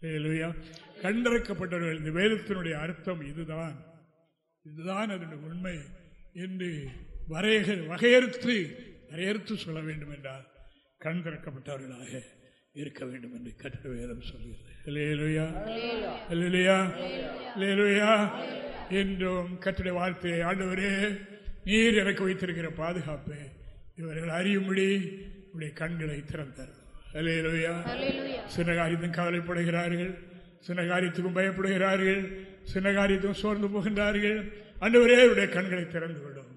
வேண்டும் கண்டிறக்கப்பட்டவர்கள் இந்த வேதத்தினுடைய அர்த்தம் இதுதான். இதுதான் அதனுடைய உண்மை என்று வரைய வகையறுத்து வரையறுத்து சொல்ல வேண்டும் என்றால் கண் திறக்கப்பட்டவர்களாக இருக்க வேண்டும் என்று கற்ற வேதம் சொல்கிறது. ஹல்லேலூயா. ஹல்லேலூயா. என்றும் கற்றுடைய வார்த்தையை ஆண்டவரே நீர் எனக்கு வைத்திருக்கிற பாதுகாப்பு இவர்கள் அறியும்படி உடைய கண்களை திறந்தார் சின்ன காரியத்தும் கவலைப்படுகிறார்கள். சின்ன காரியத்துக்கும் பயப்படுகிறார்கள். சின்ன காரியத்துக்கும் சோர்ந்து போகின்றார்கள். ஆண்டவரே உடைய கண்களை திறந்து விடும்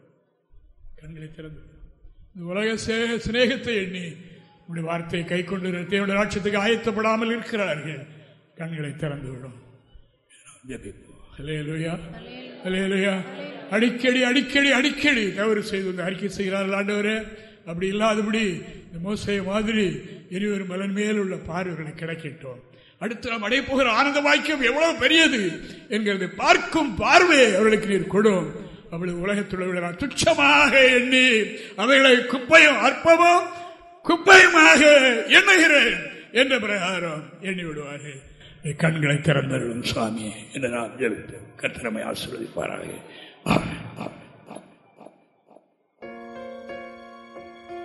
கண்களை திறந்து விடும். இந்த உலக சிநேகத்தை எண்ணி உடைய வார்த்தையை கை கொண்டு தேவனுடைய ராட்சத்துக்கு ஆயத்தப்படாமல் இருக்கிறார்கள். கண்களை திறந்து விடும். அடிக்கடி அடிக்கடி அடிக்கடி தவறு செய்து அறிக்கை செய்கிறார்கள் ஆண்டவரே. அப்படி இல்லாதபடி இந்த மோசை மாதிரி இருவர் மலன் மேல் உள்ள பார்வைகளை கிடைக்கட்டும். அடுத்து நாம் அடைய போகிற ஆனந்த வாக்கியம் எவ்வளவு பெரியது என்கிறது பார்க்கும் பார்வையை அவர்களுக்கு நீர் கொடும். அவளது உலகத்தில் உள்ள துச்சமாக எண்ணி அவைகளை குப்பையும் அற்பமும் குப்பையுமாக எண்ணுகிறேன் என்ற பிரகாரம் எண்ணி விடுவார்கள். என் கண்களை திறந்தருளும் சுவாமி என்று நான் ஜெபித்தேன் கத்திரமை ஆசிர்வதிப்பார்கள் ஆமாம்